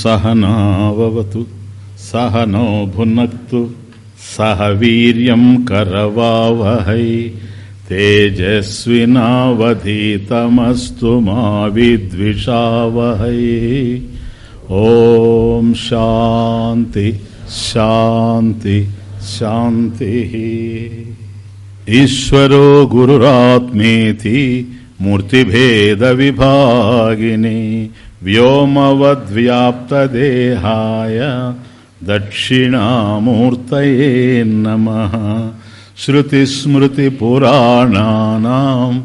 ఓం సహనావతు సహనో భునక్తు సహ వీర్యం కరవావహై తేజస్వినావధీతమస్తు మా విద్విషావహై. ఓం శాంతి శాంతి శాంతి. ఈశ్వరో గురురాత్మేతి व्योमवद्व्याप्तदेहाय दक्षिणामूर्तये नमः श्रुतिस्मृतिपुराणानाम्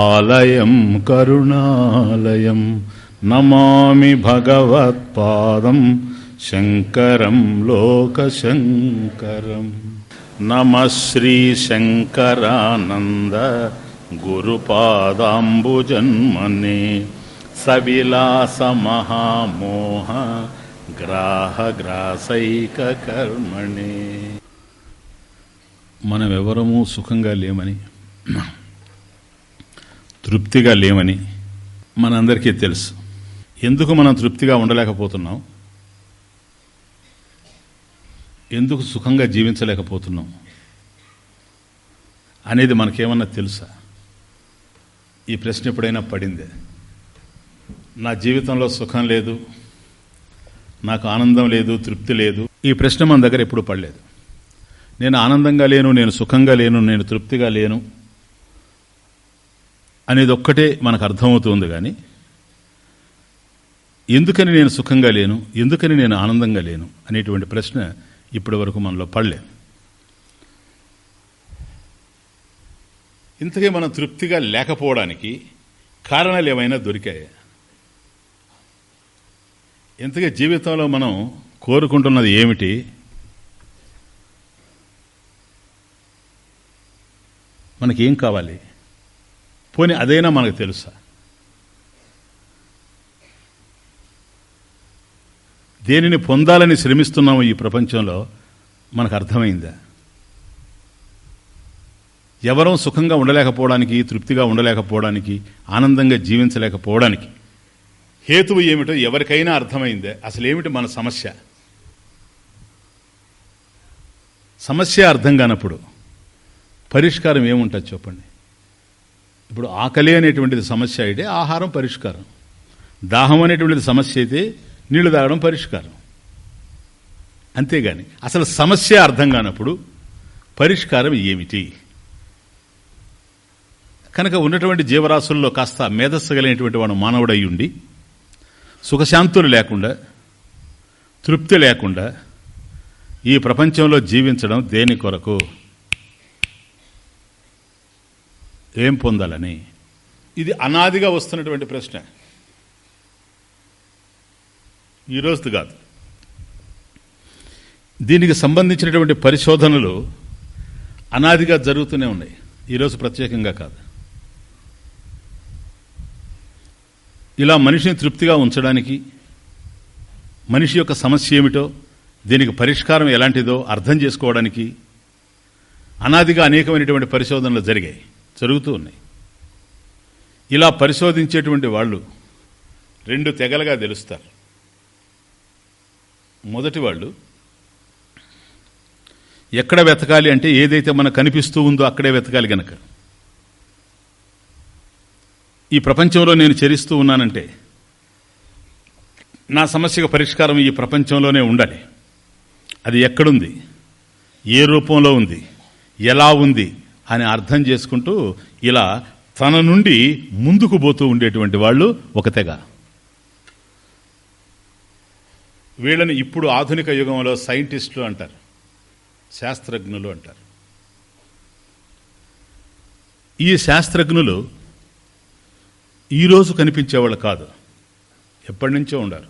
आलयं करुणालयं नमामि भगवत्पादं शङ्करं लोकशङ्करम् नमः श्रीशङ्करानन्द गुरुपादाम्बुजन्मने సవిలాసమహామోహ గ్రాహగ్రాసైకర్మణి మనమెవరము సుఖంగా లేమని తృప్తిగా లేమని మనందరికీ తెలుసు. ఎందుకు మనం తృప్తిగా ఉండలేకపోతున్నాం? ఎందుకు సుఖంగా జీవించలేకపోతున్నాం? అనేది మనకేమన్నా తెలుసా? ఈ ప్రశ్న ఎప్పుడైనా పడిందే? నా జీవితంలో సుఖం లేదు. నాకు ఆనందం లేదు తృప్తి లేదు. ఈ ప్రశ్న మన దగ్గర ఎప్పుడు పడలేదు. నేను ఆనందంగా లేను నేను సుఖంగా లేను నేను తృప్తిగా లేను అనేది ఒక్కటే మనకు అర్థమవుతుంది కానీ ఎందుకని నేను సుఖంగా లేను ఎందుకని నేను ఆనందంగా లేను అనేటువంటి ప్రశ్న ఇప్పటి వరకు మనలో పడలేదు. ఇంతకీ మనం తృప్తిగా లేకపోవడానికి కారణాలు ఏమైనా దొరికాయా? ఇంతగా జీవితంలో మనం కోరుకుంటున్నది ఏమిటి? మనకేం కావాలి? పోనీ అదైనా మనకు తెలుసా? దేనిని పొందాలని శ్రమిస్తున్నాము ఈ ప్రపంచంలో మనకు అర్థమైందా? ఎవరం సుఖంగా ఉండలేకపోవడానికి తృప్తిగా ఉండలేకపోవడానికి ఆనందంగా జీవించలేకపోవడానికి హేతువు ఏమిటో ఎవరికైనా అర్థమైందే. అసలు ఏమిటి మన సమస్య? సమస్య అర్థం కానప్పుడు పరిష్కారం ఏముంటుంది చెప్పండి. ఇప్పుడు ఆకలి అనేటువంటిది సమస్య అయితే ఆహారం పరిష్కారం. దాహం అనేటువంటిది సమస్య అయితే నీళ్ళు తాగడం పరిష్కారం. అంతేగాని అసలు సమస్య అర్థం కానప్పుడు పరిష్కారం ఏమిటి? కనుక ఉన్నటువంటి జీవరాశుల్లో కాస్త మేధస్సు కలిగినటువంటి వాడు మానవుడై ఉండి సుఖశాంతులు లేకుండా తృప్తి లేకుండా ఈ ప్రపంచంలో జీవించడం దేని కొరకు? ఏం పొందాలని? ఇది అనాదిగా వస్తున్నటువంటి ప్రశ్న. ఈరోజు కాదు. దీనికి సంబంధించినటువంటి పరిశోధనలు అనాదిగా జరుగుతూనే ఉన్నాయి. ఈరోజు ప్రత్యేకంగా కాదు. ఇలా మనిషిని తృప్తిగా ఉంచడానికి మనిషి యొక్క సమస్య ఏమిటో దీనికి పరిష్కారం ఎలాంటిదో అర్థం చేసుకోవడానికి అనాదిగా అనేకమైనటువంటి పరిశోధనలు జరిగాయి జరుగుతూ ఉన్నాయి. ఇలా పరిశోధించేటువంటి వాళ్ళు రెండు తెగలుగా తెలుస్తారు. మొదటి వాళ్ళు ఎక్కడ వెతకాలి అంటే ఏదైతే మనకు కనిపిస్తూ ఉందో అక్కడే వెతకాలి గనక. ఈ ప్రపంచంలో నేను చరిస్తూ ఉన్నానంటే నా సమస్యకు పరిష్కారం ఈ ప్రపంచంలోనే ఉండాలి. అది ఎక్కడుంది? ఏ రూపంలో ఉంది? ఎలా ఉంది? అని అర్థం చేసుకుంటూ ఇలా తన నుండి ముందుకు పోతూ ఉండేటువంటి వాళ్ళు ఒక తెగ. వీళ్ళని ఇప్పుడు ఆధునిక యుగంలో సైంటిస్టులు అంటారు. శాస్త్రజ్ఞులు అంటారు. ఈ శాస్త్రజ్ఞులు ఈరోజు కనిపించేవాళ్ళు కాదు. ఎప్పటి నుంచో ఉండారు.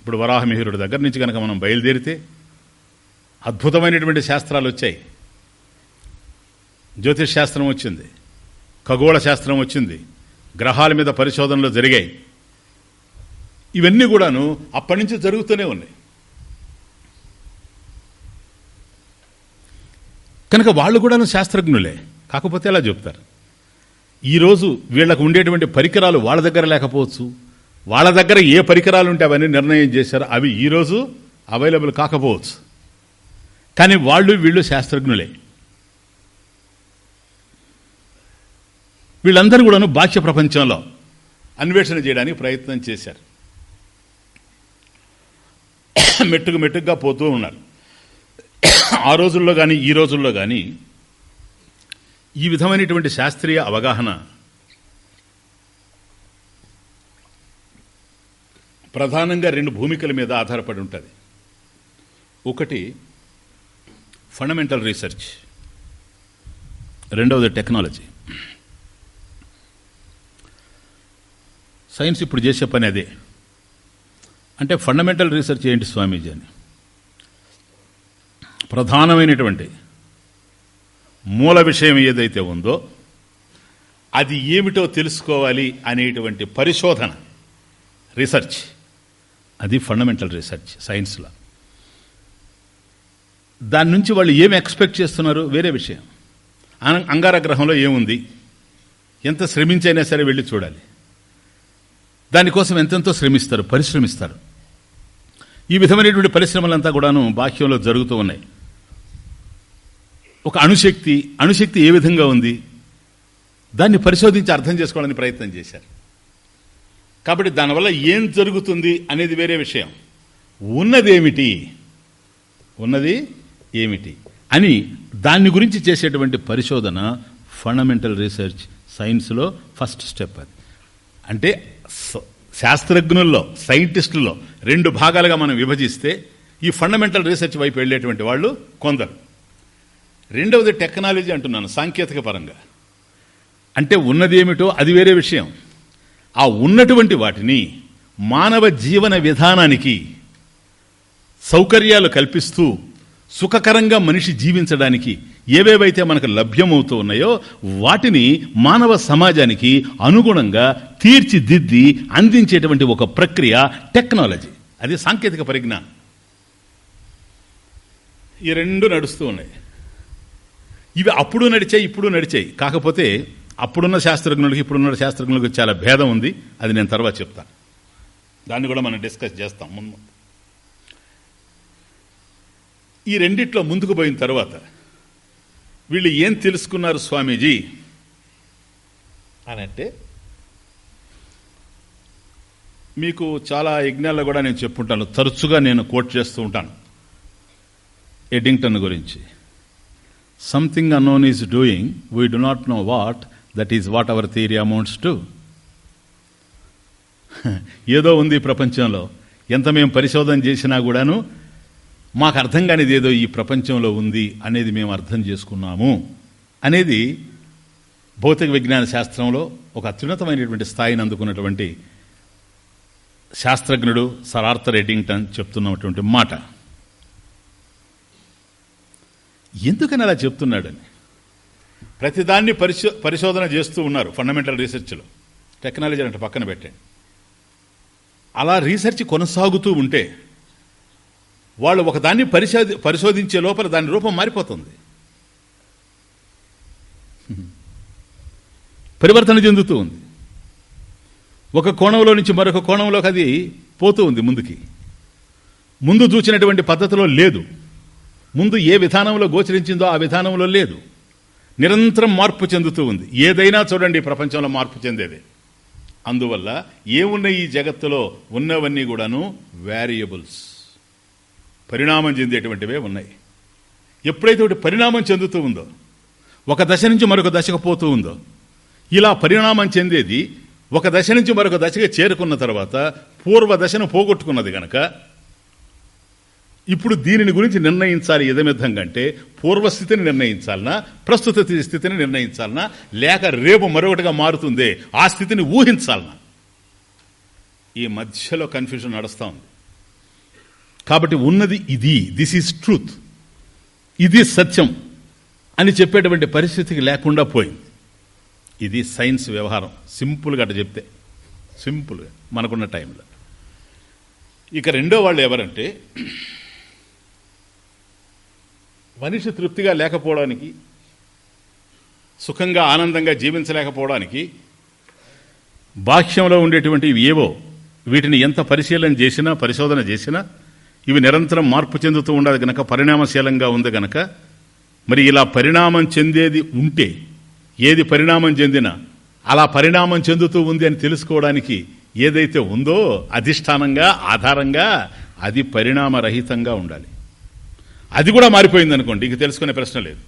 ఇప్పుడు వరాహమిహిరుడి దగ్గర నుంచి కనుక మనం బయలుదేరితే అద్భుతమైనటువంటి శాస్త్రాలు వచ్చాయి. జ్యోతిష్ శాస్త్రం వచ్చింది. ఖగోళ శాస్త్రం వచ్చింది. గ్రహాల మీద పరిశోధనలు జరిగాయి. ఇవన్నీ కూడాను అప్పటి నుంచి జరుగుతూనే ఉన్నాయి. కనుక వాళ్ళు కూడాను శాస్త్రజ్ఞులే. కాకపోతే ఎలా చెప్తారు? ఈరోజు వీళ్ళకు ఉండేటువంటి పరికరాలు వాళ్ళ దగ్గర లేకపోవచ్చు. వాళ్ళ దగ్గర ఏ పరికరాలు ఉంటే అవన్నీ నిర్ణయం చేశారు అవి ఈరోజు అవైలబుల్ కాకపోవచ్చు. కానీ వాళ్ళు వీళ్ళు శాస్త్రజ్ఞులే. వీళ్ళందరూ కూడాను బాహ్య ప్రపంచంలో అన్వేషణ చేయడానికి ప్రయత్నం చేశారు. మెట్టుకు మెట్టుగా పోతూ ఉన్నారు. ఆ రోజుల్లో కానీ ఈ రోజుల్లో కానీ ఈ విధమైనటువంటి శాస్త్రీయ అవగాహన ప్రధానంగా రెండు భూమికల మీద ఆధారపడి ఉంటుంది. ఒకటి ఫండమెంటల్ రీసెర్చ్ రెండవది టెక్నాలజీ సైన్స్ ఇప్పుడు చేసే పని అదే. అంటే ఫండమెంటల్ రీసెర్చ్ ఏంటి స్వామీజీ అని? ప్రధానమైనటువంటి మూల విషయం ఏదైతే ఉందో అది ఏమిటో తెలుసుకోవాలి అనేటువంటి పరిశోధన రీసెర్చ్. అది ఫండమెంటల్ రీసెర్చ్ సైన్స్లో దాని నుంచి వాళ్ళు ఏమి ఎక్స్పెక్ట్ చేస్తున్నారు? వేరే విషయం. అంగార గ్రహంలో ఏముంది? ఎంత శ్రమించైనా సరే వెళ్ళి చూడాలి. దానికోసం ఎంతెంతో శ్రమిస్తారు పరిశ్రమిస్తారు. ఈ విధమైనటువంటి పరిశ్రమలంతా కూడాను బాహ్యంలో జరుగుతూ ఉన్నాయి. ఒక అణుశక్తి అణుశక్తి ఏ విధంగా ఉంది? దాన్ని పరిశోధించి అర్థం చేసుకోవడానికి ప్రయత్నం చేశారు. కాబట్టి దానివల్ల ఏం జరుగుతుంది అనేది వేరే విషయం. ఉన్నదేమిటి? ఉన్నది ఏమిటి? అని దాన్ని గురించి చేసేటువంటి పరిశోధన ఫండమెంటల్ రీసెర్చ్ సైన్స్లో ఫస్ట్ స్టెప్ అది. అంటే శాస్త్రజ్ఞుల్లో సైంటిస్టుల్లో రెండు భాగాలుగా మనం విభజిస్తే ఈ ఫండమెంటల్ రీసెర్చ్ వైపు వెళ్ళేటువంటి వాళ్ళు కొందరు. రెండవది టెక్నాలజీ అంటున్నాను సాంకేతిక పరంగా. అంటే ఉన్నదేమిటో అది వేరే విషయం. ఆ ఉన్నటువంటి వాటిని మానవ జీవన విధానానికి సౌకర్యాలు కల్పిస్తూ సుఖకరంగా మనిషి జీవించడానికి ఏవేవైతే మనకు లభ్యమవుతూ ఉన్నాయో వాటిని మానవ సమాజానికి అనుగుణంగా తీర్చిదిద్ది అందించేటువంటి ఒక ప్రక్రియ టెక్నాలజీ. అది సాంకేతిక పరిజ్ఞానం. ఈ రెండు నడుస్తూ ఉన్నాయి. ఇవి అప్పుడు నడిచాయి ఇప్పుడు నడిచాయి. కాకపోతే అప్పుడున్న శాస్త్రజ్ఞులకి ఇప్పుడున్న శాస్త్రజ్ఞులకు చాలా భేదం ఉంది. అది నేను తర్వాత చెప్తాను దాన్ని కూడా మనం డిస్కస్ చేస్తాం ముందు. ఈ రెండిట్లో ముందుకు పోయిన తర్వాత వీళ్ళు ఏం తెలుసుకున్నారు స్వామీజీ? అని అంటే? మీకు చాలా యజ్ఞాల్లో కూడా నేను చెప్పుంటాను. తరచుగా నేను కోట్ చేస్తూ ఉంటాను. ఎడింగ్టన్ గురించి. Something unknown is doing we do not know what that is what our theory amounts to ఏదో ఉంది ప్రపంచంలో. ఎంత మేము పరిశోధన చేసినా కూడాను మాకు అర్థం కానిది ఏదో ఈ ప్రపంచంలో ఉంది అనేది మేము అర్థం చేసుకున్నాము అనేది భౌతిక విజ్ఞాన శాస్త్రంలో ఒక అత్యున్నతమైనటువంటి స్థాయిని అందుకున్నటువంటి శాస్త్రజ్ఞుడు సర్ ఆర్థర్ ఎడింగ్టన్ చెప్తున్నటువంటి మాట. ఎందుకని అలా చెప్తున్నాడని? ప్రతిదాన్ని పరిశో పరిశోధన చేస్తూ ఉన్నారు ఫండమెంటల్ రీసెర్చ్లో. టెక్నాలజీ అంటే పక్కన పెట్టండి. అలా రీసెర్చ్ కొనసాగుతూ ఉంటే వాళ్ళు ఒకదాన్ని పరిశోధి పరిశోధించే లోపల దాని రూపం మారిపోతుంది. పరివర్తన చెందుతూ ఉంది. ఒక కోణంలో నుంచి మరొక కోణంలోకి అది పోతూ ఉంది ముందుకి. ముందు చూసినటువంటి పద్ధతిలో లేదు. ముందు ఏ విధానంలో గోచరించిందో ఆ విధానంలో లేదు. నిరంతరం మార్పు చెందుతూ ఉంది. ఏదైనా చూడండి ప్రపంచంలో మార్పు చెందేది. అందువల్ల ఏమున్న ఈ జగత్తులో? ఉన్నవన్నీ కూడాను వేరియబుల్స్ పరిణామం చెందేటువంటివే ఉన్నాయి. ఎప్పుడైతే ఒకటి పరిణామం చెందుతూ ఉందో ఒక దశ నుంచి మరొక దశకు పోతూ ఉందో ఇలా పరిణామం చెందేది ఒక దశ నుంచి మరొక దశకు చేరుకున్న తర్వాత పూర్వ దశను పోగొట్టుకున్నది కనుక ఇప్పుడు దీనిని గురించి నిర్ణయించాలి ఎదమిద్ధంగా అంటే పూర్వస్థితిని నిర్ణయించాలనా ప్రస్తుత స్థితిని నిర్ణయించాలనా లేక రేపు మరొకటిగా మారుతుందే ఆ స్థితిని ఊహించాలనా? ఈ మధ్యలో కన్ఫ్యూజన్ నడుస్తూ ఉంది. కాబట్టి ఉన్నది ఇది దిస్ ఈజ్ ట్రూత్ ఇది సత్యం అని చెప్పేటువంటి పరిస్థితికి లేకుండా పోయింది. ఇది సైన్స్ వ్యవహారం. సింపుల్గా అట్ట చెప్తే. సింపుల్గా మనకున్న టైంలో. ఇక రెండో వాళ్ళు ఎవరంటే మనిషి తృప్తిగా లేకపోవడానికి సుఖంగా ఆనందంగా జీవించలేకపోవడానికి బాహ్యంలో ఉండేటువంటి ఏవో వీటిని ఎంత పరిశీలన చేసినా పరిశోధన చేసినా ఇవి నిరంతరం మార్పు చెందుతూ ఉండాలి గనక పరిణామశీలంగా ఉంది గనక మరి ఇలా పరిణామం చెందేది ఉంటే ఏది పరిణామం చెందినా అలా పరిణామం చెందుతూ ఉంది అని తెలుసుకోవడానికి ఏదైతే ఉందో అధిష్టానంగా ఆధారంగా అది పరిణామరహితంగా ఉండాలి. అది కూడా మారిపోయింది అనుకోండి ఇంక తెలుసుకునే ప్రశ్న లేదు.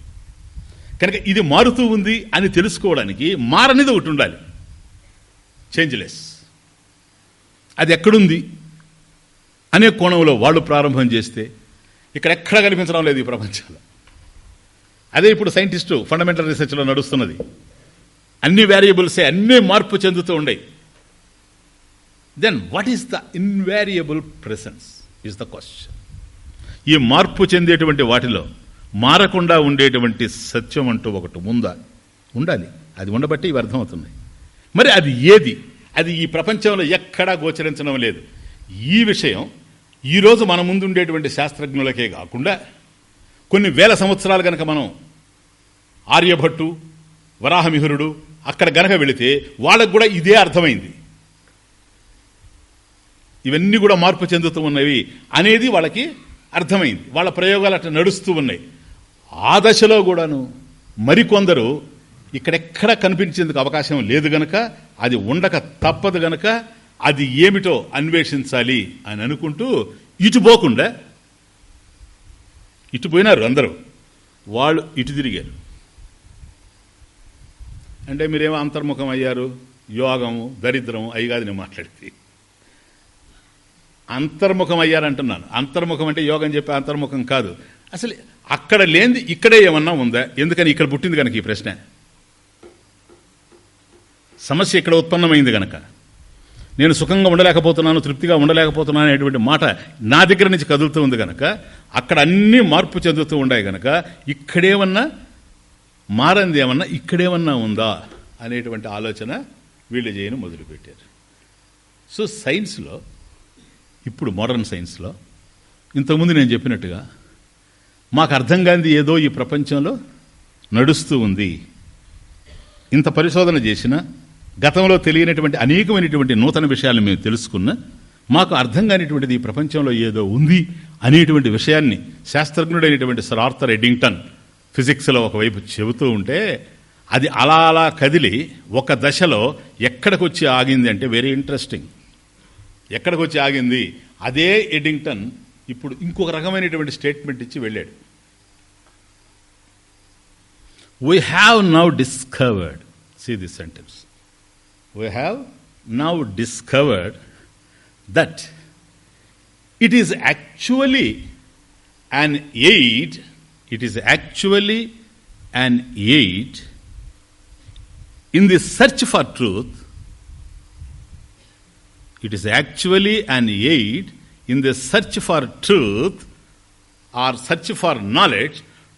కనుక ఇది మారుతూ ఉంది అని తెలుసుకోవడానికి మారనిది ఒకటి ఉండాలి. చేంజ్లెస్ అది ఎక్కడుంది? అనే కోణంలో వాళ్ళు ప్రారంభం చేస్తే ఇక్కడ ఎక్కడ కనిపించడం లేదు ఈ ప్రపంచంలో. అదే ఇప్పుడు సైంటిస్టు ఫండమెంటల్ రీసెర్చ్లో నడుస్తున్నది. అన్ని వేరియబుల్సే అన్నీ మార్పు చెందుతూ ఉండే. Then what is the invariable presence is the question ఈ మార్పు చెందేటువంటి వాటిలో మారకుండా ఉండేటువంటి సత్యం అంటూ ఒకటి ఉందా? ఉండాలి. అది ఉండబట్టి ఇవి అర్థమవుతున్నాయి. మరి అది ఏది? అది ఈ ప్రపంచంలో ఎక్కడా గోచరించడం లేదు. ఈ విషయం ఈరోజు మన ముందు ఉండేటువంటి శాస్త్రజ్ఞులకే కాకుండా కొన్ని వేల సంవత్సరాలు గనక మనం ఆర్యభట్టు వరాహమిహురుడు అక్కడ గనక వెళితే వాళ్ళకు కూడా ఇదే అర్థమైంది. ఇవన్నీ కూడా మార్పు చెందుతూ ఉన్నవి అనేది వాళ్ళకి అర్థమైంది. వాళ్ళ ప్రయోగాలు అట్లా నడుస్తూ ఉన్నాయి. ఆ దశలో కూడాను మరికొందరు ఇక్కడెక్కడ కనిపించేందుకు అవకాశం లేదు గనక అది ఉండక తప్పదు గనక అది ఏమిటో అన్వేషించాలి అని అనుకుంటూ ఇటు పోకుండా ఇటు పోయినారు అందరూ. వాళ్ళు ఇటు తిరిగారు. అంటే మీరేమో అంతర్ముఖం అయ్యారు యోగము దరిద్రము అయ్యి కాదు నేను మాట్లాడితే అంతర్ముఖం అయ్యారంటున్నాను అంతర్ముఖం అంటే యోగం చెప్పే అంతర్ముఖం కాదు. అసలు అక్కడ లేనిది ఇక్కడే ఏమన్నా ఉందా? ఎందుకని ఇక్కడ పుట్టింది కనుక ఈ ప్రశ్న? సమస్య ఇక్కడ ఉత్పన్నమైంది కనుక నేను సుఖంగా ఉండలేకపోతున్నాను తృప్తిగా ఉండలేకపోతున్నాను అనేటువంటి మాట నా దగ్గర నుంచి కదులుతూ ఉంది కనుక అక్కడ అన్నీ మార్పు చెందుతూ ఉన్నాయి గనక ఇక్కడేమన్నా మారంది ఏమన్నా ఇక్కడేమన్నా ఉందా అనేటువంటి ఆలోచన వీళ్ళు చేయను మొదలుపెట్టారు. సో సైన్స్లో ఇప్పుడు మోడర్న్ సైన్స్లో. ఇంతకుముందు నేను చెప్పినట్టుగా మాకు అర్థం కానిది ఏదో ఈ ప్రపంచంలో నడుస్తూ ఉంది. ఇంత పరిశోధన చేసిన గతంలో తెలియనటువంటి అనేకమైనటువంటి నూతన విషయాలను మేము తెలుసుకున్న మాకు అర్థం కానిటువంటిది ఈ ప్రపంచంలో ఏదో ఉంది అనేటువంటి విషయాన్ని శాస్త్రజ్ఞుడైనటువంటి సర్ ఆర్థర్ ఎడింగ్టన్ ఫిజిక్స్లో ఒకవైపు చెబుతూ ఉంటే అది అలా అలా కదిలి ఒక దశలో ఎక్కడికి వచ్చి ఆగింది అంటే వెరీ ఇంట్రెస్టింగ్. ఎక్కడికి వచ్చి ఆగింది అదే ఎడింగ్టన్ ఇప్పుడు ఇంకొక రకమైనటువంటి స్టేట్మెంట్ ఇచ్చి వెళ్ళాడు we have now discovered see this sentence we have now discovered that it is actually an aid, it is actually an aid in the search for truth. It is actually an aid in the search for truth or search for knowledge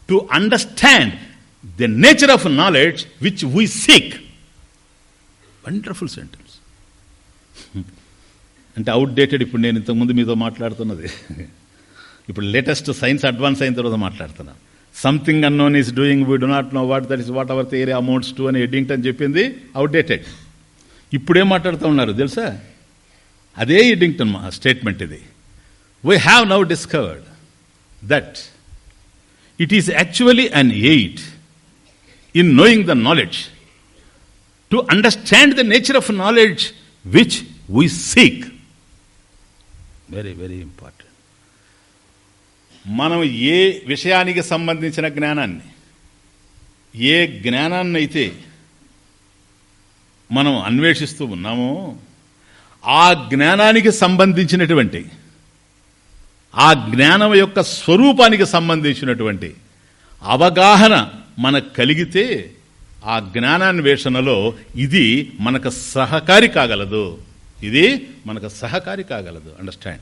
to understand the nature of knowledge which we seek. Wonderful sentence అంటే outdated ఇప్పుడు నేను ఇంతకుముందు మీతో మాట్లాడుతున్నది. ఇప్పుడు latest science advance అయిన తర్వాత మాట్లాడుతున్నా. Something unknown is doing we do not know what that is what our theory amounts to అని ఎడ్డింగ్టన్ చెప్పింది అవుట్డేటెడ్ ఇప్పుడేం మాట్లాడుతూ ఉన్నారు తెలుసా? అదే ఎడ్డింగ్టన్ స్టేట్మెంట్ ఇది. We have now discovered that it is actually an aid in knowing the knowledge to understand the nature of knowledge which we seek very very important మనం ఏ విషయానికి సంబంధించిన జ్ఞానాన్ని ఏ జ్ఞానాన్ని అయితే మనం అన్వేషిస్తూ ఉన్నామో ఆ జ్ఞానానికి సంబంధించినటువంటి ఆ జ్ఞానం యొక్క స్వరూపానికి సంబంధించినటువంటి అవగాహన మనకు కలిగితే ఆ జ్ఞానాన్వేషణలో ఇది మనకు సహకారి కాగలదు. ఇది మనకు సహకారి కాగలదు. అండర్స్టాండ్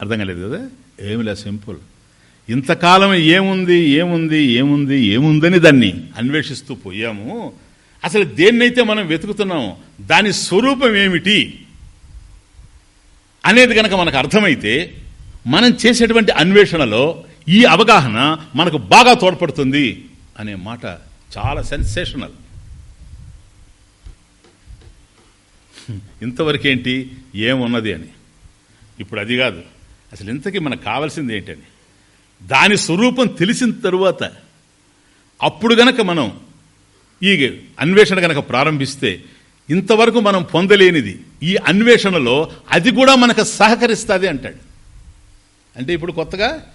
అర్థం కాలేదు కదా? ఏమి సింపుల్. ఇంతకాలం ఏముంది ఏముంది ఏముంది ఏముందని దాన్ని అన్వేషిస్తూ పోయాము. అసలు దేన్నైతే మనం వెతుకుతున్నాము దాని స్వరూపం ఏమిటి అనేది కనుక మనకు అర్థమైతే మనం చేసేటువంటి అన్వేషణలో ఈ అవగాహన మనకు బాగా తోడ్పడుతుంది అనే మాట చాలా సెన్సేషనల్. ఇంతవరకేంటి? ఏమున్నది అని. ఇప్పుడు అది కాదు. అసలు ఇంతకీ మనకు కావాల్సింది ఏంటని. దాని స్వరూపం తెలిసిన తరువాత అప్పుడు గనక మనం ఈ అన్వేషణ గనక ప్రారంభిస్తే ఇంతవరకు మనం పొందలేనిది. ఈ అన్వేషణలో అది కూడా మనకు సహకరిస్తుంది అంటాడు. అంటే ఇప్పుడు కొత్తగా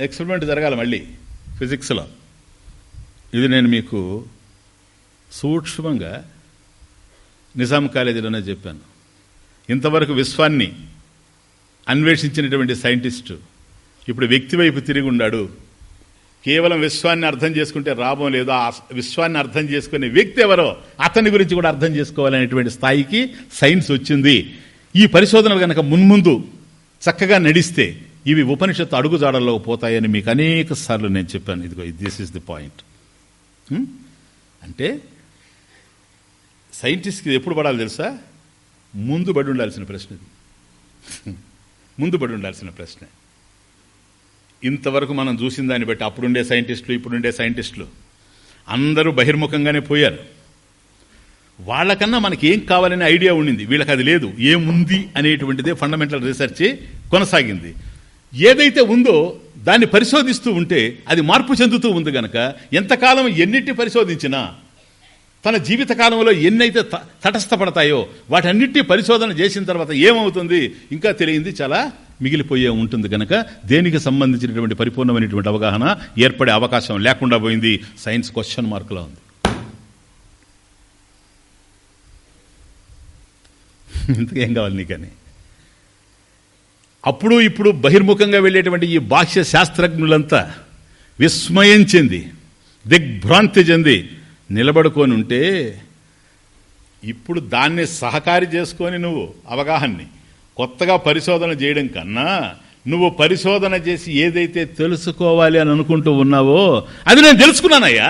ఎక్స్పెరిమెంట్ జరగాలి మళ్ళీ ఫిజిక్స్లో. ఇది నేను మీకు సూక్ష్మంగా నిజాం కాలేజీలోనే చెప్పాను. ఇంతవరకు విశ్వాన్ని అన్వేషించినటువంటి సైంటిస్టు ఇప్పుడు వ్యక్తి వైపు తిరిగి ఉన్నాడు కేవలం విశ్వాన్ని అర్థం చేసుకుంటే రాబం లేదు. ఆ విశ్వాన్ని అర్థం చేసుకునే వ్యక్తి ఎవరో అతని గురించి కూడా అర్థం చేసుకోవాలనేటువంటి స్థాయికి సైన్స్ వచ్చింది. ఈ పరిశోధనలు కనుక మున్ముందు చక్కగా నడిస్తే ఇవి ఉపనిషత్తు అడుగుజాడల్లో పోతాయని మీకు అనేక సార్లు నేను చెప్పాను. ఇదిగో దిస్ ఈస్ ది పాయింట్ అంటే సైంటిస్ట్కి ఎప్పుడు పడాలి తెలుసా? ముందు పడి ఉండాల్సిన ప్రశ్న ఇది. ముందు పడి ఉండాల్సిన ప్రశ్న. ఇంతవరకు మనం చూసిన దాన్ని బట్టి అప్పుడుండే సైంటిస్టులు ఇప్పుడుండే సైంటిస్టులు అందరూ బహిర్ముఖంగానే పోయారు. వాళ్ళకన్నా మనకి ఏం కావాలనే ఐడియా ఉండింది. వీళ్ళకి అది లేదు. ఏముంది అనేటువంటిదే ఫండమెంటల్ రీసెర్చ్ కొనసాగింది. ఏదైతే ఉందో దాన్ని పరిశోధిస్తూ ఉంటే అది మార్పు చెందుతూ ఉంది గనక ఎంతకాలం ఎన్నిటి పరిశోధించినా తన జీవిత కాలంలో ఎన్నైతే తటస్థపడతాయో వాటన్నిటి పరిశోధన చేసిన తర్వాత ఏమవుతుంది? ఇంకా తెలియంది చాలా మిగిలిపోయే ఉంటుంది కనుక దేనికి సంబంధించినటువంటి పరిపూర్ణమైనటువంటి అవగాహన ఏర్పడే అవకాశం లేకుండా పోయింది. సైన్స్ క్వశ్చన్ మార్కులో ఉంది. ఇంతకేం కావాలి నీకని? అప్పుడు ఇప్పుడు బహిర్ముఖంగా వెళ్ళేటువంటి ఈ బాహ్య శాస్త్రజ్ఞులంతా విస్మయం చెంది దిగ్భ్రాంతి చెంది నిలబడుకొని ఉంటే ఇప్పుడు దాన్ని సహకారి చేసుకొని నువ్వు అవగాహన్ని కొత్తగా పరిశోధన చేయడం కన్నా నువ్వు పరిశోధన చేసి ఏదైతే తెలుసుకోవాలి అని అనుకుంటూ ఉన్నావో అది నేను తెలుసుకున్నానయ్యా.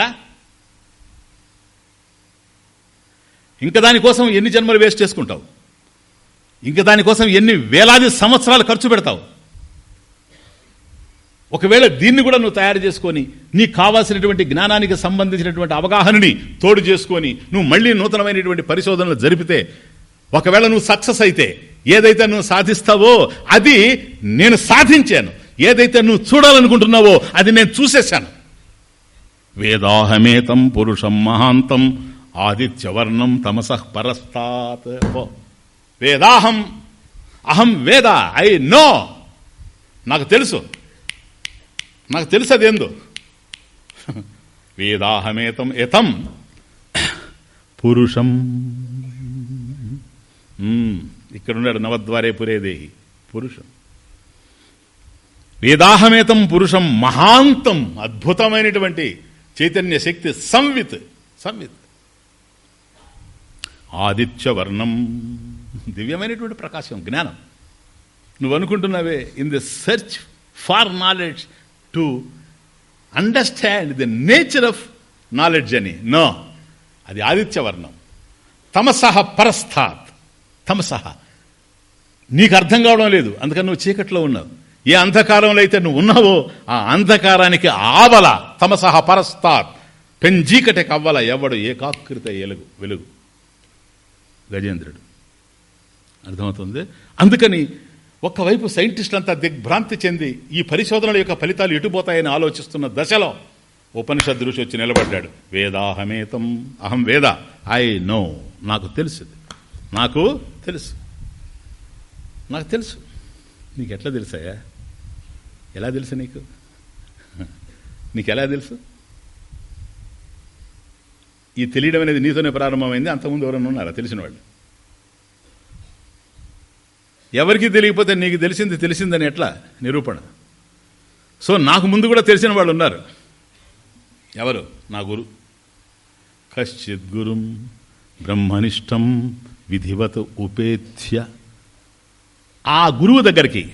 ఇంకా దానికోసం ఎన్ని జన్మలు వేస్ట్ చేసుకుంటావు? ఇంకా దానికోసం ఎన్ని వేలాది సంవత్సరాలు ఖర్చు పెడతావు? ఒకవేళ దీన్ని కూడా నువ్వు తయారు చేసుకొని నీకు కావాల్సినటువంటి జ్ఞానానికి సంబంధించినటువంటి అవగాహనని తోడు చేసుకొని నువ్వు మళ్ళీ నూతనమైనటువంటి పరిశోధనలు జరిపితే ఒకవేళ నువ్వు సక్సెస్ అయితే ఏదైతే నువ్వు సాధిస్తావో అది నేను సాధించాను. ఏదైతే నువ్వు చూడాలనుకుంటున్నావో అది నేను చూసేశాను. వేదాహమేతం పురుషం మహాంతం ఆదిత్యవర్ణం తమసః పరస్తాత్. వేదాహం. అహం వేద ఐ నో. నాకు తెలుసు. నాకు తెలుసు అదేందో వేదాహమేతం ఎతం పురుషం. ఇక్కడున్నాడు నవద్వారే పురేదేహి. పురుషం. వేదాహమేతం పురుషం మహాంతం అద్భుతమైనటువంటి చైతన్య శక్తి సంవిత్. సంవిత్. ఆదిత్యవర్ణం. దివ్యమైనటువంటి ప్రకాశం జ్ఞానం. నువ్వు అనుకుంటున్నావే in the search for knowledge to understand the nature of knowledge అని. నో అది ఆదిత్యవర్ణం. తమసహ పరస్థాత్. తమసహ. నీకు అర్థం కావడం లేదు. అందుకని నువ్వు చీకట్లో ఉన్నావు. ఏ అంధకారంలో అయితే నువ్వు ఉన్నావో ఆ అంధకారానికి ఆవల తమసహ పరస్తాత్. పెంజీకటి కవ్వల ఎవడు ఏకాకృత ఎలుగు వెలుగు. గజేంద్రుడు. అర్థమవుతుంది? అందుకని ఒక్కవైపు సైంటిస్టులంతా దిగ్భ్రాంతి చెంది ఈ పరిశోధనల యొక్క ఫలితాలు ఎటుపోతాయని ఆలోచిస్తున్న దశలో ఉపనిషద్ ఋషి వచ్చి నిలబడ్డాడు. వేదాహమేతం. అహం వేద. I know. నాకు తెలుసు నాకు తెలుసు. నాకు తెలుసు. నీకు ఎట్లా తెలుసాయా ఎలా తెలుసు నీకు? నీకు ఎలా తెలుసు? ఈ తెలియడం అనేది నీతోనే ప్రారంభమైంది. అంతకుముందు ఎవరైనా ఉన్నారా? తెలిసిన వాళ్ళు. ఎవరికి తెలియకపోతే నీకు తెలిసింది తెలిసిందని ఎట్లా? నిరూపణ. సో నాకు ముందు కూడా తెలిసిన వాళ్ళు ఉన్నారు. ఎవరు? నా గురు. కశ్చిత్ గురుం బ్రహ్మనిష్టం విధివత ఉపేత్య. ఆ గురువు దగ్గరికి.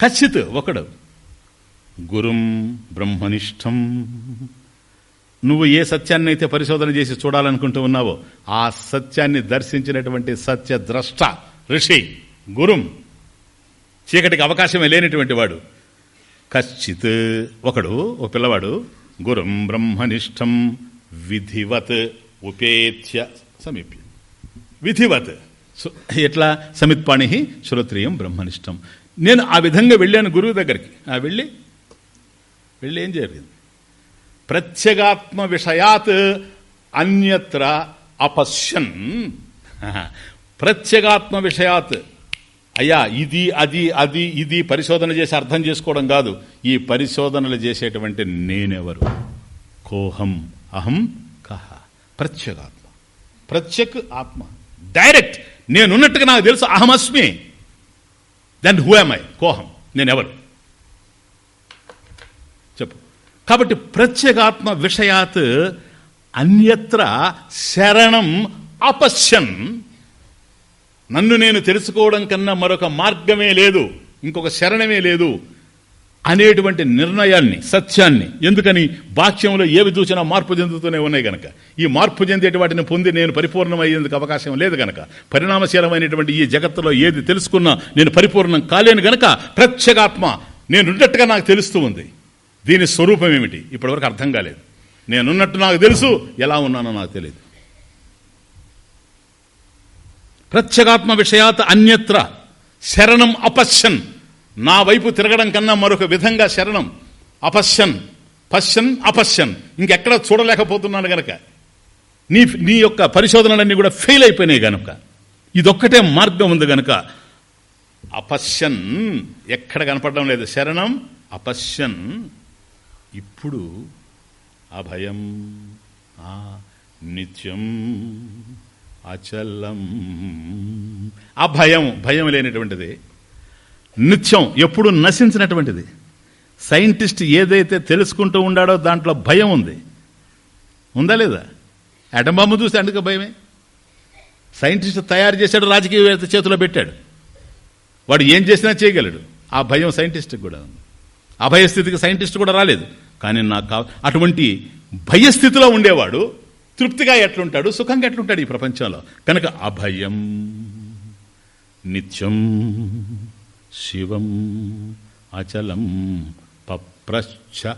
కశ్చిత్ ఒకడు. గురుం బ్రహ్మనిష్టం. నువ్వు ఏ సత్యాన్ని అయితే పరిశోధన చేసి చూడాలనుకుంటూ ఉన్నావో ఆ సత్యాన్ని దర్శించినటువంటి సత్య ద్రష్ట ఋషి గురుం. చీకటికి అవకాశమే లేనటువంటి వాడు. కశ్చిత్ ఒకడు ఒక పిల్లవాడు. గురుం బ్రహ్మనిష్టం. విధివత్ ఉపేత్య సమీప్య. విధివత్. ఎట్లా? సమిత్పాణి శ్రోత్రియం బ్రహ్మనిష్టం. నేను ఆ విధంగా వెళ్ళాను గురువు దగ్గరికి. ఆ వెళ్ళి వెళ్ళి ఏం జరిగింది? ప్రత్యేగాత్మ విషయాత్ అన్యత్ర అపశ్యన్. ప్రత్యేగాత్మ విషయాత్. అయ్యా ఇది అది అది ఇది పరిశోధన చేసి అర్థం చేసుకోవడం కాదు. ఈ పరిశోధనలు చేసేటువంటి నేనెవరు? కోహం అహం కహ. ప్రత్యేగాత్మ. ప్రత్యక్ ఆత్మ. డైరెక్ట్ నేనున్నట్టుగా నాకు తెలుసు అహమస్మి దెన్ హూ ఐ కోహం. నేనెవరు? చెప్పు. కాబట్టి ప్రత్యేగాత్మ విషయాత్ అన్యత్ర శరణం అపశ్యన్. నన్ను నేను తెలుసుకోవడం కన్నా మరొక మార్గమే లేదు. ఇంకొక శరణమే లేదు. అనేటువంటి నిర్ణయాన్ని సత్యాన్ని ఎందుకని బాక్యంలో ఏవి చూసినా మార్పు చెందుతూనే ఉన్నాయి గనక. ఈ మార్పు చెందేటి వాటిని పొంది నేను పరిపూర్ణమయ్యేందుకు అవకాశం లేదు గనక. పరిణామశీలమైనటువంటి ఈ జగత్తులో ఏది తెలుసుకున్నా నేను పరిపూర్ణం కాలేను గనక ప్రత్యేగాత్మ నేనున్నట్టుగా నాకు తెలుస్తూ ఉంది. దీని స్వరూపం ఏమిటి? ఇప్పటివరకు అర్థం కాలేదు. నేనున్నట్టు నాకు తెలుసు ఎలా ఉన్నానో నాకు తెలియదు. ప్రత్యేగాత్మ విషయాత్ అన్యత్ర శరణం అపశ్యన్. నా వైపు తిరగడం కన్నా మరొక విధంగా శరణం. అపశ్యన్. పశ్యన్ అపశ్యన్. ఇంకెక్కడ చూడలేకపోతున్నాను గనక. నీ నీ యొక్క పరిశోధనలన్నీ కూడా ఫెయిల్ అయిపోయినాయి గనుక. ఇదొక్కటే మార్గం ఉంది గనుక. అపశ్యన్ ఎక్కడ కనపడడం లేదు. శరణం అపశ్యన్. ఇప్పుడు అభయం నిత్యం అచలం. అభయం భయం లేనటువంటిది. నిత్యం ఎప్పుడు నశించినటువంటిది. సైంటిస్ట్ ఏదైతే తెలుసుకుంటూ ఉండాడో దాంట్లో భయం ఉంది. ఉందా లేదా? అటం చూస్తే అందుకే భయమే. సైంటిస్ట్ తయారు చేశాడు రాజకీయవేత్త చేతిలో పెట్టాడు. వాడు ఏం చేసినా చేయగలడు. ఆ భయం సైంటిస్ట్కి కూడా ఉంది. అభయస్థితికి సైంటిస్ట్ కూడా రాలేదు. కానీ నాకు కావ అటువంటి భయస్థితిలో ఉండేవాడు తృప్తిగా ఎట్లుంటాడు సుఖంగా ఎట్లుంటాడు ఈ ప్రపంచంలో? కనుక అభయం నిత్యం. శివం అచలం పప్రశ్చ.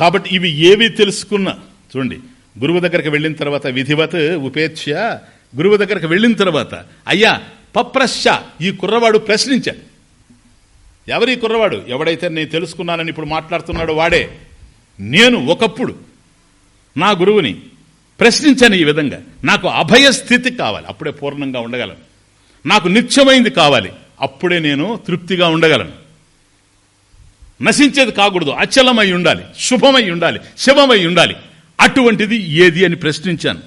కాబట్టి ఇవి ఏవి తెలుసుకున్నా? చూడండి గురువు దగ్గరికి వెళ్ళిన తర్వాత విధివత్ ఉపేక్ష. గురువు దగ్గరికి వెళ్ళిన తర్వాత అయ్యా పప్రశ్చ ఈ కుర్రవాడు ప్రశ్నించాడు. ఎవరి కుర్రవాడు? ఎవడైతే నేను తెలుసుకున్నానని ఇప్పుడు మాట్లాడుతున్నాడో వాడే. నేను ఒకప్పుడు నా గురువుని ప్రశ్నించాను ఈ విధంగా. నాకు అభయ స్థితి కావాలి. అప్పుడే పూర్ణంగా ఉండగలను. నాకు నిత్యమైంది కావాలి. అప్పుడే నేను తృప్తిగా ఉండగలను. నశించేది కాకూడదు. అచలమై ఉండాలి. శుభమై ఉండాలి. శుభమై ఉండాలి. అటువంటిది ఏది అని ప్రశ్నించాను.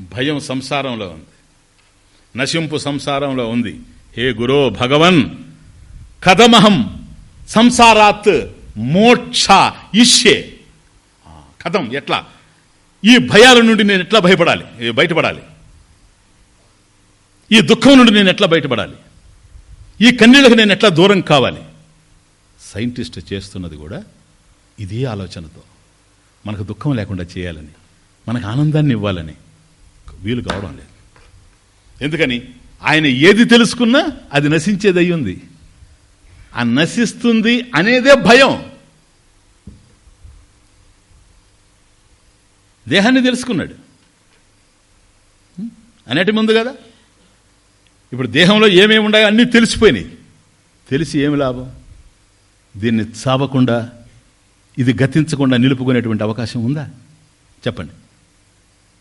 భయం సంసారంలో ఉంది. నశింపు సంసారంలో ఉంది. హే గురో భగవన్! కథమహం సంసారాత్ మోక్ష ఇష్యే. కథం ఎట్లా? ఈ భయాల నుండి నేను ఎట్లా భయపడాలి? బయటపడాలి. ఈ దుఃఖం నుండి నేను ఎట్లా బయటపడాలి? ఈ కన్నీళ్ళకి నేను ఎట్లా దూరం కావాలి? సైంటిస్ట్ చేస్తున్నది కూడా ఇదే ఆలోచనతో. మనకు దుఃఖం లేకుండా చేయాలని మనకు ఆనందాన్ని ఇవ్వాలని వీలు కావడం లేదు. ఎందుకని? ఆయన ఏది తెలుసుకున్నా అది నశించేది అయ్యింది. ఆ నశిస్తుంది అనేదే భయం. దేహాన్ని తెలుసుకున్నాడు. అనేటి ముందు కదా? ఇప్పుడు దేహంలో ఏమేమి ఉన్నాయో అన్నీ తెలిసిపోయినాయి. తెలిసి ఏమి లాభం? దీన్ని చావకుండా ఇది గతించకుండా నిలుపుకునేటువంటి అవకాశం ఉందా? చెప్పండి.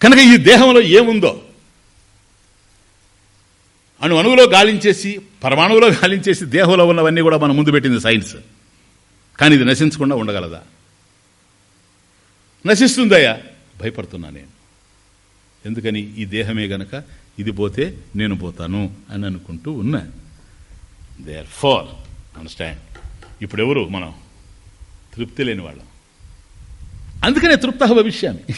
కనుక ఈ దేహంలో ఏముందో? అణు అణువులో గాలించేసి పరమాణువులో గాలించేసి దేహంలో ఉన్నవన్నీ కూడా మనం ముందు పెట్టింది సైన్స్. కానీ ఇది నశించకుండా ఉండగలదా? నశిస్తుందయ్యా? భయపడుతున్నా నేను. ఎందుకని? ఈ దేహమే గనక ఇది పోతే నేను పోతాను అని అనుకుంటూ ఉన్నా. దే ఆర్ ఫోర్ అండర్స్టాండ్ ఇప్పుడు ఎవరు మనం? తృప్తి లేని వాళ్ళం. అందుకనే తృప్త భవిష్యామి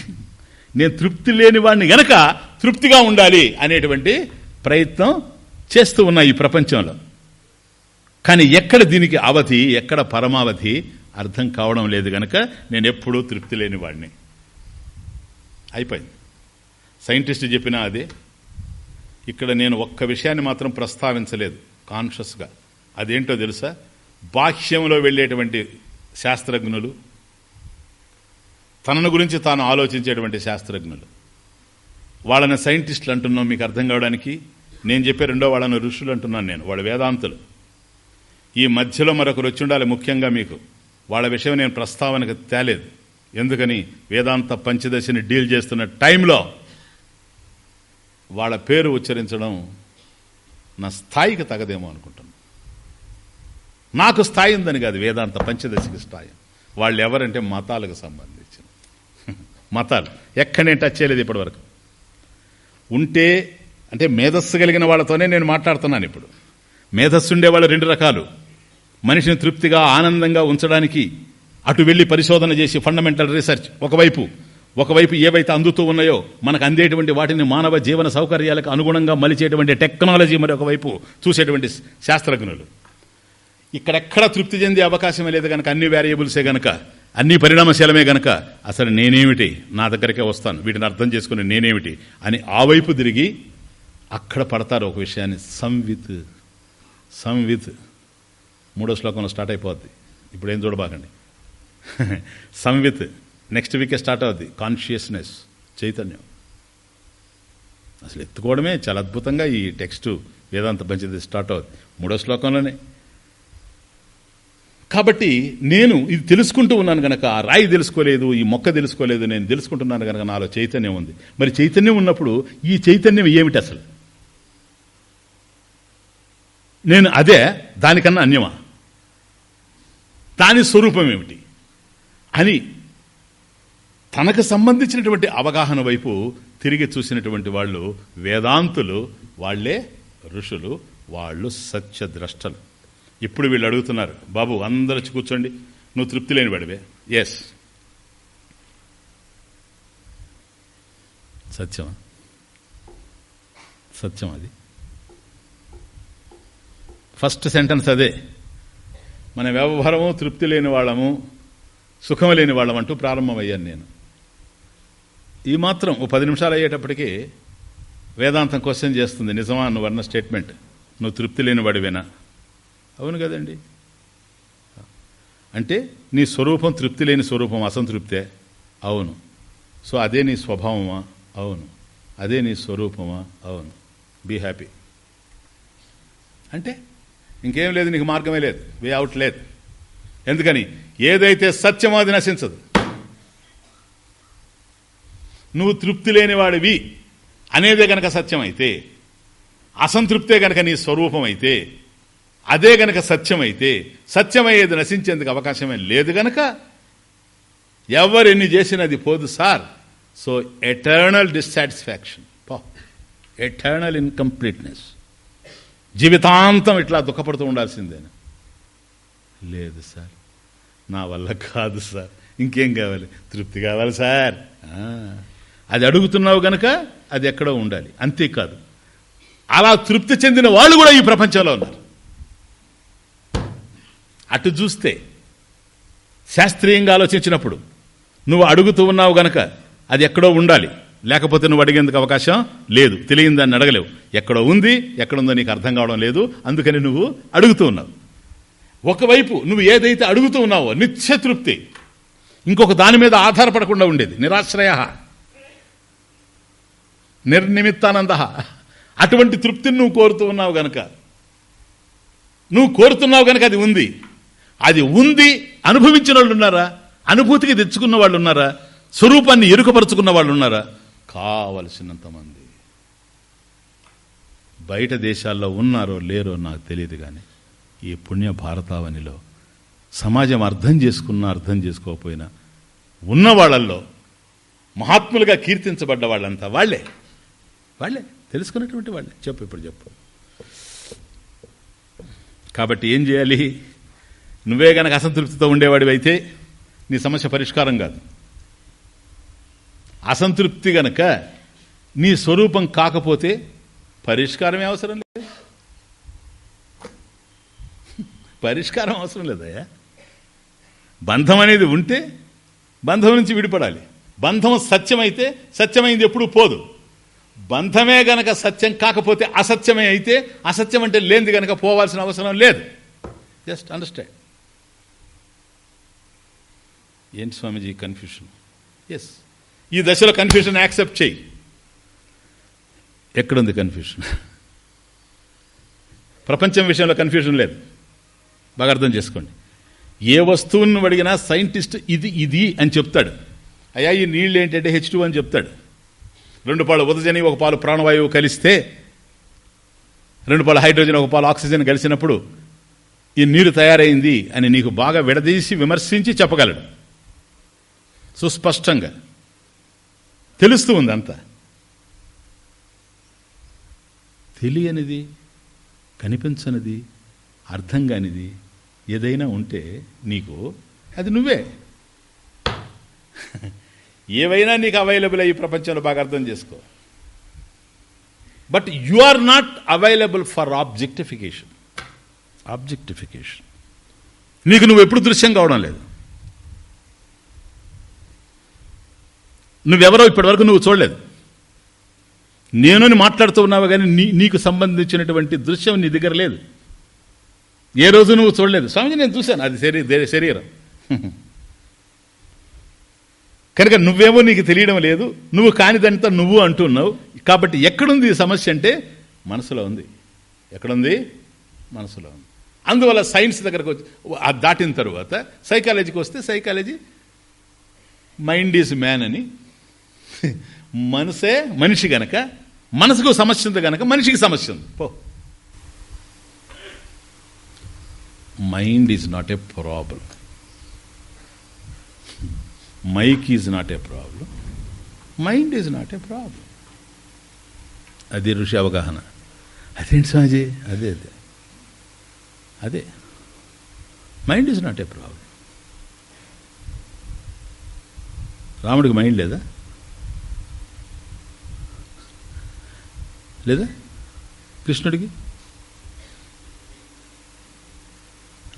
నేను తృప్తి లేని వాడిని గనక తృప్తిగా ఉండాలి అనేటువంటి ప్రయత్నం చేస్తూ ఉన్నా ఈ ప్రపంచంలో. కానీ ఎక్కడ దీనికి అవధి ఎక్కడ పరమావధి అర్థం కావడం లేదు గనక నేను ఎప్పుడూ తృప్తి లేని వాడిని అయిపోయింది. సైంటిస్ట్ చెప్పినా అదే. ఇక్కడ నేను ఒక్క విషయాన్ని మాత్రం ప్రస్తావించలేదు కాన్షియస్గా అదేంటో తెలుసా? బాహ్యంలో వెళ్ళేటువంటి శాస్త్రజ్ఞులు తనను గురించి తాను ఆలోచించేటువంటి శాస్త్రజ్ఞులు. వాళ్ళని సైంటిస్టులు అంటున్నాం మీకు అర్థం కావడానికి. నేను చెప్పే రెండో వాళ్ళని ఋషులు అంటున్నాను నేను వాళ్ళ వేదాంతులు. ఈ మధ్యలో మరొకరు వచ్చి ఉండాలి ముఖ్యంగా మీకు. వాళ్ళ విషయం నేను ప్రస్తావనకు తేలేదు. ఎందుకని? వేదాంత పంచదశని డీల్ చేస్తున్న టైంలో వాళ్ళ పేరు ఉచ్చరించడం నా స్థాయికి తగదేమో అనుకుంటున్నాను నాకు స్థాయి ఉందని కాదు వేదాంత పంచదశకి స్థాయి. వాళ్ళు ఎవరంటే మతాలకు సంబంధించిన. మతాలు. ఎక్కడ నేను టచ్ చేయలేదు ఇప్పటివరకు. ఉంటే అంటే మేధస్సు కలిగిన వాళ్ళతోనే నేను మాట్లాడుతున్నాను ఇప్పుడు. మేధస్సు ఉండే వాళ్ళు రెండు రకాలు. మనిషిని తృప్తిగా ఆనందంగా ఉంచడానికి అటు వెళ్ళి పరిశోధన చేసి ఫండమెంటల్ రీసెర్చ్ ఒకవైపు ఒకవైపు ఏవైతే అందుతూ ఉన్నాయో మనకు అందేటువంటి వాటిని మానవ జీవన సౌకర్యాలకు అనుగుణంగా మలిచేటువంటి టెక్నాలజీ మరి ఒకవైపు చూసేటువంటి శాస్త్రజ్ఞులు. ఇక్కడెక్కడ తృప్తి చెందే అవకాశమే లేదు కనుక అన్ని వేరియబుల్సే గనక అన్ని పరిణామశీలమే గనక అసలు నేనేమిటి? నా దగ్గరికే వస్తాను వీటిని అర్థం చేసుకుని నేనేమిటి? అని ఆ వైపు తిరిగి అక్కడ పడతారు ఒక విషయాన్ని. సంవిత్ సంవిత్. మూడో శ్లోకంలో స్టార్ట్ అయిపోద్ది. ఇప్పుడు ఏం చూడబాకండి. సంవిత్. నెక్స్ట్ వీకే స్టార్ట్ అవుద్ది? కాన్షియస్నెస్ చైతన్యం. అసలు ఎత్తుకోవడమే చాలా అద్భుతంగా ఈ టెక్స్ట్ వేదాంత పంచది స్టార్ట్ అవుద్ది. మూడో శ్లోకంలోనే. కాబట్టి నేను ఇది తెలుసుకుంటూ ఉన్నాను గనక ఆ రాయి తెలుసుకోలేదు ఈ మొక్క తెలుసుకోలేదు నేను తెలుసుకుంటున్నాను గనక నాలో చైతన్యం ఉంది. మరి చైతన్యం ఉన్నప్పుడు ఈ చైతన్యం ఏమిటి అసలు? నేను అదే దానికన్నా అన్యమా? దాని స్వరూపం ఏమిటి? అని తనకు సంబంధించినటువంటి అవగాహన వైపు తిరిగి చూసినటువంటి వాళ్ళు వేదాంతులు వాళ్ళే ఋషులు వాళ్ళు సత్యద్రష్టలు. ఇప్పుడు వీళ్ళు అడుగుతున్నారు బాబు అందరూ కూర్చోండి. నువ్వు తృప్తి లేని వాడివే. ఎస్ సత్యమా? సత్యం అది. ఫస్ట్ సెంటెన్స్ అదే. మన వ్యవహారము తృప్తి లేని వాళ్ళము సుఖం లేని వాళ్ళం అంటూ ప్రారంభమయ్యాను నేను. ఈ మాత్రం ఓ పది నిమిషాలు అయ్యేటప్పటికీ వేదాంతం క్వశ్చన్ చేస్తుంది నిజమా? నువ్వు అన్న స్టేట్మెంట్. నువ్వు తృప్తి లేని వాడివేనా? అవును కదండి. అంటే నీ స్వరూపం తృప్తి లేని స్వరూపం అసంతృప్తే? అవును. సో అదే నీ స్వభావమా? అవును. అదే నీ స్వరూపమా? అవును. Be happy. అంటే? ఇంకేం లేదు నీకు మార్గమే లేదు. వే అవుట్ లేదు. ఎందుకని? ఏదైతే సత్యమో అది నశించదు. నువ్వు తృప్తి లేనివాడివి అనేదే గనక సత్యం అయితే అసంతృప్తే గనక నీ స్వరూపం అయితే అదే గనక సత్యమైతే సత్యమయ్యేది నశించేందుకు అవకాశమే లేదు గనక ఎవరెన్ని చేసినది పోదు sir. So eternal dissatisfaction eternal incompleteness జీవితాంతం ఇట్లా దుఃఖపడుతూ ఉండాల్సిందేనా లేదు సార్. నా వల్ల కాదు సార్. ఇంకేం కావాలి? తృప్తి కావాలి సార్. అది అడుగుతున్నావు గనక అది ఎక్కడో ఉండాలి. అంతేకాదు అలా తృప్తి చెందిన వాళ్ళు కూడా ఈ ప్రపంచంలో ఉన్నారు. అటు చూస్తే శాస్త్రీయంగా ఆలోచించినప్పుడు నువ్వు అడుగుతూ ఉన్నావు గనక అది ఎక్కడో ఉండాలి. లేకపోతే నువ్వు అడిగేందుకు అవకాశం లేదు. తెలియని దాన్ని అడగలేవు. ఎక్కడో ఉంది ఎక్కడుందో నీకు అర్థం కావడం లేదు. అందుకని నువ్వు అడుగుతూ ఉన్నావు. ఒకవైపు నువ్వు ఏదైతే అడుగుతూ ఉన్నావో నిత్యతృప్తి ఇంకొక దాని మీద ఆధారపడకుండా ఉండేది. నిరాశ్రయ. నిర్నిమిత్తానంద. అటువంటి తృప్తిని నువ్వు కోరుతూ ఉన్నావు గనక. నువ్వు కోరుతున్నావు గనక అది ఉంది. అది ఉంది అనుభవించిన వాళ్ళు ఉన్నారా? అనుభూతికి తెచ్చుకున్న వాళ్ళు ఉన్నారా? స్వరూపాన్ని ఎరుకపరుచుకున్న వాళ్ళు ఉన్నారా? కావలసినంతమంది బయట దేశాల్లో ఉన్నారో లేరో నాకు తెలియదు కానీ ఈ పుణ్య భారతావనిలో సమాజం అర్థం చేసుకున్నా అర్థం చేసుకోకపోయినా ఉన్న వాళ్ళల్లో మహాత్ములుగా కీర్తించబడ్డ వాళ్ళంతా వాళ్ళే వాళ్ళే తెలుసుకున్నటువంటి వాళ్ళే. చెప్పు ఇప్పుడు చెప్పు. కాబట్టి ఏం చేయాలి? నువ్వే గనక అసంతృప్తితో ఉండేవాడివైతే నీ సమస్య పరిష్కారం కాదు. అసంతృప్తి గనక నీ స్వరూపం కాకపోతే పరిష్కారమే అవసరం లేదు. పరిష్కారం అవసరం లేదయ్యా. బంధం అనేది ఉంటే బంధం నుంచి విడిపడాలి. బంధం సత్యమైతే సత్యమైంది ఎప్పుడూ పోదు. బంధమే గనక సత్యం కాకపోతే అసత్యమే అయితే అసత్యం అంటే లేనిది గనక పోవాల్సిన అవసరం లేదు. Just understand. ఏంటి స్వామీజీ కన్ఫ్యూషన్? ఎస్ ఈ దశలో కన్ఫ్యూషన్ యాక్సెప్ట్ చేయి. ఎక్కడుంది కన్ఫ్యూషన్? ప్రపంచం విషయంలో కన్ఫ్యూషన్ లేదు. బాగా అర్థం చేసుకోండి. ఏ వస్తువును అడిగినా సైంటిస్ట్ ఇది ఇది అని చెప్తాడు. అయ్యా ఈ నీళ్ళు ఏంటంటే హెచ్ అని చెప్తాడు. రెండు పాలు ఉదజని ఒక పాలు ప్రాణవాయువు కలిస్తే రెండు పాలు హైడ్రోజన్ ఒక పాలు ఆక్సిజన్ కలిసినప్పుడు ఈ నీరు తయారైంది అని నీకు బాగా విడదీసి విమర్శించి చెప్పగలడు. సుస్పష్టంగా. తెలుస్తూ ఉంది అంతా. తెలియనిది కనిపించనిది అర్థం కానిది ఏదైనా ఉంటే నీకు అది నువ్వే. ఏవైనా నీకు అవైలబుల్ అయ్యి ప్రపంచంలో బాగా అర్థం చేసుకో. But you are not available for objectification objectification నీకు నువ్వు ఎప్పుడు దృశ్యం కావడం లేదు. నువ్వెవరో ఇప్పటివరకు నువ్వు చూడలేదు. నేను మాట్లాడుతూ ఉన్నావు కానీ నీ నీకు సంబంధించినటువంటి దృశ్యం నీ దగ్గర లేదు. ఏ రోజు నువ్వు చూడలేదు. స్వామిజీ నేను చూశాను. అది శరీ శరీరం. కనుక నువ్వేమో నీకు తెలియడం లేదు నువ్వు కానిదంతా నువ్వు అంటున్నావు. కాబట్టి ఎక్కడుంది ఈ సమస్య అంటే మనసులో ఉంది. ఎక్కడుంది? మనసులో ఉంది. అందువల్ల సైన్స్ దగ్గరకు వచ్చి అది దాటిన తర్వాత సైకాలజీకి వస్తే సైకాలజీ మైండ్ ఈజ్ మ్యాన్ అని. మనసే మనిషి గనక మనసుకు సమస్య ఉంది గనక మనిషికి సమస్య ఉంది. పో. Mind is not a problem. Mind is not a problem. Mind is not a problem. అది ఋషి అవగాహన. అదేంటి స్వామిజీ? అదే అదే. అదే. Mind is not a problem. రాముడికి మైండ్ లేదా? లేదా? కృష్ణుడికి?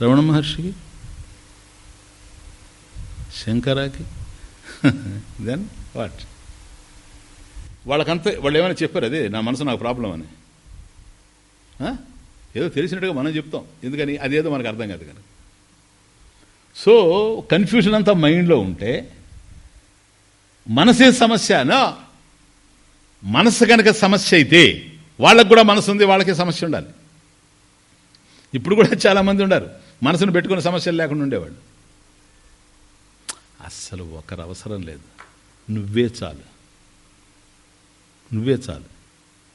రమణ మహర్షికి? శంకరాకి? దెన్ వాట్ వాళ్ళకంతా వాళ్ళు ఏమైనా చెప్పారు అదే నా మనసు నాకు ప్రాబ్లం అని. ఏదో తెలిసినట్టుగా మనం చెప్తాం. ఎందుకని? అదేదో మనకు అర్థం కాదు కనుక. సో కన్ఫ్యూషన్ అంతా మైండ్లో ఉంటే మనసే సమస్యనా మనసు కనుక సమస్య అయితే వాళ్ళకు కూడా మనసు ఉంది వాళ్ళకే సమస్య ఉండాలి. ఇప్పుడు కూడా చాలామంది ఉన్నారు మనసును పెట్టుకునే సమస్యలు లేకుండా ఉండేవాళ్ళు. అస్సలు ఒకరు అవసరం లేదు. నువ్వే చాలు. నువ్వే చాలు.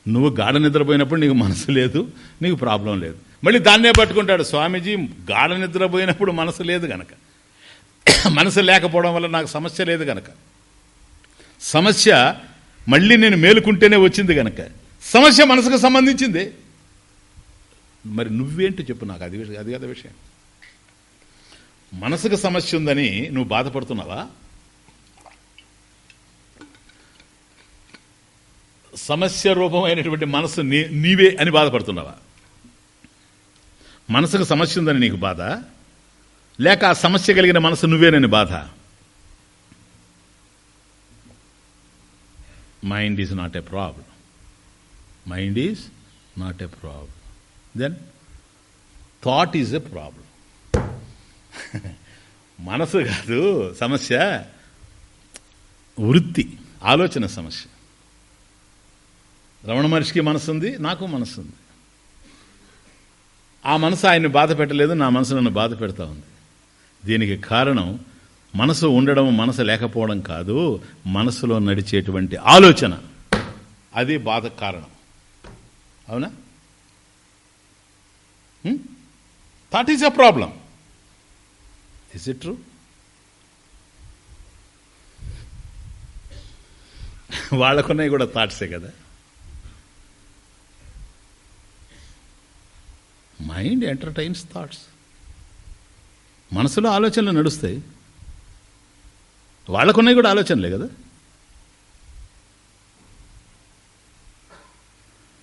నువ్వు గాఢ నిద్రపోయినప్పుడు నీకు మనసు లేదు నీకు ప్రాబ్లం లేదు. మళ్ళీ దాన్నే పట్టుకుంటాడు. స్వామీజీ గాఢ నిద్రపోయినప్పుడు మనసు లేదు గనక. మనసు లేకపోవడం వల్ల నాకు సమస్య లేదు గనక. సమస్య మళ్ళీ నేను మేలుకుంటేనే వచ్చింది గనక. సమస్య మనసుకు సంబంధించింది. మరి నువ్వేంటి చెప్పు నాకు. అది అది కదా విషయం. మనసుకు సమస్య ఉందని నువ్వు బాధపడుతున్నావా? సమస్య రూపమైనటువంటి మనసు నీ నీవే అని బాధపడుతున్నావా? మనసుకు సమస్య ఉందని నీకు బాధ? లేక ఆ సమస్య కలిగిన మనసు నువ్వేనని బాధ? Mind is not a problem mind is not a problem then thought is a problem మనసు కాదు సమస్య వృత్తి ఆలోచన సమస్య. రమణ మనిషికి మనసు ఉంది నాకు మనసు ఉంది ఆ మనసు ఆయన్ని బాధ పెట్టలేదు నా మనసు నన్ను బాధ పెడతా ఉంది. దీనికి కారణం మనసు ఉండడం మనసు లేకపోవడం కాదు మనసులో నడిచేటువంటి ఆలోచన. అది బాధ కారణం. అవునా? Thought is a problem is it true వాళ్ళకున్నవి కూడా థాట్సే కదా? మైండ్ ఎంటర్టైన్స్ థాట్స్ మనసులో ఆలోచనలు నడుస్తాయి. వాళ్ళకున్నాయి కూడా ఆలోచనలే కదా?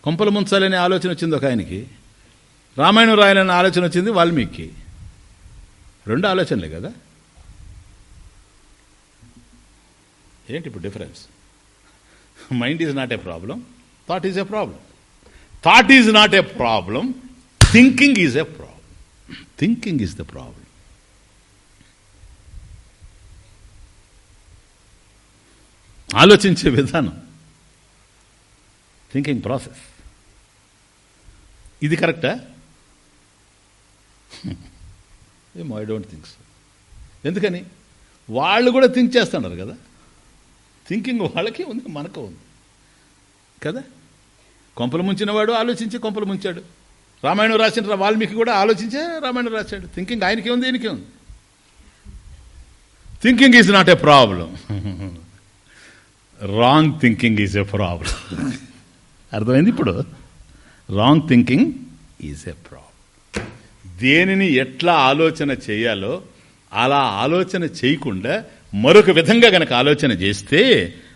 కొంపలు ముంచాలనే ఆలోచన వచ్చింది ఒక ఆయనకి. రామాయణం రాయాలనే ఆలోచన వచ్చింది వాల్మీకి. రెండు ఆలోచనలే కదా? ఏంటి ఇప్పుడు difference? Mind is not a problem thought is a problem thought is not a problem thinking is a problem thinking is the problem ఆలోచించే విధానం. థింకింగ్ ప్రాసెస్ ఇది కరెక్టా? ఏమో ఐ డోంట్ థింక్ సో ఎందుకని? వాళ్ళు కూడా థింక్ చేస్తున్నారు కదా. థింకింగ్ వాళ్ళకి ఉంది మనకు ఉంది. కదా? కొంపలు ముంచినవాడు ఆలోచించి కొంపలు ముంచాడు. రామాయణం రాసిన వాల్మీకి కూడా ఆలోచించే రామాయణం రాశాడు. థింకింగ్ ఆయనకే ఉంది ఈయనకే ఉంది. Thinking is not a problem wrong thinking is a problem అర్థమైంది ఇప్పుడు? Wrong thinking is a problem దేనిని ఎట్లా ఆలోచన చేయాలో అలా ఆలోచన చేయకుండా మరొక విధంగా గనక ఆలోచన చేస్తే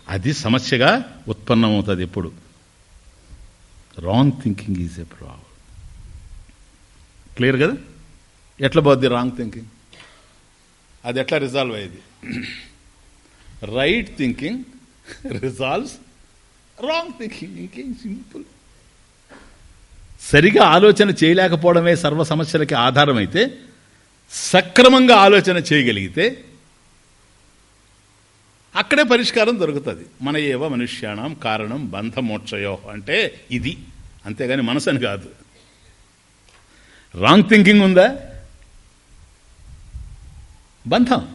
అది సమస్యగా ఉత్పన్నమవుతుంది ఎప్పుడు. Wrong thinking is a problem clear కదా? ఎట్లా పోద్ది రాంగ్ థింకింగ్ అది ఎట్లా రిజాల్వ్ అయ్యేది? Right thinking resolves wrong thinking ఇంకేం సింపుల్ సరిగా ఆలోచన చేయలేకపోవడమే సర్వ సమస్యలకి ఆధారమైతే సక్రమంగా ఆలోచన చేయగలిగితే అక్కడే పరిష్కారం దొరుకుతుంది. మన ఏవ మనుష్యాణం కారణం బంధమోక్షయో అంటే ఇది. అంతేగాని మనసు అని కాదు. రాంగ్ థింకింగ్ ఉందా? బంధం.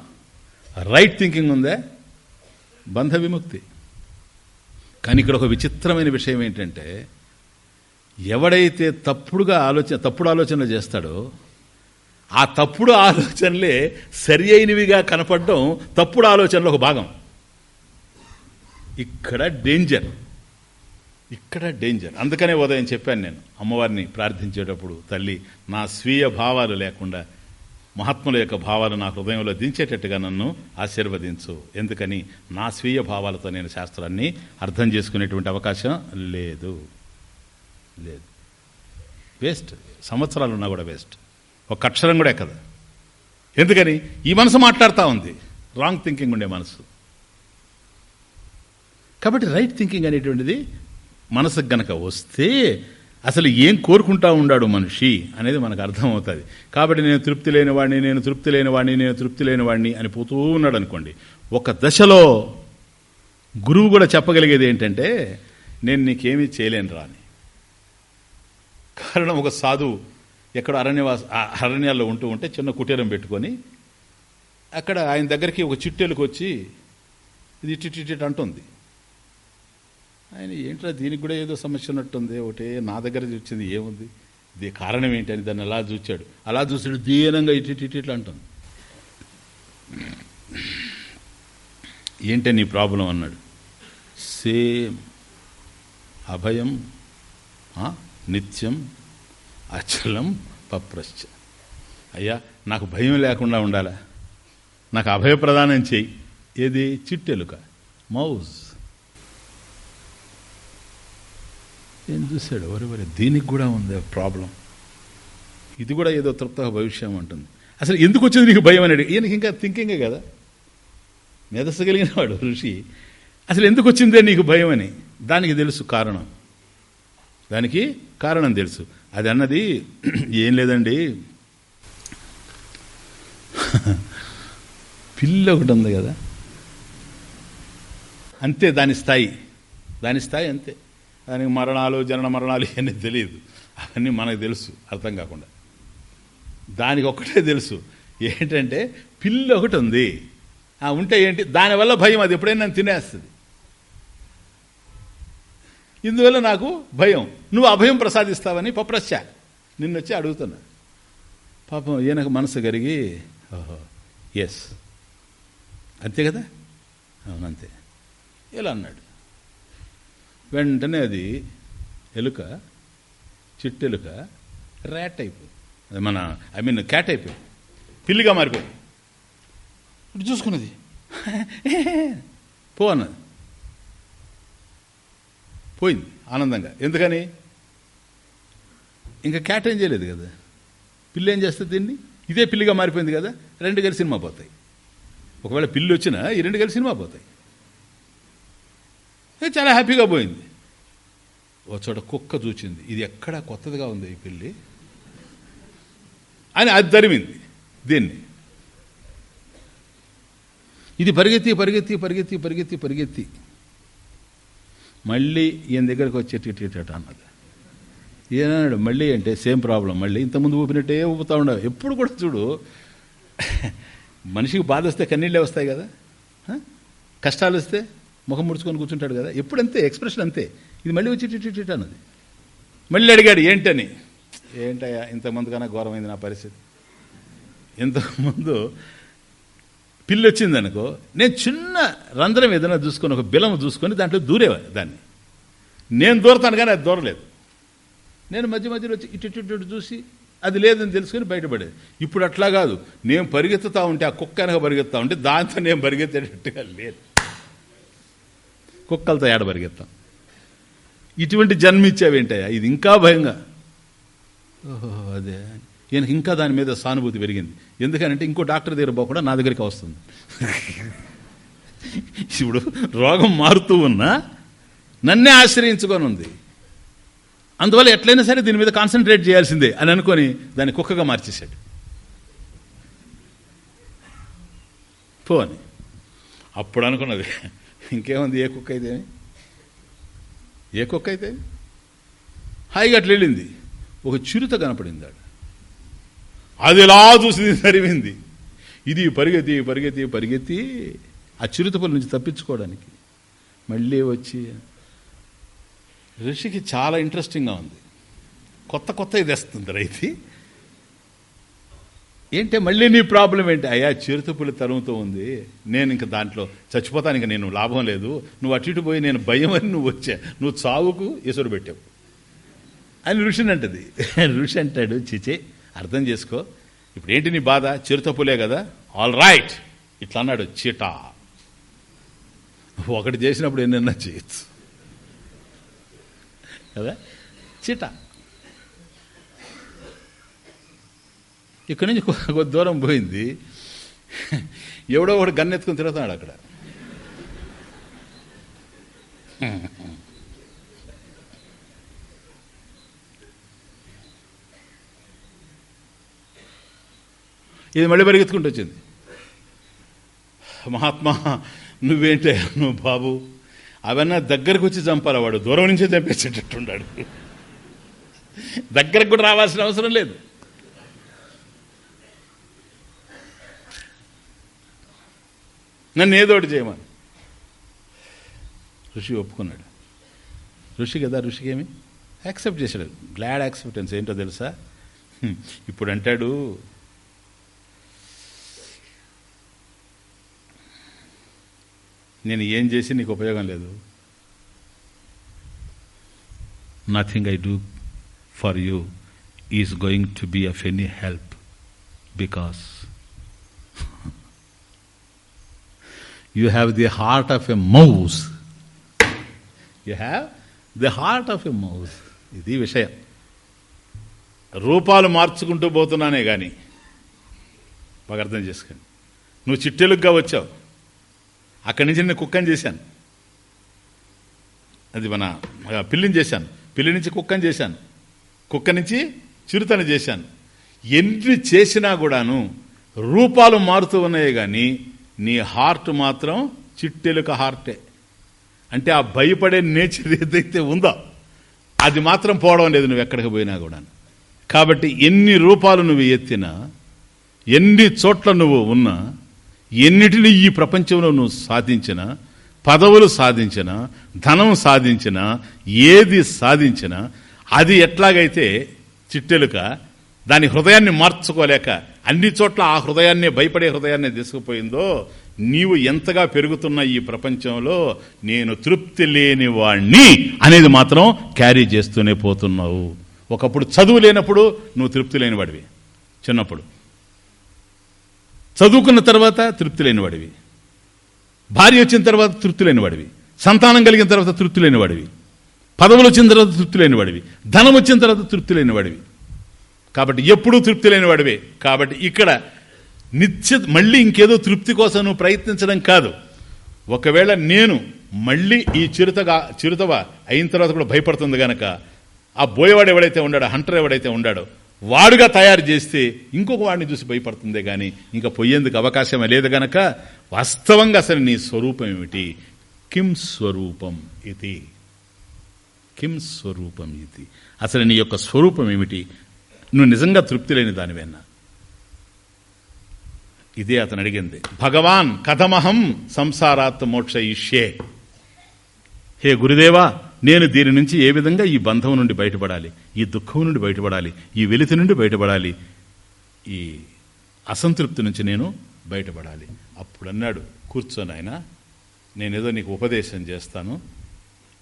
రైట్ థింకింగ్ ఉందా? బంధ విముక్తి. కానీ ఇక్కడ ఒక విచిత్రమైన విషయం ఏంటంటే ఎవడైతే తప్పుడుగా ఆలోచన తప్పుడు ఆలోచనలు చేస్తాడో ఆ తప్పుడు ఆలోచనలే సరి అయినవిగా కనపడడం తప్పుడు ఆలోచనలో ఒక భాగం. ఇక్కడ డేంజర్. ఇక్కడ డేంజర్. అందుకనే ఉదయం చెప్పాను నేను అమ్మవారిని ప్రార్థించేటప్పుడు తల్లి నా స్వీయ భావాలు లేకుండా మహాత్ముల యొక్క భావాలు నా హృదయంలో దించేటట్టుగా నన్ను ఆశీర్వదించు. ఎందుకని? నా స్వీయ భావాలతో నేను శాస్త్రాన్ని అర్థం చేసుకునేటువంటి అవకాశం లేదు. లేదు. వేస్ట్. సంవత్సరాలు ఉన్నా కూడా వేస్ట్. ఒక అక్షరం కూడా ఎక్కదు. ఎందుకని? ఈ మనసు మాట్లాడుతూ ఉంది. రాంగ్ థింకింగ్ ఉండే మనసు. కాబట్టి రైట్ థింకింగ్ అనేటువంటిది మనసుకు గనక వస్తే అసలు ఏం కోరుకుంటా ఉండాడు మనిషి అనేది మనకు అర్థమవుతుంది. కాబట్టి నేను తృప్తి లేని వాడిని నేను తృప్తి లేని వాడిని నేను తృప్తి లేని వాడిని అని పోతూ ఉన్నాడు అనుకోండి. ఒక దశలో గురువు కూడా చెప్పగలిగేది ఏంటంటే నేను నీకేమీ చేయలేను రాని కారణం ఒక సాధువు ఎక్కడ అరణ్యవాస అరణ్యాల్లో ఉంటూ ఉంటే చిన్న కుటీరం పెట్టుకొని అక్కడ ఆయన దగ్గరికి ఒక చిట్టెలకు వచ్చి ఇది ఇట్టి అంటుంది. ఆయన ఏంట్రా దీనికి కూడా ఏదో సమస్య ఉన్నట్టుంది ఒకటే నా దగ్గర చూచింది ఏముంది? ఇది కారణం ఏంటి అని దాన్ని అలా చూచాడు. అలా చూసాడు దీనంగా ఇటు ఇటు ఇట్లా అంటుంది. ఏంటే నీ ప్రాబ్లం అన్నాడు. సేమ్ అభయం నిత్యం అచలం పప్రశ్చ. అయ్యా నాకు భయం లేకుండా ఉండాలా? నాకు అభయప్రదానం చేయి. ఏది? చిట్టెలుక. మౌజ్. ఏం చూశాడు? వరే దీనికి కూడా ఉంది ప్రాబ్లం. ఇది కూడా ఏదో తృప్త భవిష్యం అంటుంది. అసలు ఎందుకు వచ్చింది నీకు భయం అనేది? ఈయనకి ఇంకా థింకింగే కదా? మేధస్సు కలిగిన వాడు ఋషి. అసలు ఎందుకు వచ్చిందే నీకు భయం అని? దానికి తెలుసు కారణం. దానికి కారణం తెలుసు. అది అన్నది ఏం లేదండి. పిల్ల ఒకటి ఉంది కదా. అంతే దాని స్థాయి. దాని స్థాయి అంతే. దానికి మరణాలు జనన మరణాలు ఇవన్నీ తెలియదు. అవన్నీ మనకు తెలుసు అర్థం కాకుండా. దానికి ఒక్కటే తెలుసు. ఏంటంటే పిల్ల ఒకటి ఉంది. ఉంటే ఏంటి? దానివల్ల భయం అది. ఎప్పుడైనా నన్ను తినేస్తుంది. ఇందువల్ల నాకు భయం. నువ్వు అభయం ప్రసాదిస్తావని పప్రశ్చ. నిన్నొచ్చి అడుగుతున్నా. పాపం ఈయనకు మనసు కరిగి ఓహో ఎస్ అంతే కదా? అవునంతే. ఇలా అన్నాడు. వెంటనే అది ఎలుక చిట్టెలుక ర్యాట్ అయిపోయింది. అది మన ఐ మీన్ క్యాట్ అయిపోయింది. పిల్లిగా మారిపోయింది. ఇప్పుడు చూసుకున్నది? పో అన్నది. పోయింది ఆనందంగా. ఎందుకని? ఇంకా క్యాట్ ఏం చేయలేదు కదా. పిల్లి ఏం చేస్తుంది దీన్ని? ఇదే పిల్లిగా మారిపోయింది కదా. రెండు కలిసి సినిమా పోతాయి. ఒకవేళ పిల్లి వచ్చినా ఈ రెండు కలిసి సినిమా పోతాయి. చాలా హ్యాపీగా పోయింది. ఓ చోట కుక్క చూచింది. ఇది ఎక్కడా కొత్తదిగా ఉంది ఈ పిల్లి? అని అది తరిమింది దీన్ని. ఇది పరిగెత్తి పరిగెత్తి పరిగెత్తి పరిగెత్తి పరిగెత్తి. మళ్ళీ ఈయన దగ్గరకు వచ్చేటట అన్నది ఈయనన్నాడు మళ్ళీ అంటే సేమ్ ప్రాబ్లం మళ్ళీ ఇంతకుముందు ఊపినట్టే ఊపుతా ఉండవు ఎప్పుడు కూడా చూడు మనిషికి బాధ వస్తే కన్నీళ్ళే వస్తాయి కదా. కష్టాలు వస్తే ముఖం ముడుచుకొని కూర్చుంటాడు కదా. ఎప్పుడు అంతే ఎక్స్ప్రెషన్ అంతే. ఇది మళ్ళీ వచ్చి టిట్ అన్నది. మళ్ళీ అడిగాడు ఏంటని? ఏంటయ్యా ఇంతకుముందు కన్నా ఘోరమైంది నా పరిస్థితి. ఇంతకుముందు పిల్లి వచ్చింది అనుకో నేను చిన్న రంధ్రం ఏదైనా చూసుకొని ఒక బిలం చూసుకొని దాంట్లో దూరేవా దాన్ని. నేను దూరతాను కానీ అది దూరలేదు. నేను మధ్య మధ్యలో వచ్చి ఇటు ఇటు ఇటు చూసి అది లేదని తెలుసుకొని బయటపడేది. ఇప్పుడు అట్లా కాదు. నేను పరిగెత్తుతా ఉంటే ఆ కుక్క వెనక పరిగెత్తా ఉంటే దాంతో నేను పరిగెత్తేటట్టుగా లేదు. కుక్కలతో ఏడ పరిగెత్తాం? ఇటువంటి జన్మ ఇచ్చావేంటయ్యా? ఇది ఇంకా భయంగా. ఓహో అదే. ఈయనకి ఇంకా దాని మీద సానుభూతి పెరిగింది. ఎందుకనంటే ఇంకో డాక్టర్ దగ్గర పోకుండా నా దగ్గరికి వస్తుంది. ఇప్పుడు రోగం మారుతూ ఉన్నా నన్నే ఆశ్రయించుకొని ఉంది. అందువల్ల ఎట్లయినా సరే దీని మీద కాన్సన్ట్రేట్ చేయాల్సిందే అని అనుకొని దాన్ని కుక్కగా మార్చేశాడు. పోని అప్పుడు అనుకున్నది ఇంకేముంది ఏ కుక్క అయితే? ఏ కుక్క అయితే? హాయిగా అట్లా వెళ్ళింది. ఒక చిరుత కనపడింది ఆడు. అది ఎలా చూసింది సరివింది ఇది పరిగెత్తి పరిగెత్తి పరిగెత్తి ఆ చిరుతపుల నుంచి తప్పించుకోవడానికి మళ్ళీ వచ్చి ఋషికి చాలా ఇంట్రెస్టింగ్గా ఉంది. కొత్త కొత్త ఇది వస్తుంది రైతు ఏంటి మళ్ళీ నీ ప్రాబ్లం ఏంటి? అయ్యా చిరుతపులి తరుముతో ఉంది. నేను ఇంక దాంట్లో చచ్చిపోతాను ఇంక నేను లాభం లేదు. నువ్వు అటు ఇటు పోయి నేను భయం అని నువ్వు వచ్చా. నువ్వు చావుకు ఎసురు పెట్టావు. అని ఋషిని అంటది. ఋషి అంటాడు చిచే అర్థం చేసుకో. ఇప్పుడు ఏంటి నీ బాధ? చిరుతపులే కదా? ఆల్ రైట్ ఇట్లా అన్నాడు చీట. ఒకటి చేసినప్పుడు ఎన్నెన్నా చేయొచ్చు. కదా? చీట. ఇక్కడి నుంచి కొద్ది దూరం పోయింది. ఎవడో ఒకడు గన్నెత్తుకుని తిరుగుతున్నాడు అక్కడ. ఇది మళ్ళీ పరిగెత్తుకుంటూ వచ్చింది. మహాత్మా నువ్వేంటే నువ్వు బాబు? అవన్నీ దగ్గరకు వచ్చి చంపాలి వాడు. దూరం నుంచే చంపేసేటట్టున్నాడు దగ్గరకు కూడా రావాల్సిన అవసరం లేదు. నన్ను ఏదో ఒకటి చేయమని. ఋషి ఒప్పుకున్నాడు. ఋషి కదా ఋషికి ఏమి? యాక్సెప్ట్ చేశాడు. గ్లాడ్ యాక్సెప్టెన్స్ ఏంటో తెలుసా? ఇప్పుడు అంటాడు నేను ఏం చేసి నీకు ఉపయోగం లేదు. Nothing I do for you is going to be of any help because you have the heart of a mouse you have the heart of a mouse ఇది విషయం. రూపాలు మార్చుకుంటూ పోతున్నానే కానీ బాగా అర్థం చేసుకోండి. నువ్వు చిట్టెలుగ్గా వచ్చావు. అక్కడి నుంచి నేను కుక్కని చేశాను. అది మన పిల్లిని చేశాను. పిల్లి నుంచి కుక్కని చేశాను. కుక్క నుంచి చిరుతని చేశాను. ఎన్ని చేసినా కూడాను రూపాలు మారుతూ ఉన్నాయి కానీ నీ హార్ట్ మాత్రం చిట్టెలుక హార్టే. అంటే ఆ భయపడే నేచర్ ఏదైతే ఉందో అది మాత్రం పోవడం లేదు నువ్వు ఎక్కడికి పోయినా కూడా కాబట్టి ఎన్ని రూపాలు నువ్వు ఎత్తినా ఎన్ని చోట్ల నువ్వు ఉన్నా ఎన్నిటిని ఈ ప్రపంచంలో నువ్వు సాధించినా పదవులు సాధించినా ధనం సాధించినా ఏది సాధించినా అది ఎట్లాగైతే చిట్టెలుక దాని హృదయాన్ని మార్చుకోలేక అన్ని చోట్ల ఆ హృదయాన్ని భయపడే హృదయాన్ని తీసుకుపోయిందో నీవు ఎంతగా పెరుగుతున్న ఈ ప్రపంచంలో నేను తృప్తి లేని వాణ్ణి అనేది మాత్రం క్యారీ చేస్తూనే పోతున్నావు. ఒకప్పుడు చదువు లేనప్పుడు నువ్వు తృప్తి లేనివాడివి. చిన్నప్పుడు. చదువుకున్న తర్వాత తృప్తి లేనివాడివి. భార్య వచ్చిన తర్వాత తృప్తి లేనివాడివి. సంతానం కలిగిన తర్వాత తృప్తి లేనివాడివి. పదవులు వచ్చిన తర్వాత తృప్తి లేనివాడివి. ధనం వచ్చిన తర్వాత తృప్తి లేనివాడివి. కాబట్టి ఎప్పుడూ తృప్తి లేనివాడివే. కాబట్టి ఇక్కడ నిత్య మళ్ళీ ఇంకేదో తృప్తి కోసం నువ్వు ప్రయత్నించడం కాదు. ఒకవేళ నేను మళ్ళీ ఈ చిరుతగా చిరుతవ అయిన తర్వాత కూడా భయపడుతుంది గనక ఆ బోయవాడు ఎవడైతే ఉన్నాడో హంటర్ ఎవడైతే ఉన్నాడో వాడుగా తయారు చేస్తే ఇంకొక వాడిని చూసి భయపడుతుందే కానీ ఇంకా పోయేందుకు అవకాశమే లేదు గనక వాస్తవంగా అసలు నీ స్వరూపం ఏమిటి? కిం స్వరూపం ఇది. కిం స్వరూపం ఇది. అసలు నీ యొక్క స్వరూపం ఏమిటి? నువ్వు నిజంగా తృప్తి లేని దానివేనా ఇదే అతను అడిగింది. భగవాన్ కథమహం సంసారాత్ మోక్ష ఇష్యే హే గురుదేవా నేను దీని నుంచి ఏ విధంగా ఈ బంధం నుండి బయటపడాలి? ఈ దుఃఖం నుండి బయటపడాలి? ఈ వెలితి నుండి బయటపడాలి? ఈ అసంతృప్తి నుంచి నేను బయటపడాలి. అప్పుడు అన్నాడు కూర్చొని ఆయన నేనేదో నీకు ఉపదేశం చేస్తాను.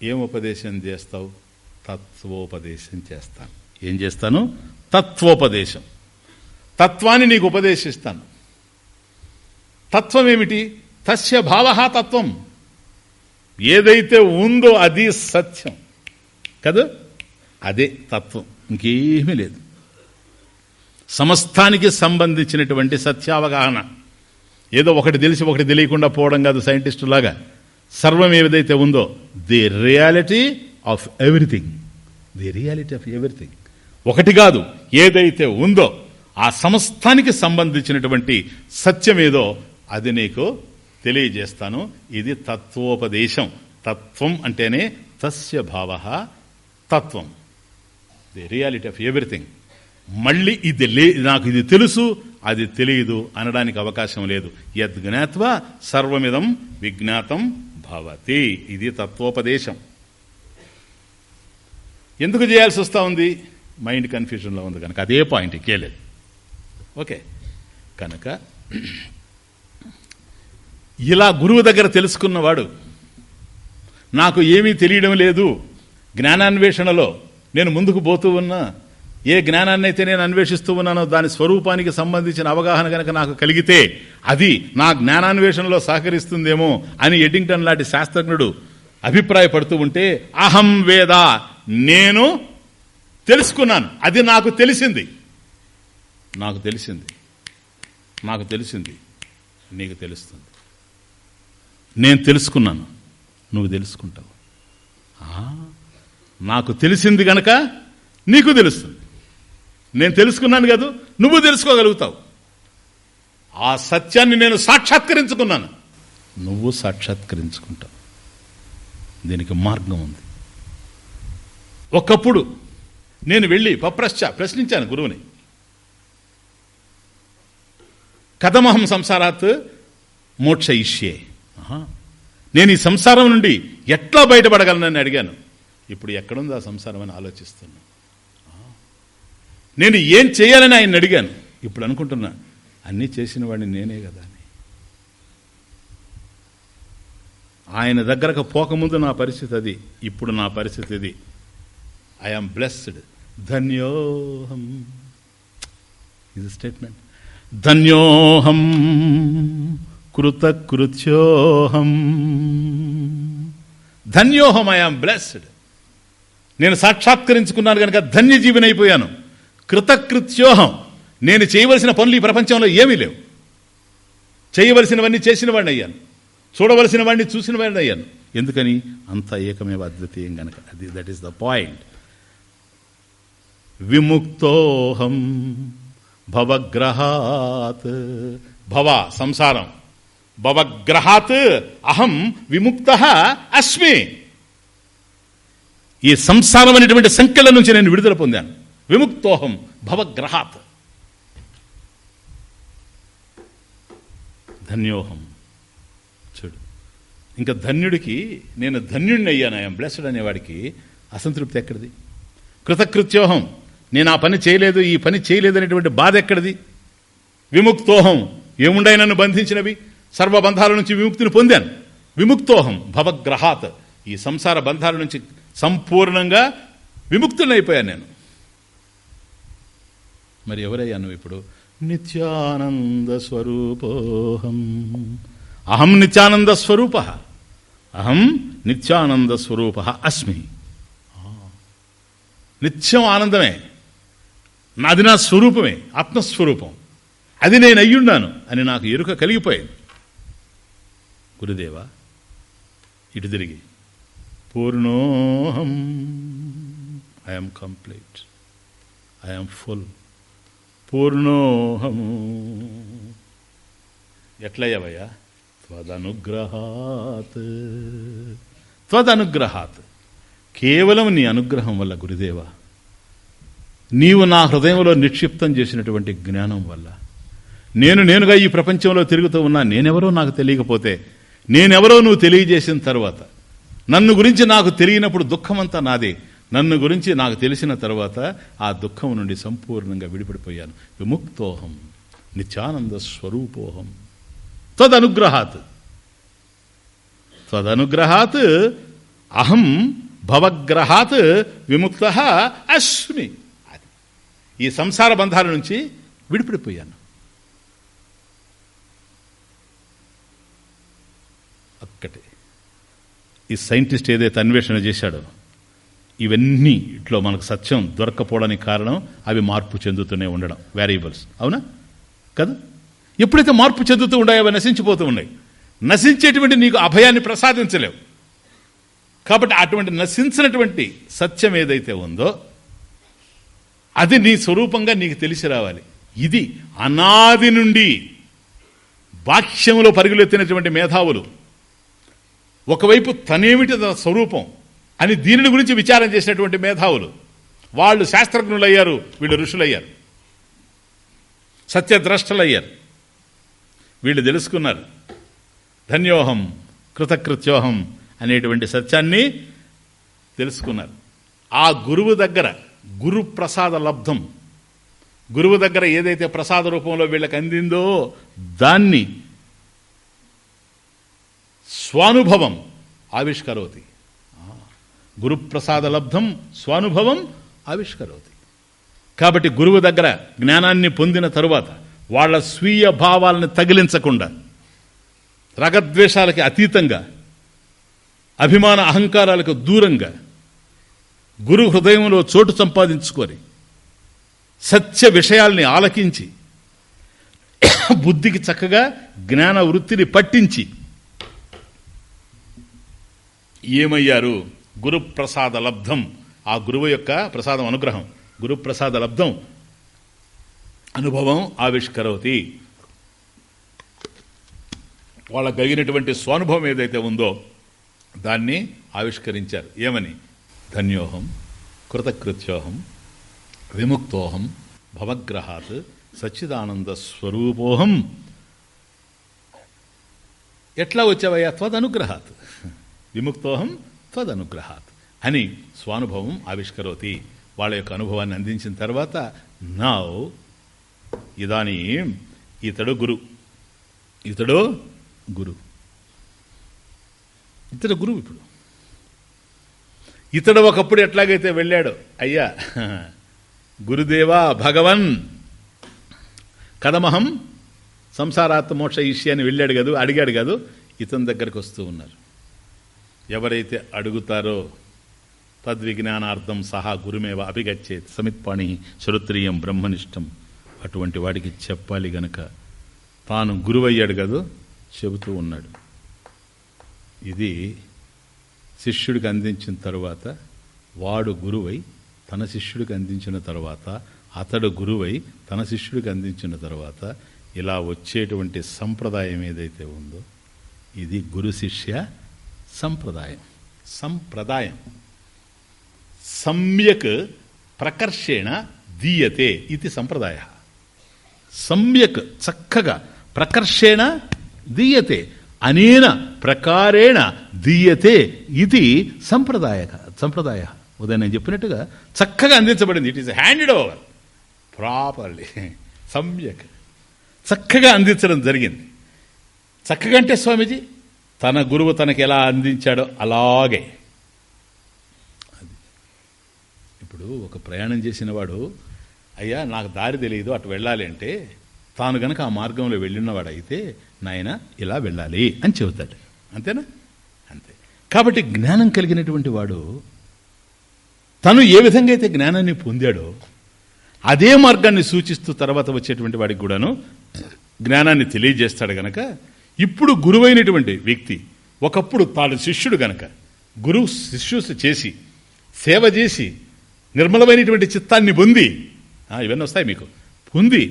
ఏం ఉపదేశం చేస్తావు? తత్వోపదేశం చేస్తాను. ఏం చేస్తాను? తత్వోపదేశం. తత్వాన్ని నీకు ఉపదేశిస్తాను. తత్వం ఏమిటి తస్య భావ తత్వం. ఏదైతే ఉందో అది సత్యం. కదా? అదే తత్వం. ఇంకేమీ లేదు. సమస్తానికి సంబంధించినటువంటి సత్యావగాహన. ఏదో ఒకటి తెలిసి ఒకటి తెలియకుండా పోవడం కాదు సైంటిస్టులాగా సర్వం ఏదైతే ఉందో the reality of everything. The reality of everything. ఒకటి కాదు ఏదైతే ఉందో ఆ సమస్తానికి సంబంధించినటువంటి సత్యం ఏదో అది నీకు తెలియజేస్తాను. ఇది తత్వోపదేశం. తత్వం అంటేనే తస్య భావ తత్వం. ది రియాలిటీ ఆఫ్ ఎవ్రీథింగ్ మళ్ళీ ఇది లే నాకు ఇది తెలుసు అది తెలియదు అనడానికి అవకాశం లేదు. యద్జ్ఞాత్వ సర్వమిదం విజ్ఞాతం భవతి. ఇది తత్వోపదేశం. ఎందుకు చేయాల్సి వస్తూ ఉంది? మైండ్ కన్ఫ్యూజన్లో ఉంది కనుక. అదే పాయింట్ కేలేదు ఓకే. కనుక ఇలా గురువు దగ్గర తెలుసుకున్నవాడు. నాకు ఏమీ తెలియడం లేదు. జ్ఞానాన్వేషణలో నేను ముందుకు పోతూ ఉన్నా. ఏ జ్ఞానాన్ని అయితే నేను అన్వేషిస్తూ ఉన్నానో దాని స్వరూపానికి సంబంధించిన అవగాహన కనుక నాకు కలిగితే అది నా జ్ఞానాన్వేషణలో సహకరిస్తుందేమో అని ఎడింగ్టన్ లాంటి శాస్త్రజ్ఞుడు అభిప్రాయపడుతూ ఉంటే అహం వేద నేను తెలుసుకున్నాను. అది నాకు తెలిసింది. నాకు తెలిసింది. నాకు తెలిసింది. నీకు తెలుస్తుంది. నేను తెలుసుకున్నాను. నువ్వు తెలుసుకుంటావు. నాకు తెలిసింది గనక నీకు తెలుస్తుంది. నేను తెలుసుకున్నాను కదా నువ్వు తెలుసుకోగలుగుతావు. ఆ సత్యాన్ని నేను సాక్షాత్కరించుకున్నాను. నువ్వు సాక్షాత్కరించుకుంటావు. దీనికి మార్గం ఉంది. ఒకప్పుడు నేను వెళ్ళి పప్రశ్చ ప్రశ్నించాను గురువుని. కథమహం సంసారాత్ మోక్ష ఇష్యే నేను ఈ సంసారం నుండి ఎట్లా బయటపడగలనని అడిగాను. ఇప్పుడు ఎక్కడుంది ఆ సంసారం అని ఆలోచిస్తున్నా. నేను ఏం చేయాలని ఆయన అడిగాను. ఇప్పుడు అనుకుంటున్నా అన్నీ చేసిన వాడిని నేనే కదా అని. ఆయన దగ్గరకు పోకముందు నా పరిస్థితి అది ఇప్పుడు నా పరిస్థితి ఇది. ఐఎమ్ బ్లెస్డ్ ధన్యోహం. ఇది స్టేట్మెంట్ ధన్యోహం. కృతకృత్యోహం. ధన్యోహం ఐఆమ్ బ్లెస్డ్. నేను సాక్షాత్కరించుకున్నాను కనుక ధన్యజీవినైపోయాను. కృతకృత్యోహం. నేను చేయవలసిన పనులు ఈ ప్రపంచంలో ఏమీ లేవు. చేయవలసినవన్నీ చేసిన వాడిని అయ్యాను చూడవలసిన వాడిని చూసిన వాడిని అయ్యాను ఎందుకని? అంత ఏకమేవ అద్వితీయం గనక. అది దట్ ఈస్ ద పాయింట్ విముక్తోహం. భవగ్రహాత్. భవ సంసారం. భవగ్రహాత్ అహం విముక్త అస్మి. ఈ సంసారం అనేటువంటి సంఖ్యల నుంచి నేను విడుదల పొందాను. విముక్తోహం భవగ్రహాత్. ధన్యోహం. చూడు. ఇంకా ధన్యుడికి నేను ధన్యుడిని అయ్యాను. ఆయన బ్లెస్డ్ అనేవాడికి అసంతృప్తి ఎక్కడిది? కృతకృత్యోహం. నేను ఆ పని చేయలేదు ఈ పని చేయలేదు అనేటువంటి బాధ ఎక్కడిది? విముక్తోహం. ఏముండై నన్ను బంధించినవి? సర్వబంధాల నుంచి విముక్తిని పొందాను. విముక్తోహం భవగ్రహాత్. ఈ సంసార బంధాల నుంచి సంపూర్ణంగా విముక్తులైపోయాను నేను. మరి ఎవరయ్యా నువ్వు ఇప్పుడు? నిత్యానంద స్వరూపోహం. అహం నిత్యానంద స్వరూప. అహం నిత్యానంద స్వరూప అస్మి. నిత్యం ఆనందమే. నాది నా స్వరూపమే ఆత్మస్వరూపం. అది నేను అయ్యున్నాను అని నాకు ఎరుక కలిగిపోయింది. గురుదేవా ఇటు తిరిగి. పూర్ణోహం. ఐఎమ్ కంప్లీట్ ఐఎమ్ ఫుల్ పూర్ణోహము ఎట్లయ్యవయ్యా? త్వదనుగ్రహాత్. త్వదనుగ్రహాత్. కేవలం నీ అనుగ్రహం వల్ల గురుదేవా నీవు నా హృదయంలో నిక్షిప్తం చేసినటువంటి జ్ఞానం వల్ల. నేను నేనుగా ఈ ప్రపంచంలో తిరుగుతూ ఉన్నా నేనెవరో నాకు తెలియకపోతే నేనెవరో నువ్వు తెలియజేసిన తర్వాత. నన్ను గురించి నాకు తెలియనప్పుడు దుఃఖమంతా నాదే. నన్ను గురించి నాకు తెలిసిన తర్వాత ఆ దుఃఖం నుండి సంపూర్ణంగా విడిపడిపోయాను. విముక్తోహం నిత్యానంద స్వరూపోహం. త్వదనుగ్రహాత్ త్వదనుగ్రహాత్ అహం భవగ్రహాత్ విముక్త అస్మి. ఈ సంసార బంధాల నుంచి విడిపడిపోయాను. ఒక్కటే. ఈ సైంటిస్ట్ ఏదైతే అన్వేషణ చేశాడో ఇవన్నీ ఇట్లో మనకు సత్యం దొరకపోవడానికి కారణం అవి మార్పు చెందుతూనే ఉండడం వేరియబుల్స్ అవునా? కదా? ఎప్పుడైతే మార్పు చెందుతూ ఉన్నాయో అవి నశించిపోతూ ఉన్నాయి. నశించేటువంటి నీకు అభయాన్ని ప్రసాదించలేవు. కాబట్టి అటువంటి నశించినటువంటి సత్యం ఏదైతే ఉందో అది నీ స్వరూపంగా నీకు తెలిసి రావాలి. ఇది అనాది నుండి బాహ్యంలో పరుగులెత్తినటువంటి మేధావులు ఒకవైపు తనేమిటి తన స్వరూపం అని దీనిని గురించి విచారం చేసినటువంటి మేధావులు. వాళ్ళు శాస్త్రజ్ఞులయ్యారు వీళ్ళు ఋషులయ్యారు. సత్యద్రష్టలయ్యారు. వీళ్ళు తెలుసుకున్నారు. ధన్యోహం కృతకృత్యోహం అనేటువంటి సత్యాన్ని తెలుసుకున్నారు. ఆ గురువు దగ్గర గురు ప్రసాద లబ్ధం. గురువు దగ్గర ఏదైతే ప్రసాద రూపంలో వీళ్ళకి అందిందో దాన్ని స్వానుభవం ఆవిష్కరోతి. గురుప్రసాద లబ్ధం స్వానుభవం ఆవిష్కరోతి. కాబట్టి గురువు దగ్గర జ్ఞానాన్ని పొందిన తరువాత వాళ్ళ స్వీయ భావాలను తగిలించకుండా రగద్వేషాలకి అతీతంగా అభిమాన అహంకారాలకు దూరంగా గురు హృదయంలో చోటు సంపాదించుకొని సత్య విషయాల్ని ఆలకించి బుద్ధికి చక్కగా జ్ఞాన వృత్తిని పట్టించి ఏమయ్యారు? గురుప్రసాద లబ్ధం ఆ గురువు యొక్క ప్రసాదం అనుగ్రహం. గురుప్రసాద లబ్ధం అనుభవం ఆవిష్కరవుతి. వాళ్ళకు కలిగినటువంటి స్వానుభవం ఏదైతే ఉందో దాన్ని ఆవిష్కరించారు. ఏమని? ధన్యోహం కృతకృత్యోహం విముక్తోహం భవగ్రహాత్ సచ్చిదానంద స్వరూపోహం. ఎట్లా వచ్చావయ్యా? త్వదనుగ్రహాత్. విముక్తోహం త్వదనుగ్రహాత్ అని స్వానుభవం ఆవిష్కరోతి. వాళ్ళ యొక్క అనుభవాన్ని అందించిన తర్వాత నా ఇదాని ఇతడు గురు. ఇతడు గురు. ఇతడు గురువు ఇప్పుడు. ఇతడు ఒకప్పుడు ఎట్లాగైతే వెళ్ళాడు అయ్యా గురుదేవా భగవన్. కదమహం సంసారాత్మోక్ష ఇష్యాన్ని అని వెళ్ళాడు కాదు అడిగాడు కాదు ఇతని దగ్గరకు వస్తూ ఉన్నారు. ఎవరైతే అడుగుతారో తద్విజ్ఞానార్థం సహా గురుమేవ అభిగచ్చేత్ సమిత్పాణి శ్రోత్రియం బ్రహ్మనిష్టం. అటువంటి వాడికి చెప్పాలి గనక. తాను గురువయ్యాడు కదా? చెబుతూ ఉన్నాడు. ఇది శిష్యుడికి అందించిన తరువాత వాడు గురువై తన శిష్యుడికి అందించిన తర్వాత అతడు గురువై తన శిష్యుడికి అందించిన తర్వాత ఇలా వచ్చేటువంటి సంప్రదాయం ఏదైతే ఉందో ఇది గురు శిష్య సంప్రదాయం. సంప్రదాయం. సమ్యక్ ప్రకర్షేణ దీయతే ఇది సంప్రదాయ. సమ్యక్ చక్కగా ప్రకర్షేణ దీయతే అనేన ప్రకారేణ దీయతే ఇది సంప్రదాయ సంప్రదాయ. ఉదయం నేను చెప్పినట్టుగా చక్కగా అందించబడింది. It is handed over properly సమ్యక్ చక్కగా అందించడం జరిగింది. చక్కగా అంటే స్వామీజీ? తన గురువు తనకి ఎలా అందించాడో అలాగే. ఇప్పుడు ఒక ప్రయాణం చేసిన వాడు అయ్యా నాకు దారి తెలియదు అటు వెళ్ళాలి అంటే తాను గనక ఆ మార్గంలో వెళ్ళినవాడు అయితే నాయన ఇలా వెళ్ళాలి అని చెబుతాడు. అంతేనా? అంతే. కాబట్టి జ్ఞానం కలిగినటువంటి వాడు తను ఏ విధంగా అయితే జ్ఞానాన్ని పొందాడో అదే మార్గాన్ని సూచిస్తూ తర్వాత వచ్చేటువంటి వాడికి కూడాను జ్ఞానాన్ని తెలియజేస్తాడు గనక ఇప్పుడు గురువైనటువంటి వ్యక్తి ఒకప్పుడు తాను శిష్యుడు గనక గురువు శిష్యుసు చేసి సేవ చేసి నిర్మలమైనటువంటి చిత్తాన్ని పొంది ఇవన్నీ వస్తాయి మీకు. పొంది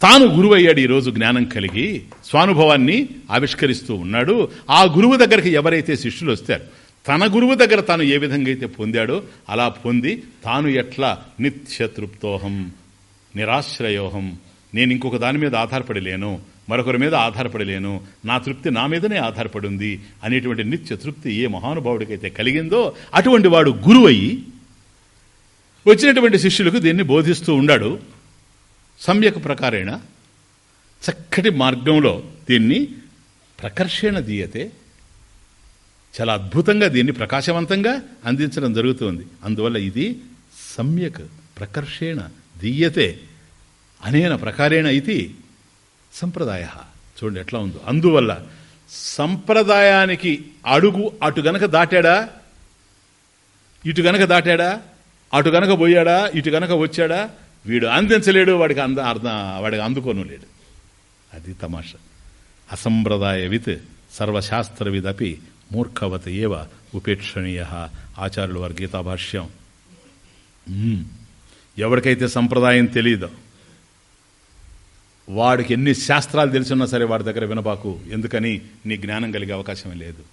తాను గురువు అయ్యాడు ఈరోజు జ్ఞానం కలిగి స్వానుభవాన్ని ఆవిష్కరిస్తూ ఉన్నాడు. ఆ గురువు దగ్గరికి ఎవరైతే శిష్యులు వస్తారు తన గురువు దగ్గర తాను ఏ విధంగా అయితే పొందాడో అలా పొంది తాను ఎట్లా? నిత్యతృప్తోహం నిరాశ్రయోహం నేను ఇంకొక దాని మీద ఆధారపడి లేను మరొకరి మీద ఆధారపడి లేను. నా తృప్తి నా మీదనే ఆధారపడి ఉంది అనేటువంటి నిత్య తృప్తి ఏ మహానుభావుడికైతే కలిగిందో అటువంటి వాడు గురువయ్యి వచ్చినటువంటి శిష్యులకు దీన్ని బోధిస్తూ ఉండాడు. సమ్యక్ ప్రకారేణ చక్కటి మార్గంలో దీన్ని ప్రకర్షణ దీయతే. చాలా అద్భుతంగా దీన్ని ప్రకాశవంతంగా అందించడం జరుగుతుంది. అందువల్ల ఇది సమ్యక్ ప్రకర్షేణ దీయతే అనేన ప్రకారేణ ఇది సంప్రదాయ. చూడండి ఎట్లా ఉందో. అందువల్ల సంప్రదాయానికి అడుగు అటు గనక దాటాడా? ఇటు గనక దాటాడా? అటు గనక పోయాడా? ఇటు గనక వచ్చాడా? వీడు అందించలేడు వాడికి అంద అర్థ వాడికి అందుకోను లేడు అది తమాషా. అసంప్రదాయవిత్ సర్వశాస్త్రవిదపి మూర్ఖవత ఏవ ఉపేక్షణీయ. ఆచార్యుల వారి గీతాభాష్యం. ఎవరికైతే సంప్రదాయం తెలియదో వాడికి ఎన్ని శాస్త్రాలు తెలిసినా సరే వాడి దగ్గర వినబాకు. ఎందుకని? నీ జ్ఞానం కలిగే అవకాశమే లేదు.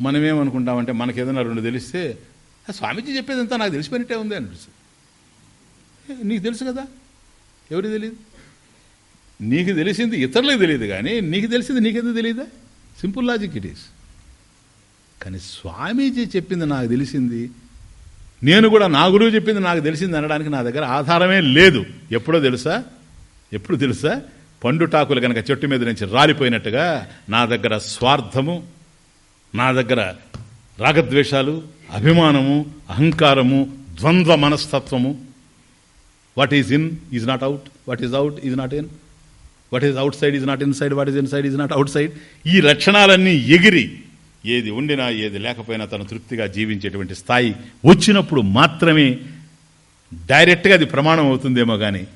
మనమేమనుకుంటామంటే మనకేదైనా రెండు తెలిస్తే "ఆ, స్వామీజీ చెప్పేదంతా నాకు తెలిసిపోయినట్టే ఉంది అనిపిస్తుంది. నీకు తెలుసు కదా? ఎవరికి తెలియదు నీకు తెలిసింది ఇతరులకు తెలియదు కానీ నీకు తెలిసింది నీకెందుకు తెలియదా సింపుల్ లాజిక్ ఇట్ ఈస్. కానీ స్వామీజీ చెప్పింది నాకు తెలిసింది నేను కూడా నా గురువు చెప్పింది నాకు తెలిసింది అనడానికి నా దగ్గర ఆధారమే లేదు. ఎప్పుడో తెలుసా? ఎప్పుడు తెలుసా? పండుటాకులు కనుక చెట్టు మీద నుంచి రాలిపోయినట్టుగా నా దగ్గర స్వార్థము నా దగ్గర రాగద్వేషాలు అభిమానము అహంకారము ద్వంద్వ మనస్తత్వము. What is in is not out what is out is not in what is outside is not inside what is inside is not outside ఈ లక్షణాలన్నీ ఎగిరి ఏది ఉండినా ఏది లేకపోయినా తను తృప్తిగా జీవించేటువంటి స్థాయి వచ్చినప్పుడు మాత్రమే డైరెక్ట్గా అది ప్రమాణం అవుతుందేమో కానీ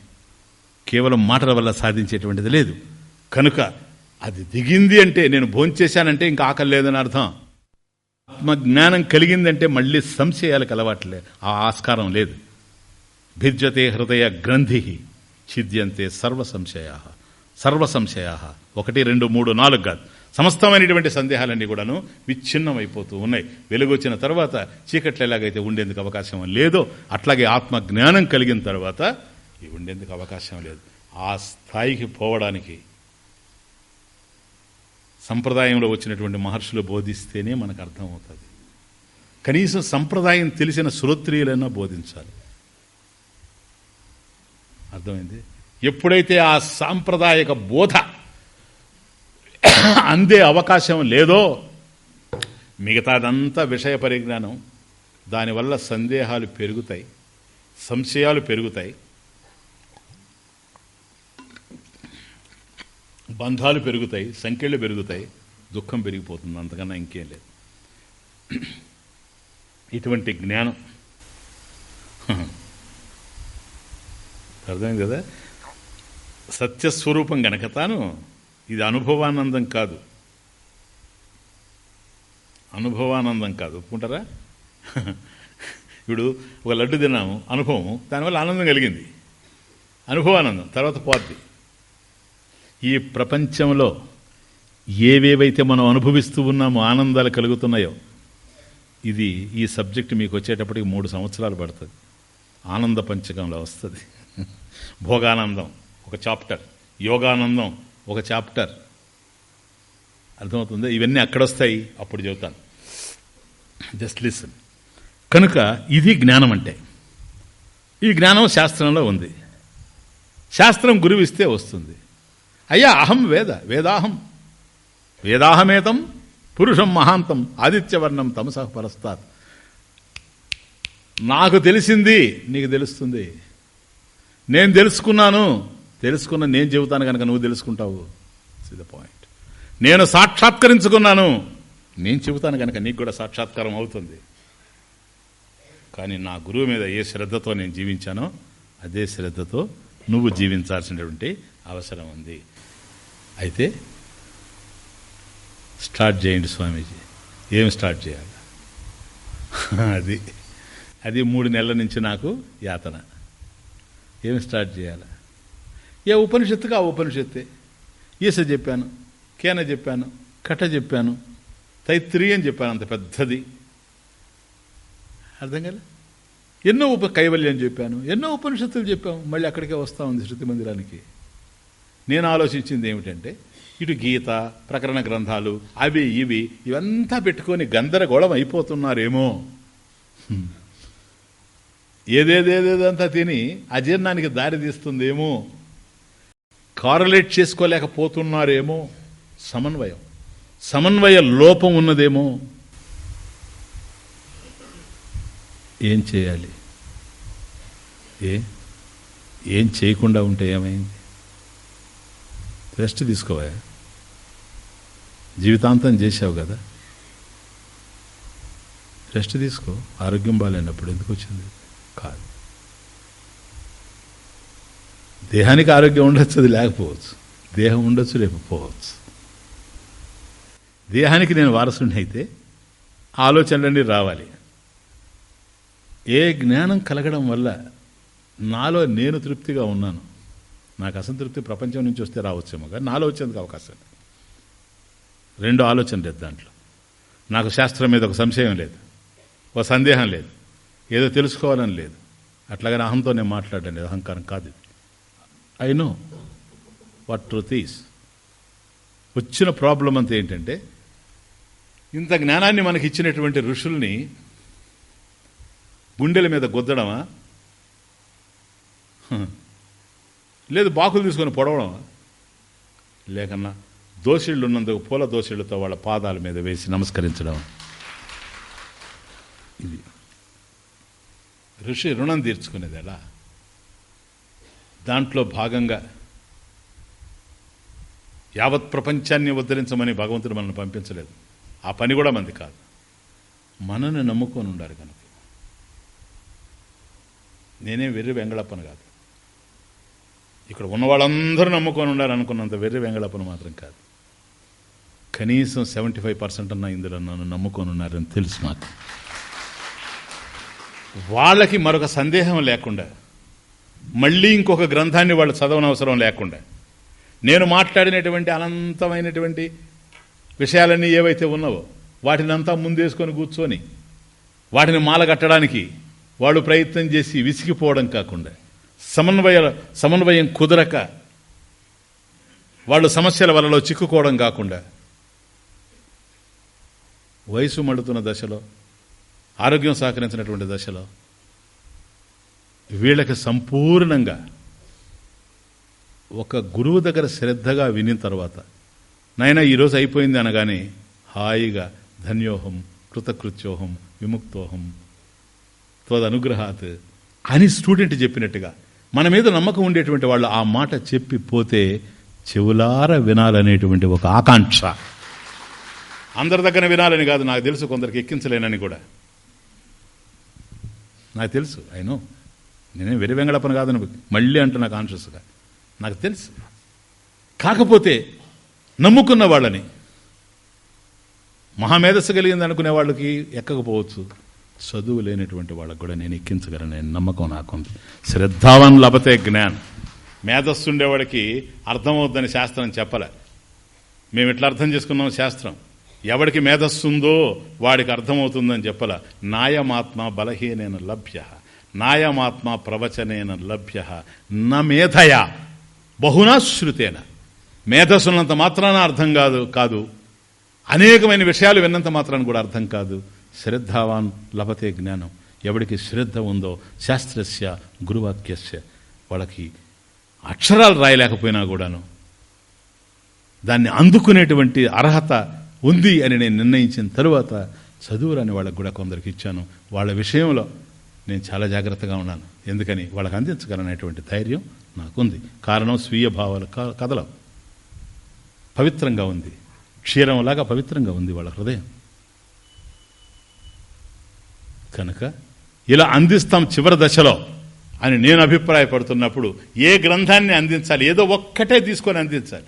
కేవలం మాటల వల్ల సాధించేటువంటిది లేదు. కనుక అది దిగింది అంటే నేను భోంచేశానంటే ఇంకా ఆకలి లేదని అర్థం. ఆత్మజ్ఞానం కలిగిందంటే మళ్ళీ సంశయాలకు అలవాట్లే ఆ ఆస్కారం లేదు. భిద్యతే హృదయ గ్రంథి ఛిద్యంతే సర్వ సంశయా. సర్వ సంశయా. ఒకటి రెండు మూడు నాలుగు కాదు. సమస్తమైనటువంటి సందేహాలన్నీ కూడాను విచ్ఛిన్నమైపోతూ ఉన్నాయి. వెలుగొచ్చిన తర్వాత చీకట్లు ఎలాగైతే ఉండేందుకు అవకాశం లేదో అట్లాగే ఆత్మ జ్ఞానం కలిగిన తర్వాత ఇవి ఉండేందుకు అవకాశం లేదు. ఆ స్థాయికి పోవడానికి సంప్రదాయంలో వచ్చినటువంటి మహర్షులు బోధిస్తేనే మనకు అర్థమవుతుంది. కనీసం సంప్రదాయం తెలిసిన శ్రోత్రియులైనా బోధించాలి. అర్థమైంది? ఎప్పుడైతే ఆ సాంప్రదాయక బోధ అందే అవకాశం లేదో మిగతాదంతా విషయ పరిజ్ఞానం. దానివల్ల సందేహాలు పెరుగుతాయి సంశయాలు పెరుగుతాయి బంధాలు పెరుగుతాయి సంఖ్యలు పెరుగుతాయి దుఃఖం పెరిగిపోతుంది. అంతకన్నా ఇంకేం లేదు. ఇటువంటి జ్ఞానం. అర్థమైంది కదా? సత్యస్వరూపం గనక తాను ఇది అనుభవానందం కాదు. అనుభవానందం కాదు. ఒప్పుకుంటారా? ఇప్పుడు ఒక లడ్డు తిన్నాము అనుభవం దానివల్ల ఆనందం కలిగింది. అనుభవానందం తర్వాత పోద్ది ఈ ప్రపంచంలో ఏవేవైతే మనం అనుభవిస్తూ ఉన్నామో ఆనందాలు కలుగుతున్నాయో ఇది ఈ సబ్జెక్ట్ మీకు వచ్చేటప్పటికి మూడు సంవత్సరాలు పడుతుంది. ఆనంద పంచకంలో వస్తుంది. భోగానందం ఒక చాప్టర్. యోగానందం ఒక చాప్టర్. అర్థమవుతుంది? ఇవన్నీ అక్కడొస్తాయి అప్పుడు చెబుతాను. Just listen. కనుక ఇది జ్ఞానం అంటే. ఈ జ్ఞానం శాస్త్రంలో ఉంది. శాస్త్రం గురువిస్తే వస్తుంది. అయ్యా అహం వేద వేదాహం. వేదాహమేతం పురుషం మహాంతం ఆదిత్యవర్ణం తమసః పరస్తాత్. నాకు తెలిసింది నీకు తెలుస్తుంది. నేను తెలుసుకున్నాను తెలుసుకున్న నేను చెబుతాను కనుక నువ్వు తెలుసుకుంటావు. ద పాయింట్ నేను సాక్షాత్కరించుకున్నాను. నేను చెబుతాను కనుక నీకు కూడా సాక్షాత్కారం అవుతుంది. కానీ నా గురువు మీద ఏ శ్రద్ధతో నేను జీవించానో అదే శ్రద్ధతో నువ్వు జీవించాల్సినటువంటి అవసరం ఉంది. అయితే స్టార్ట్ చేయండి స్వామీజీ. ఏం స్టార్ట్ చేయాలి? అది అది మూడు నెలల నుంచి నాకు యాతన. ఏమి స్టార్ట్ చేయాలి? ఏ ఉపనిషత్తుగా ఆ ఉపనిషత్తే? ఈస చెప్పాను కేన చెప్పాను కట చెప్పాను తైత్రి అని చెప్పాను అంత పెద్దది. అర్థం కదా ఎన్నో ఉప కైవల్యం చెప్పాను ఎన్నో ఉపనిషత్తులు చెప్పాము మళ్ళీ అక్కడికే వస్తూ ఉంది శృతి మందిరానికి. నేను ఆలోచించింది ఏమిటంటే ఇటు గీత ప్రకరణ గ్రంథాలు అవి ఇవి ఇవంతా పెట్టుకొని గందరగోళం అయిపోతున్నారేమో. ఏదేదేదేదంతా తిని అజీర్ణానికి దారి తీస్తుందేమో. కారలేట్ చేసుకోలేకపోతున్నారేమో సమన్వయం. సమన్వయ లోపం ఉన్నదేమో ఏం చేయాలి? ఏ? ఏం చేయకుండా ఉంటే ఏమైంది? రెస్ట్ తీసుకోవా? జీవితాంతం చేసావు కదా. రెస్ట్ తీసుకో. ఆరోగ్యం బాగాలేనప్పుడు ఎందుకు వచ్చింది? కాదు. దేహానికి ఆరోగ్యం ఉండొచ్చు అది లేకపోవచ్చు. దేహం ఉండొచ్చు రేపు పోవచ్చు. దేహానికి నేను వారసుని అయితే ఆలోచనలన్నీ రావాలి. ఏ జ్ఞానం కలగడం వల్ల నాలో నేను తృప్తిగా ఉన్నాను. నాకు అసంతృప్తి ప్రపంచం నుంచి వస్తే రావచ్చేమో కానీ నాలో వచ్చేందుకు అవకాశం రెండు ఆలోచన లేదు దాంట్లో. నాకు శాస్త్రం మీద ఒక సంశయం లేదు. ఒక సందేహం లేదు. ఏదో తెలుసుకోవాలని లేదు. అట్లాగని అహంతో నేను మాట్లాడడం అహంకారం కాదు I know what truth is వచ్చిన ప్రాబ్లం అంతా ఏంటంటే ఇంత జ్ఞానాన్ని మనకి ఇచ్చినటువంటి ఋషుల్ని గుండెల మీద గుద్దడమా? లేదు బాకులు తీసుకొని పొడవడమా? లేకన్నా దోషిళ్ళు ఉన్నందుకు పూల దోషిళ్ళతో వాళ్ళ పాదాల మీద వేసి నమస్కరించడం ఇది. ఋషి రుణం తీర్చుకునేది ఎలా దాంట్లో భాగంగా యావత్ ప్రపంచాన్ని ఉద్ధరించమని భగవంతుడు మనల్ని పంపించలేదు. ఆ పని కూడా మంది కాదు. మనని నమ్ముకొని ఉండాలి కనుక. నేనే వెర్రి వెంగళప్పను కాదు. ఇక్కడ ఉన్న వాళ్ళందరూ నమ్ముకొని ఉండాలి అనుకున్నంత వెర్రి వెంగళప్పను మాత్రం కాదు. కనీసం సెవెంటీ ఫైవ్ పర్సెంట్ అన్న ఇందులో నన్ను నమ్ముకొని ఉన్నారని తెలుసు నాకు వాళ్ళకి మరొక సందేహం లేకుండా మళ్ళీ ఇంకొక గ్రంథాన్ని వాళ్ళు చదవనవసరం లేకుండా. నేను మాట్లాడినటువంటి అనంతమైనటువంటి విషయాలన్నీ ఏవైతే ఉన్నావో వాటినంతా ముందేసుకొని కూర్చొని వాటిని మాలగట్టడానికి వాళ్ళు ప్రయత్నం చేసి విసిగిపోవడం కాకుండా సమన్వయ సమన్వయం కుదరక వాళ్ళు సమస్యల వలలో చిక్కుకోవడం కాకుండా వయసు మడుతున్న దశలో ఆరోగ్యం సహకరించినటువంటి దశలో వీళ్ళకి సంపూర్ణంగా ఒక గురువు దగ్గర శ్రద్ధగా వినిన తర్వాత నాయన ఈరోజు అయిపోయింది అనగానే హాయిగా ధన్యోహం కృతకృత్యోహం విముక్తోహం త్వదనుగ్రహాత్ అని స్టూడెంట్ చెప్పినట్టుగా మన మీద నమ్మకం ఉండేటువంటి వాళ్ళు ఆ మాట చెప్పి పోతే చెవులార వినాలనేటువంటి ఒక ఆకాంక్ష. అందరి దగ్గర వినాలని కాదు నాకు తెలుసు కొందరికి ఎక్కించలేనని కూడా. నాకు తెలుసు అయినో నేనేం వెరి వెంగళప్పని కాదని మళ్ళీ అంటున్నా కాన్షియస్గా నాకు తెలుసు. కాకపోతే నమ్ముకున్న వాళ్ళని మహామేధస్సు కలిగింది అనుకునే వాళ్ళకి ఎక్కకపోవచ్చు. చదువు లేనటువంటి వాళ్ళకు కూడా నేను ఎక్కించగలను. నేను నమ్మకం నాకుంది. శ్రద్ధావన్ లభతే జ్ఞాన్. మేధస్సు ఉండేవాడికి అర్థమవుద్దని శాస్త్రం చెప్పలే. మేము ఎట్లా అర్థం చేసుకున్నాం శాస్త్రం? ఎవడికి మేధస్సు ఉందో వాడికి అర్థమవుతుందని చెప్పల. నాయమాత్మ బలహీనైన లభ్య. నాయమాత్మ ప్రవచనేన లభ్య న మేధయ బహునా శృతేన మేధస్సున్నంత మాత్రాన అర్థం కాదు కాదు. అనేకమైన విషయాలు విన్నంత మాత్రాన కూడా అర్థం కాదు. శ్రద్ధావాన్ లభతే జ్ఞానం. ఎవడికి శ్రద్ధ ఉందో శాస్త్రస్య గురువాక్యస్య వాళ్ళకి అక్షరాలు రాయలేకపోయినా కూడాను. దాన్ని అందుకునేటువంటి అర్హత ఉంది అని నేను నిర్ణయించిన తరువాత చదువురాని వాళ్ళకు కూడా కొందరికి ఇచ్చాను. వాళ్ళ విషయంలో నేను చాలా జాగ్రత్తగా ఉన్నాను. ఎందుకని? వాళ్ళకి అందించగలనేటువంటి ధైర్యం నాకుంది. కారణం స్వీయ భావాలు కదలవు. పవిత్రంగా ఉంది. క్షీరంలాగా పవిత్రంగా ఉంది వాళ్ళ హృదయం. కనుక ఇలా అందిస్తాం చివరి దశలో అని నేను అభిప్రాయపడుతున్నప్పుడు ఏ గ్రంథాన్ని అందించాలి? ఏదో ఒక్కటే తీసుకొని అందించాలి.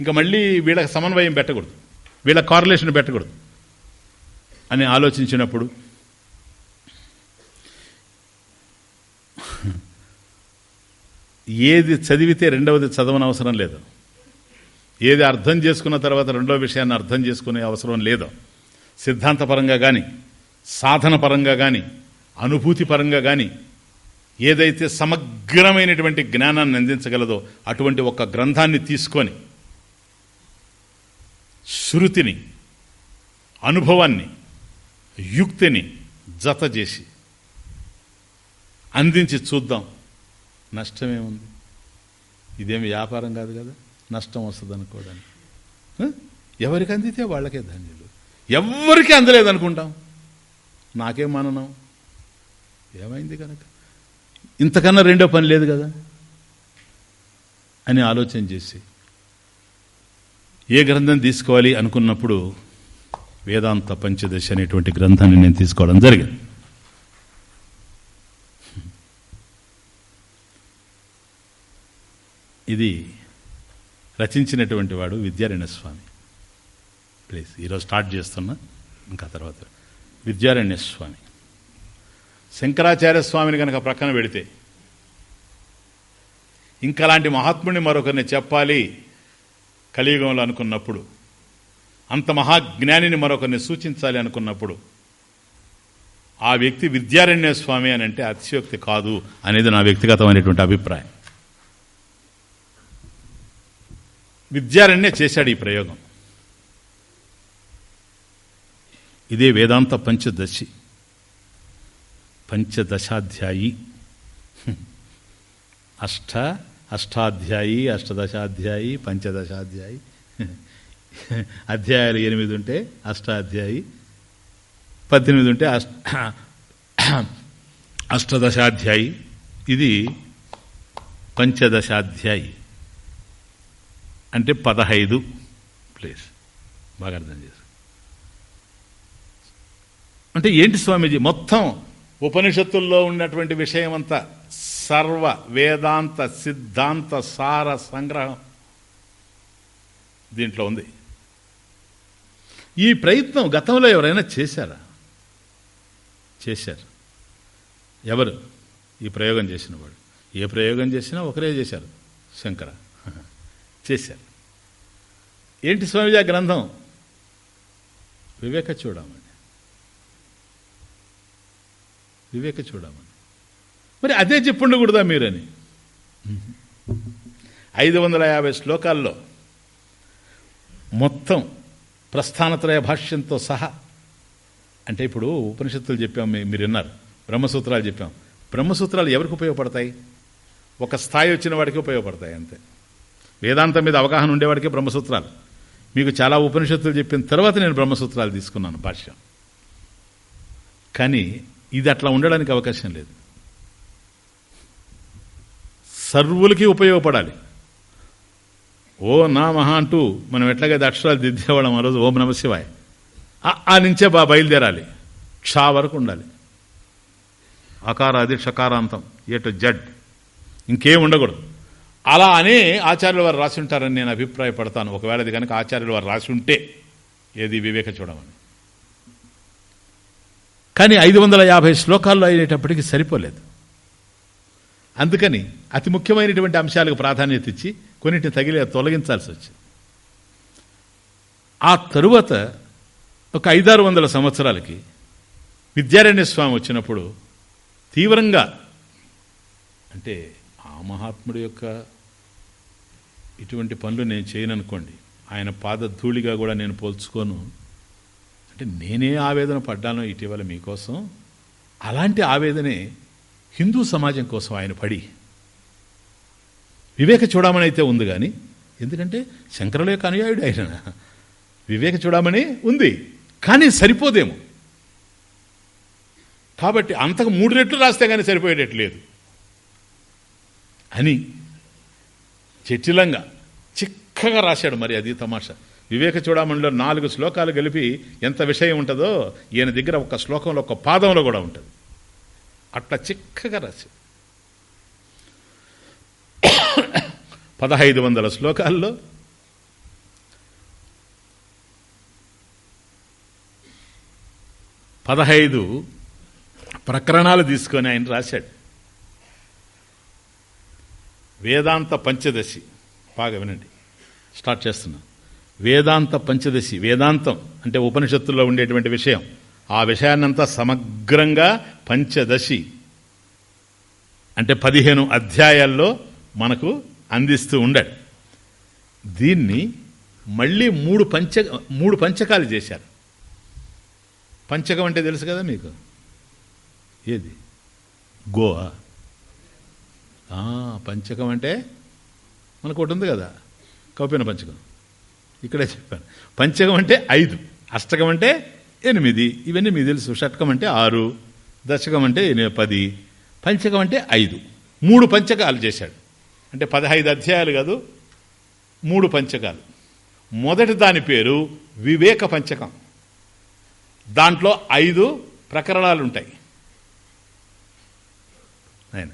ఇంకా మళ్ళీ వీళ్ళకి సమన్వయం పెట్టకూడదు. వీళ్ళ కార్లేషన్ పెట్టకూడదు. అని ఆలోచించినప్పుడు ఏది చదివితే రెండవది చదవనవసరం లేదు. ఏది అర్థం చేసుకున్న తర్వాత రెండో విషయాన్ని అర్థం చేసుకునే అవసరం లేదు. సిద్ధాంతపరంగా కానీ సాధనపరంగా కానీ అనుభూతి పరంగా కానీ ఏదైతే సమగ్రమైనటువంటి జ్ఞానాన్ని అందించగలదో అటువంటి ఒక గ్రంథాన్ని తీసుకొని శృతిని అనుభవాన్ని యుక్తిని జత చేసి అందించి చూద్దాం. నష్టమేముంది ఇదేమి వ్యాపారం కాదు కదా? నష్టం వస్తుంది అనుకోవడానికి. ఎవరికి అందితే వాళ్ళకే ధన్యులు. ఎవరికి అందలేదు అనుకుంటాం? నాకేం మననం. ఏమైంది కనుక? ఇంతకన్నా రెండో పని లేదు కదా? అని ఆలోచన చేసి ఏ గ్రంథం తీసుకోవాలి అనుకున్నప్పుడు వేదాంత పంచదశ అనేటువంటి గ్రంథాన్ని నేను తీసుకోవడం జరిగింది. ఇది రచించినటువంటి వాడు విద్యారణ్య స్వామి ప్లీజ్ ఈరోజు స్టార్ట్ చేస్తున్నా ఇంకా తర్వాత. విద్యారణ్య స్వామి శంకరాచార్య స్వామిని కనుక ప్రక్కన పెడితే ఇంకా అలాంటి మహాత్ముడిని మరొకరిని చెప్పాలి కలియుగంలో అనుకున్నప్పుడు అంత మహాజ్ఞానిని మరొకరిని సూచించాలి అనుకున్నప్పుడు ఆ వ్యక్తి విద్యారణ్య స్వామి అని అంటే అతిశయోక్తి కాదు అనేది నా వ్యక్తిగతమైనటువంటి అభిప్రాయం. విద్యారణ్య చేశాడు ఈ ప్రయోగం. ఇదే వేదాంత పంచదశి. పంచదశాధ్యాయి. అష్ట అష్టాధ్యాయి అష్టదశాధ్యాయి పంచదశాధ్యాయి. అధ్యాయాలు ఎనిమిది ఉంటే అష్టాధ్యాయి. పద్దెనిమిది ఉంటే అష్ట అష్టదశాధ్యాయి. ఇది పంచదశాధ్యాయి. అంటే పదహైదు ప్లేస్. బాగా అర్థం చేసు అంటే ఏంటి స్వామీజీ? మొత్తం ఉపనిషత్తుల్లో ఉన్నటువంటి విషయం అంతా సర్వ వేదాంత సిద్ధాంత సార సంగ్రహం దీంట్లో ఉంది. ఈ ప్రయత్నం గతంలో ఎవరైనా చేశారా? చేశారు. ఎవరు? ఈ ప్రయోగం చేసిన వాడు. ఏ ప్రయోగం చేసినా ఒకరే చేశారు. శంకర. చేశారు. ఏంటి స్వామిజీ ఆ గ్రంథం? వివేక చూడమని. వివేక చూడమని. మరి అదే చెప్పుండకూడదా మీరని? ఐదు వందల యాభై శ్లోకాల్లో మొత్తం ప్రస్థానత్రయ భాష్యంతో సహా అంటే ఇప్పుడు ఉపనిషత్తులు చెప్పాం మీరు విన్నారు బ్రహ్మసూత్రాలు చెప్పాం. బ్రహ్మసూత్రాలు ఎవరికి ఉపయోగపడతాయి? ఒక స్థాయి వచ్చిన వాడికి ఉపయోగపడతాయి అంతే. వేదాంతం మీద అవగాహన ఉండేవాడికి బ్రహ్మసూత్రాలు. మీకు చాలా ఉపనిషత్తులు చెప్పిన తర్వాత నేను బ్రహ్మసూత్రాలు తీసుకున్నాను భాష్యం. కానీ ఇది అట్లా ఉండడానికి అవకాశం లేదు. సర్వులకి ఉపయోగపడాలి. ఓ నా మహా అంటూ మనం ఎట్లాగైతే అక్షరాలు దిద్దేవాళ్ళం ఆ రోజు ఓం నమశివాయ్ ఆ- ఆ నుంచే బా బయలుదేరాలి. క్షా వరకు ఉండాలి. అకారాది షకారాంతం ఏ టు జడ్. ఇంకేం ఉండకూడదు. అలా అనే ఆచార్యుల వారు రాసి ఉంటారని నేను అభిప్రాయపడతాను. ఒకవేళ అది కనుక ఆచార్యుల వారు రాసి ఉంటే ఏది వివేక చూడమని. కానీ ఐదు వందల యాభై శ్లోకాల్లో అయినప్పటికీ సరిపోలేదు. అందుకని అతి ముఖ్యమైనటువంటి అంశాలకు ప్రాధాన్యత ఇచ్చి కొన్నిటిని తగిలి తొలగించాల్సి వచ్చింది. ఆ తరువాత ఒక ఐదారు వందల సంవత్సరాలకి విద్యారణ్య స్వామి వచ్చినప్పుడు తీవ్రంగా అంటే మహాత్ముడి యొక్క ఇటువంటి పనులు నేను చేయననుకోండి ఆయన పాదధూళిగా కూడా నేను పోల్చుకోను. అంటే నేనే ఆవేదన పడ్డాను ఇటీవల మీకోసం అలాంటి ఆవేదనే హిందూ సమాజం కోసం ఆయన పడి వివేక చూడమని అయితే ఉంది కానీ ఎందుకంటే శంకరుల యొక్క అనుయాయుడు ఆయన వివేక చూడమని ఉంది కానీ సరిపోదేమో. కాబట్టి అంతకు మూడు రెట్లు రాస్తే కానీ సరిపోయేటట్టు లేదు. అని జటిలంగా చిక్కగా రాశాడు మరి అది తమాషా. వివేక చూడమణిలో నాలుగు శ్లోకాలు కలిపి ఎంత విషయం ఉంటుందో ఈయన దగ్గర ఒక శ్లోకంలో ఒక పాదంలో కూడా ఉంటుంది. అట్లా చిక్కగా రాశాడు. పదహైదు వందల శ్లోకాల్లో పదహైదు ప్రకరణాలు తీసుకొని ఆయన రాశాడు. వేదాంత పంచదశి. బాగా వినండి. స్టార్ట్ చేస్తున్నా. వేదాంత పంచదశి వేదాంతం అంటే ఉపనిషత్తుల్లో ఉండేటువంటి విషయం. ఆ విషయాన్నంతా సమగ్రంగా పంచదశి. అంటే పదిహేను అధ్యాయాల్లో మనకు అందిస్తూ ఉండాడు దీన్ని మళ్ళీ మూడు పంచ మూడు పంచకాలు చేశారు. పంచకం అంటే తెలుసు కదా మీకు? ఏది? గోవా. పంచకం అంటే మనకు ఒకటి ఉంది కదా. కౌపిన పంచకం. ఇక్కడే చెప్పాను. పంచకం అంటే ఐదు అష్టకం అంటే ఎనిమిది ఇవన్నీ మీకు తెలుసు. షట్కం అంటే ఆరు దశకం అంటే పది పంచకం అంటే ఐదు. మూడు పంచకాలు చేశాడు. అంటే పదహైదు అధ్యాయాలు కాదు మూడు పంచకాలు. మొదటి దాని పేరు వివేక పంచకం. దాంట్లో ఐదు ప్రకరణాలు ఉంటాయి ఆయన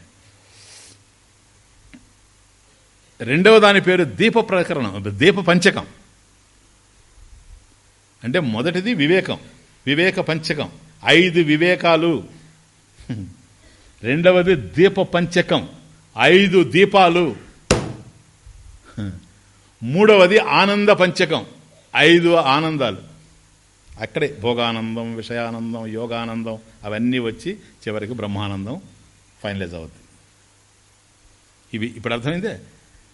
రెండవ దాని పేరు దీప ప్రకరణం దీప పంచకం. అంటే మొదటిది వివేకం వివేక పంచకం ఐదు వివేకాలు. రెండవది దీప పంచకం ఐదు దీపాలు. మూడవది ఆనంద పంచకం ఐదు ఆనందాలు. అక్కడే భోగానందం విషయానందం యోగానందం అవన్నీ వచ్చి చివరికి బ్రహ్మానందం ఫైనలైజ్ అవుతుంది ఇవి ఇప్పుడు అర్థమైందే?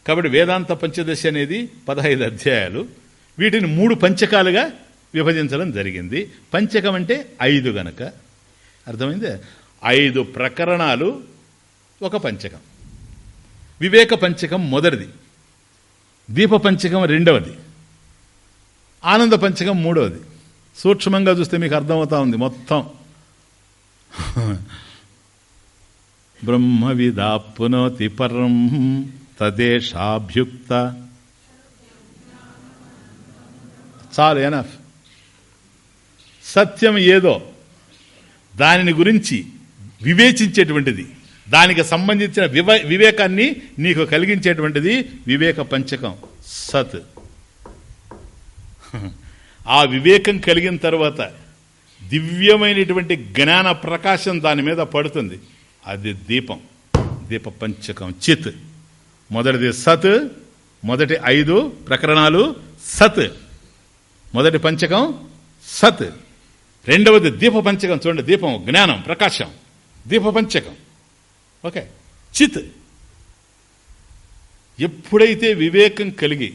కాబట్టి వేదాంత పంచదశ అనేది పదహైదు అధ్యాయాలు. వీటిని మూడు పంచకాలుగా విభజించడం జరిగింది. పంచకం అంటే ఐదు గనక. అర్థమైందే? ఐదు ప్రకరణాలు ఒక పంచకం. వివేక పంచకం మొదటిది. దీప పంచకం రెండవది. ఆనంద పంచకం మూడవది. సూక్ష్మంగా చూస్తే మీకు అర్థమవుతా ఉంది మొత్తం. బ్రహ్మవిదాప్నోతి పరం తదేశాభ్యుక్త. చాలు ఎనఫ్ సత్యం ఏదో దానిని గురించి వివేచించేటువంటిది. దానికి సంబంధించిన వివ వివేకాన్ని నీకు కలిగించేటువంటిది వివేక పంచకం. సత్. ఆ వివేకం కలిగిన తర్వాత దివ్యమైనటువంటి జ్ఞాన ప్రకాశం దాని మీద పడుతుంది. అది దీపం. దీప పంచకం. చిత్. మొదటిది సత్ మొదటి ఐదు ప్రకరణాలు సత్. మొదటి పంచకం సత్. రెండవది దీప పంచకం చూడండి దీపం జ్ఞానం ప్రకాశం. దీప పంచకం ఓకే. చిత్. ఎప్పుడైతే వివేకం కలిగి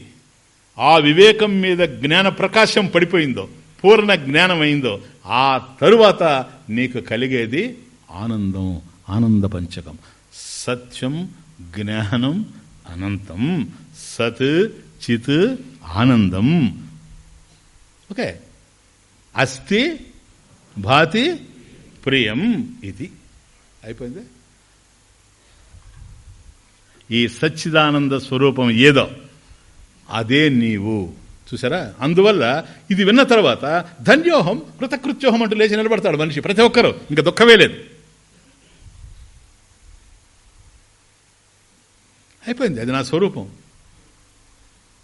ఆ వివేకం మీద జ్ఞాన ప్రకాశం పడిపోయిందో పూర్ణ జ్ఞానం అయిందో ఆ తరువాత నీకు కలిగేది ఆనందం ఆనంద పంచకం. సత్యం జ్ఞానం అనంతం సత్ చిత్ ఆనందం. ఓకే. అస్థి భాతి ప్రియం ఇది. అయిపోయింది? ఈ సచ్చిదానంద స్వరూపం ఏదో. అదే నీవు. చూసారా? అందువల్ల ఇది విన్న తర్వాత ధన్యోహం కృతకృత్యోహం అంటూ లేచి నిలబడతాడు మనిషి. ప్రతి ఒక్కరు. ఇంకా దుఃఖమే లేదు. అయిపోయింది. అది నా స్వరూపం.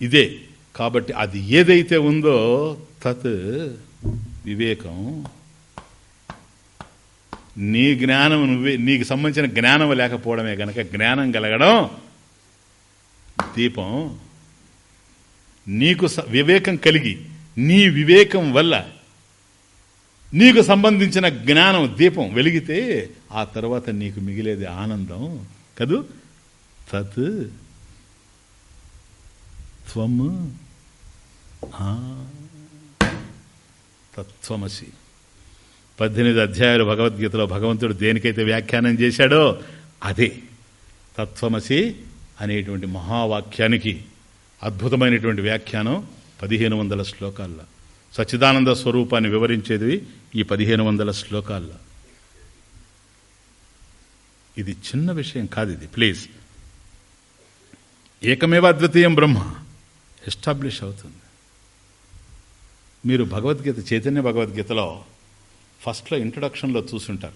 ఇదే. కాబట్టి అది ఏదైతే ఉందో తత్ వివేకం. నీ జ్ఞానం నువ్వే నీకు సంబంధించిన జ్ఞానం లేకపోవడమే కనుక జ్ఞానం కలగడం దీపం. నీకు వివేకం కలిగి నీ వివేకం వల్ల నీకు సంబంధించిన జ్ఞానం దీపం వెలిగితే ఆ తర్వాత నీకు మిగిలేది ఆనందం. కదూ? తత్ త్వం తత్వమసి పద్దెనిమిది అధ్యాయాలు భగవద్గీతలో భగవంతుడు దేనికైతే వ్యాఖ్యానం చేశాడో అదే. తత్వమసి అనేటువంటి మహావాక్యానికి అద్భుతమైనటువంటి వ్యాఖ్యానం పదిహేను వందల శ్లోకాల్లో. సచ్చిదానంద స్వరూపాన్ని వివరించేది ఈ పదిహేను వందల శ్లోకాల్లో. ఇది చిన్న విషయం కాదు ఇది. ప్లీజ్. ఏకమేవ అద్వితీయం బ్రహ్మ. ఎస్టాబ్లిష్ అవుతుంది. మీరు భగవద్గీత చైతన్య భగవద్గీతలో ఫస్ట్లో ఇంట్రొడక్షన్లో చూసుంటారు.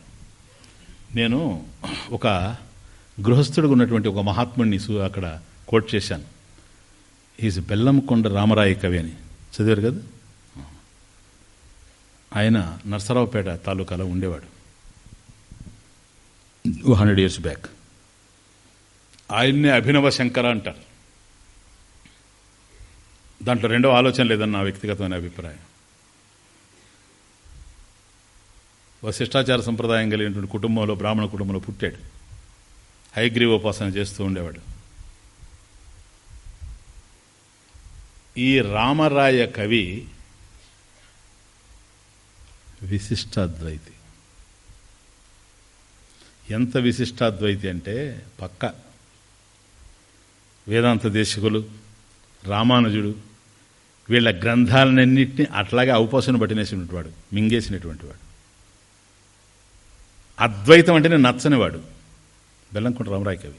నేను ఒక గృహస్థుడికి ఉన్నటువంటి ఒక మహాత్ముడిని అక్కడ కోట్ చేశాను. ఈజ్ బెల్లంకొండ రామరాయ కవి అని. చదివారు కదా? ఆయన నర్సరావుపేట తాలూకాలో ఉండేవాడు. హండ్రెడ్ ఇయర్స్ బ్యాక్ ఆయన్నే అభినవ శంకర అంటారు. దాంట్లో రెండవ ఆలోచన లేదని నా వ్యక్తిగతమైన అభిప్రాయం. వశిష్టాచార సంప్రదాయం కలిగినటువంటి కుటుంబంలో బ్రాహ్మణ కుటుంబంలో పుట్టాడు. హైగ్రీవోపాసన చేస్తూ ఉండేవాడు. ఈ రామరాయ కవి విశిష్టాద్వైతి. ఎంత విశిష్టాద్వైతి అంటే పక్క వేదాంత దేశకులు రామానుజుడు వీళ్ళ గ్రంథాలన్నింటినీ అట్లాగే ఔపాసన పట్టినేసినటువంటి వాడు మింగేసినటువంటి వాడు అద్వైతం అంటేనే నచ్చనివాడు బెల్లంకొండ రామరాయ్ కవి.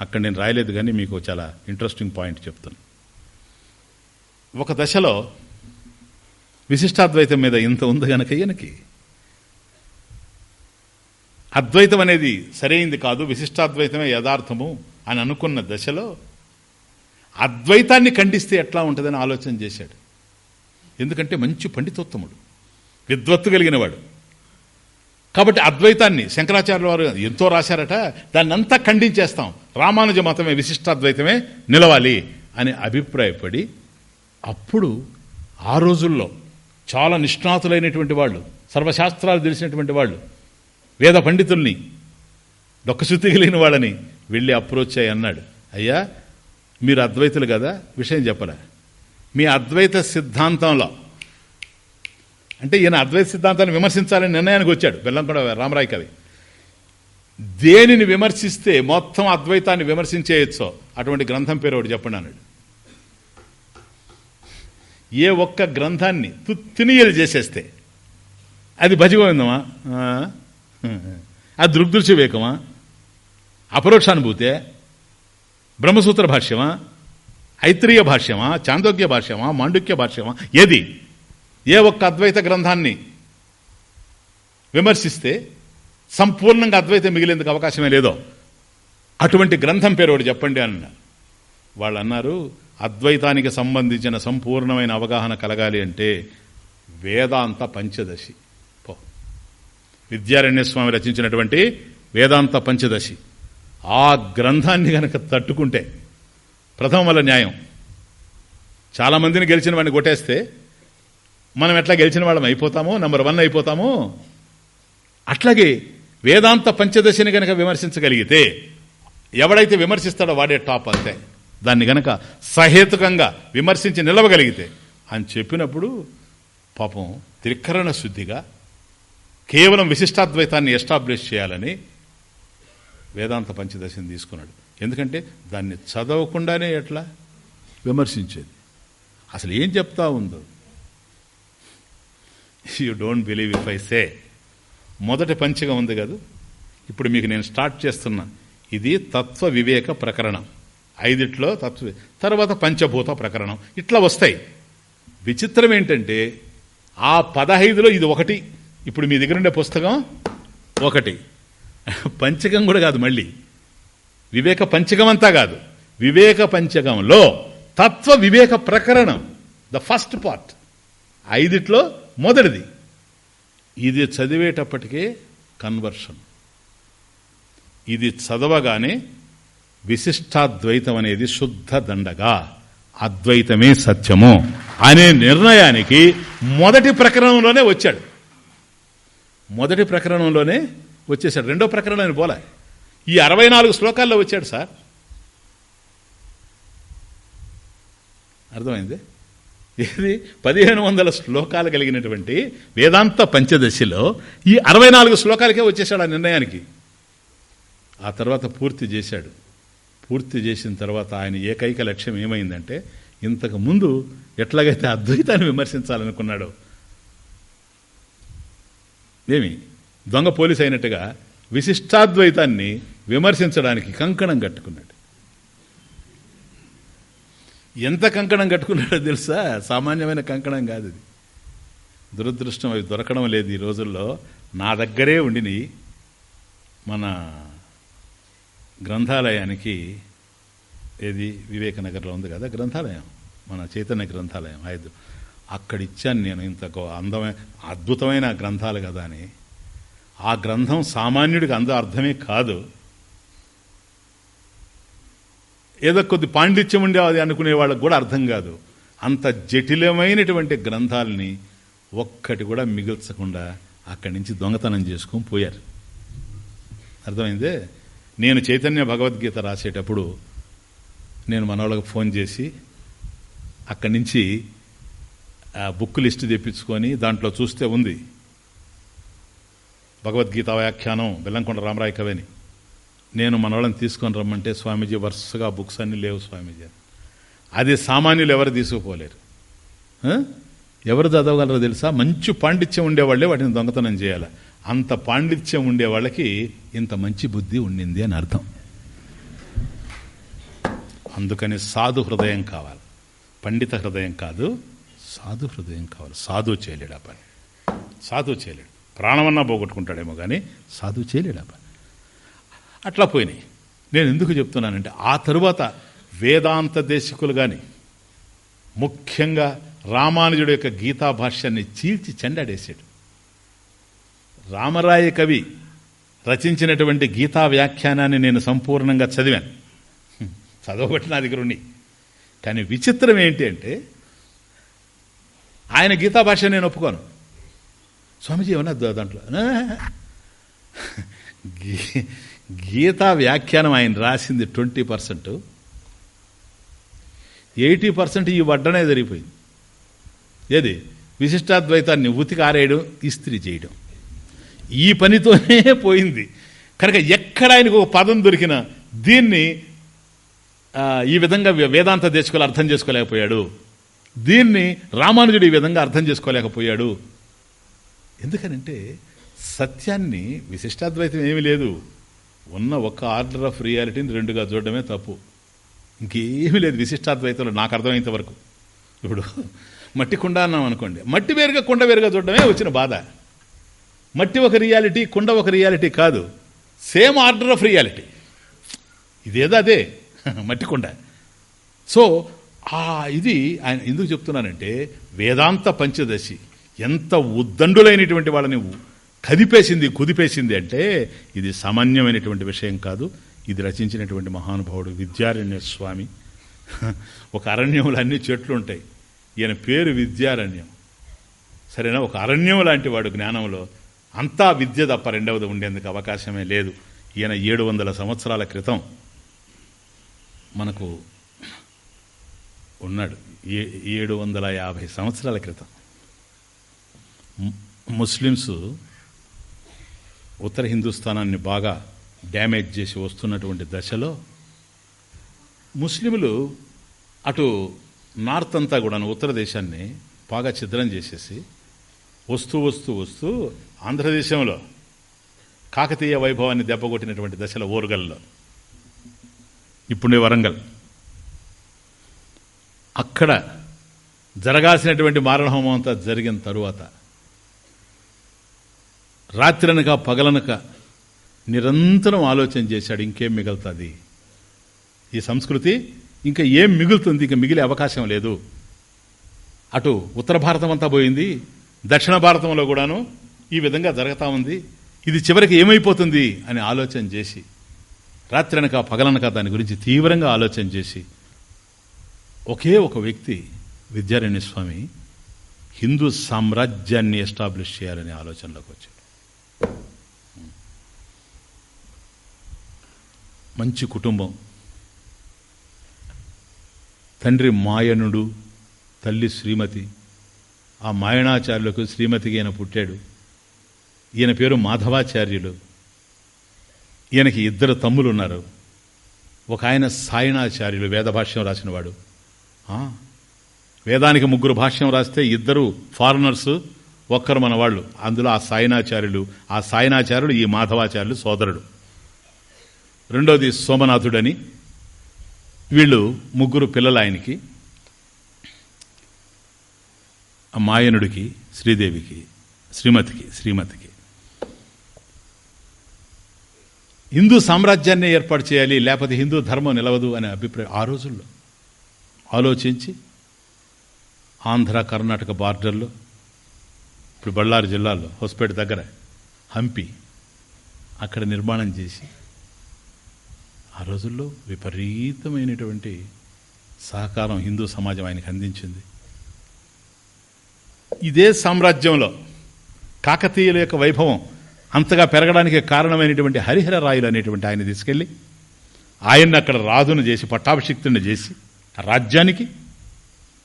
అక్కడ నేను రాయలేదు కానీ మీకు చాలా ఇంట్రెస్టింగ్ పాయింట్ చెప్తాను. ఒక దశలో విశిష్టాద్వైతం మీద ఇంత ఉంది గనక ఈయనకి. అద్వైతం అనేది సరైంది కాదు విశిష్టాద్వైతమే యథార్థము. అని అనుకున్న దశలో అద్వైతాన్ని ఖండిస్తే ఎట్లా ఉంటుందని ఆలోచన చేశాడు. ఎందుకంటే మంచి పండితోత్తముడు విద్వత్తు కలిగినవాడు. కాబట్టి అద్వైతాన్ని శంకరాచార్యుల వారు ఎంతో రాశారట దాన్ని అంతా ఖండించేస్తాం. రామానుజ మతమే విశిష్టాద్వైతమే నిలవాలి అని అభిప్రాయపడి అప్పుడు ఆ రోజుల్లో చాలా నిష్ణాతులైనటువంటి వాళ్ళు సర్వశాస్త్రాలు తెలిసినటువంటి వాళ్ళు వేద పండితుల్ని డొక్కశుద్ధి కలిగిన వాళ్ళని వెళ్ళి అప్రోచ్ అయ్యి అన్నాడు. అయ్యా మీరు అద్వైతులు కదా? విషయం చెప్పరా? మీ అద్వైత సిద్ధాంతంలో అంటే ఈయన అద్వైత సిద్ధాంతాన్ని విమర్శించాలని నిర్ణయానికి వచ్చాడు. బెల్లంకొండ రామరాయ్ కవి. దేనిని విమర్శిస్తే మొత్తం అద్వైతాన్ని విమర్శించేయచ్చో అటువంటి గ్రంథం పేరు ఒకటి చెప్పండి అన్నాడు. ఏ ఒక్క గ్రంథాన్ని తుత్తినీయలు చేసేస్తే అది భజగోవిందమా? ఆ? అది దృగ్దృశ్య వేకమా అపరోక్షానుభూతే బ్రహ్మసూత్ర భాష్యమా ఐత్రీయ భాష్యమా చాందోగ్య భాష్యమా మాండుక్య భాష్యమా ఏది? ఏ ఒక్క అద్వైత గ్రంథాన్ని విమర్శిస్తే సంపూర్ణంగా అద్వైతం మిగిలేందుకు అవకాశమే లేదో అటువంటి గ్రంథం పేరు ఒకటి చెప్పండి అని అన్నారు వాళ్ళు అన్నారు అద్వైతానికి సంబంధించిన సంపూర్ణమైన అవగాహన కలగాలి అంటే వేదాంత పంచదశి. పో. విద్యారణ్య స్వామి రచించినటువంటి వేదాంత పంచదశి. ఆ గ్రంథాన్ని గనక తట్టుకుంటే ప్రథమ వల్ల న్యాయం. చాలామందిని గెలిచిన వాడిని కొట్టేస్తే మనం ఎట్లా గెలిచిన వాళ్ళం అయిపోతామో నెంబర్ వన్ అయిపోతామో? అట్లాగే వేదాంత పంచదశని గనక విమర్శించగలిగితే ఎవడైతే విమర్శిస్తాడో వాడే టాప్ అంతే. దాన్ని గనక సహేతుకంగా విమర్శించి నిలవగలిగితే అని చెప్పినప్పుడు పాపం త్రికరణ శుద్ధిగా కేవలం విశిష్టాద్వైతాన్ని ఎస్టాబ్లిష్ చేయాలని వేదాంత పంచదశని తీసుకున్నాడు. ఎందుకంటే దాన్ని చదవకుండానే ఎట్లా? విమర్శించేది. అసలు ఏం చెప్తా ఉందో? You don't believe if I say మొదటి పంచగా ఉంది కదా? ఇప్పుడు మీకు నేను స్టార్ట్ చేస్తున్నా. ఇది తత్వ వివేక ప్రకరణం. ఐదిట్లో తత్వ తర్వాత పంచభూత ప్రకరణం. ఇట్లా వస్తాయి. విచిత్రం ఏంటంటే ఆ పదహైదులో ఇది ఒకటి. ఇప్పుడు మీ దగ్గర ఉండే పుస్తకం ఒకటి. పంచకం కూడా కాదు మళ్ళీ. వివేక పంచకం అంతా కాదు. వివేక పంచకంలో తత్వ వివేక ప్రకరణం ద ఫస్ట్ పార్ట్ ఐదిట్లో మొదటిది. ఇది చదివేటప్పటికే కన్వర్షన్ ఇది చదవగానే విశిష్టాద్వైతం అనేది శుద్ధ దండగా. అద్వైతమే సత్యము అనే నిర్ణయానికి మొదటి ప్రకరణంలోనే వచ్చాడు. మొదటి ప్రకరణంలోనే వచ్చేసాడు రెండో ప్రకరణం ఆయన పోలే. ఈ అరవై నాలుగు శ్లోకాల్లో వచ్చాడు సార్. అర్థమైంది? ఇది పదిహేను వందల శ్లోకాలు కలిగినటువంటి వేదాంత పంచదశిలో ఈ అరవై నాలుగు శ్లోకాలకే వచ్చేసాడు ఆ నిర్ణయానికి. ఆ తర్వాత పూర్తి చేశాడు. పూర్తి చేసిన తర్వాత ఆయన ఏకైక లక్ష్యం ఏమైందంటే ఇంతకు ముందు ఎట్లాగైతే అద్వైతాన్ని విమర్శించాలనుకున్నాడో ఏమి? దొంగ పోలీస్ అయినట్టుగా విశిష్టాద్వైతాన్ని విమర్శించడానికి కంకణం కట్టుకున్నాడు. ఎంత కంకణం కట్టుకున్నాడో తెలుసా? సామాన్యమైన కంకణం కాదు ఇది. దురదృష్టం అవి దొరకడం లేదు ఈ రోజుల్లో. నా దగ్గరే ఉండిని మన గ్రంథాలయానికి ఏది? వివేకనగర్లో ఉంది కదా గ్రంథాలయం. మన చైతన్య గ్రంథాలయం ఐదు అక్కడ ఇచ్చాను నేను ఇంత అందమైన అద్భుతమైన గ్రంథాలు కదా అని. ఆ గ్రంథం సామాన్యుడికి అంద అర్థమే కాదు. ఏదో కొద్ది పాండిత్యం ఉండేవాది అనుకునే వాళ్ళకి కూడా అర్థం కాదు. అంత జటిలమైనటువంటి గ్రంథాలని ఒక్కటి కూడా మిగిల్చకుండా అక్కడి నుంచి దొంగతనం చేసుకొని పోయారు. అర్థమైందే? నేను చైతన్య భగవద్గీత రాసేటప్పుడు నేను మనవాళ్ళకి ఫోన్ చేసి అక్కడి నుంచి బుక్ లిస్ట్ తెప్పించుకొని దాంట్లో చూస్తే ఉంది. భగవద్గీత వ్యాఖ్యానం బెల్లంకొండ రామరాయ కవిని. నేను మన వాళ్ళని తీసుకొని రమ్మంటే స్వామీజీ వరుసగా బుక్స్ అన్నీ లేవు స్వామీజీ అది సామాన్యులు ఎవరు తీసుకుపోలేరు? ఎవరు చదవగలరో తెలుసా? మంచి పాండిత్యం ఉండేవాళ్ళే వాటిని దొంగతనం చేయాలి. అంత పాండిత్యం ఉండే వాళ్ళకి ఇంత మంచి బుద్ధి ఉండింది అని అర్థం. అందుకని సాధు హృదయం కావాలి. పండిత హృదయం కాదు సాధు హృదయం కావాలి. సాధు చేయలేడు ఆ పని. సాధు చేయలేడు. ప్రాణమన్నా పోగొట్టుకుంటాడేమో కానీ సాధు చేయలేడు అట్లా పోయినాయి. నేను ఎందుకు చెప్తున్నానంటే ఆ తరువాత వేదాంత దేశికులు కానీ ముఖ్యంగా రామానుజుడు యొక్క గీతా భాష్యాన్ని చీల్చి చెండాడేశాడు. రామరాయ కవి రచించినటువంటి గీతా వ్యాఖ్యానాన్ని నేను సంపూర్ణంగా చదివాను. హ్మ్. చదవబట్టి నా దగ్గర ఉన్నాయి. కానీ విచిత్రం ఏంటి అంటే ఆయన గీతా భాష నేను ఒప్పుకోను. స్వామీజీ ఏమన్నా దాంట్లో? గీ- గీతా వ్యాఖ్యానం ఆయన రాసింది ట్వంటీ పర్సెంట్. ఎయిటీ పర్సెంట్ ఈ వడ్డనే జరిగిపోయింది. ఏది? విశిష్టాద్వైతాన్ని ఉతికి ఆరేయడం ఇస్త్రీ చేయడం. ఈ పనితోనే పోయింది. కనుక ఎక్కడ ఆయనకు ఒక పదం దొరికినా దీన్ని ఈ విధంగా వేదాంత దేశకులు అర్థం చేసుకోలేకపోయాడు. దీన్ని రామానుజుడు ఈ విధంగా అర్థం చేసుకోలేకపోయాడు. ఎందుకనంటే సత్యాన్ని విశిష్టాద్వైతం ఏమీ లేదు. ఉన్న ఒక ఆర్డర్ ఆఫ్ రియాలిటీని రెండుగా చూడడమే తప్పు. ఇంకేమీ లేదు విశిష్టాద్వైతంలో నాకు అర్థమైనంత వరకు. ఇప్పుడు మట్టి కుండ అన్నాం అనుకోండి. మట్టి వేరుగా కుండ వేరుగా చూడడమే వచ్చిన బాధ. మట్టి ఒక రియాలిటీ కుండ ఒక రియాలిటీ కాదు. Same order of reality. ఇదేదో అదే. మట్టి కుండ. సో ఇది ఆయన ఎందుకు చెప్తున్నానంటే వేదాంత పంచదశి. ఎంత ఉద్దండులైనటువంటి వాళ్ళని కదిపేసింది కుదిపేసింది అంటే ఇది సామాన్యమైనటువంటి విషయం కాదు. ఇది రచించినటువంటి మహానుభావుడు విద్యారణ్య స్వామి ఒక అరణ్యంలో అన్ని చెట్లు ఉంటాయి. ఈయన పేరు విద్యారణ్యం. సరేనా? ఒక అరణ్యం లాంటి వాడు జ్ఞానంలో అంతా విద్య తప్ప రెండవది ఉండేందుకు అవకాశమే లేదు. ఈయన ఏడు వందల సంవత్సరాల క్రితం మనకు ఉన్నాడు. ఏ ఏడు వందల యాభై సంవత్సరాల క్రితం. ముస్లిమ్స్ ఉత్తర హిందుస్థానాన్ని బాగా డ్యామేజ్ చేసి వస్తున్నటువంటి దశలో ముస్లింలు అటు నార్త్ అంతా కూడా ఉత్తర దేశాన్ని బాగా ఛిద్రం చేసేసి వస్తూ వస్తూ వస్తూ ఆంధ్రదేశంలో కాకతీయ వైభవాన్ని దెబ్బకొట్టినటువంటి దశలో ఓరుగల్లో. ఇప్పుడే వరంగల్. అక్కడ జరగాల్సినటువంటి మారణహోమం అంతా జరిగిన తరువాత రాత్రనక పగలనక నిరంతరం ఆలోచన చేశాడు ఇంకేం మిగులుతుంది? ఈ సంస్కృతి ఇంకా ఏం మిగులుతుంది? ఇంకా మిగిలే అవకాశం లేదు. అటు ఉత్తర భారతం అంతా పోయింది దక్షిణ భారతంలో కూడాను ఈ విధంగా జరుగుతూ ఉంది. ఇది చివరికి ఏమైపోతుంది అని ఆలోచన చేసి రాత్రనక పగలనక దాని గురించి తీవ్రంగా ఆలోచన చేసి ఒకే ఒక వ్యక్తి విద్యారణ్య స్వామి హిందూ సామ్రాజ్యాన్ని ఎస్టాబ్లిష్ చేయాలనే ఆలోచనలోకి వచ్చాడు. మంచి కుటుంబం. తండ్రి మాయనుడు తల్లి శ్రీమతి. ఆ మాయణాచార్యులకు శ్రీమతికి ఈయన పుట్టాడు. ఈయన పేరు మాధవాచార్యులు. ఈయనకి ఇద్దరు తమ్ములు ఉన్నారు ఒక ఆయన సాయణాచార్యులు వేదభాష్యం రాసినవాడు. ఆ, వేదానికి ముగ్గురు భాష్యం రాస్తే ఇద్దరు ఫారినర్సు ఒక్కరు మన వాళ్ళు అందులో ఆ సాయనాచార్యులు ఆ సాయనాచార్యుడు ఈ మాధవాచార్యులు సోదరుడు. రెండోది సోమనాథుడని. వీళ్ళు ముగ్గురు పిల్లలు ఆయనకి. మాయనుడికి శ్రీదేవికి శ్రీమతికి శ్రీమతికి. హిందూ సామ్రాజ్యాన్ని ఏర్పాటు చేయాలి లేకపోతే హిందూ ధర్మం నిలవదు అనే అభిప్రాయం ఆ రోజుల్లో. ఆలోచించి ఆంధ్ర కర్ణాటక బార్డర్లో ఇప్పుడు బళ్ళారి జిల్లాలో హొస్పేట దగ్గర హంపి అక్కడ నిర్మాణం చేసి ఆ రోజుల్లో విపరీతమైనటువంటి సహకారం హిందూ సమాజం ఆయనకు అందించింది. ఇదే సామ్రాజ్యంలో కాకతీయుల యొక్క వైభవం అంతగా పెరగడానికి కారణమైనటువంటి హరిహర రాయులు అనేటువంటి ఆయన తీసుకెళ్ళి ఆయన్ని అక్కడ రాజును చేసి పట్టాభిషిక్తుని చేసి రాజ్యానికి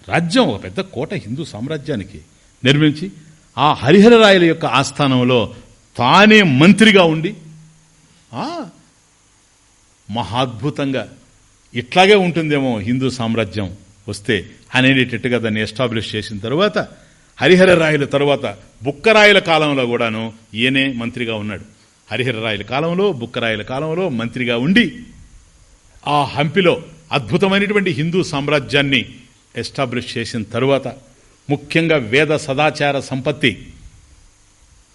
రాజ్యం ఒక పెద్ద కోట హిందూ సామ్రాజ్యానికి నిర్మించి ఆ హరిహరరాయల యొక్క ఆస్థానంలో తానే మంత్రిగా ఉండి మహాద్భుతంగా ఇట్లాగే ఉంటుందేమో హిందూ సామ్రాజ్యం వస్తే అనేటట్టుగా దాన్ని ఎస్టాబ్లిష్ చేసిన తర్వాత హరిహర రాయల తర్వాత బుక్కరాయల కాలంలో కూడాను ఈయనే మంత్రిగా ఉన్నాడు. హరిహర రాయల కాలంలో బుక్కరాయల కాలంలో మంత్రిగా ఉండి ఆ హంపిలో అద్భుతమైనటువంటి హిందూ సామ్రాజ్యాన్ని ఎస్టాబ్లిష్ చేసిన తరువాత ముఖ్యంగా వేద సదాచార సంపత్తి.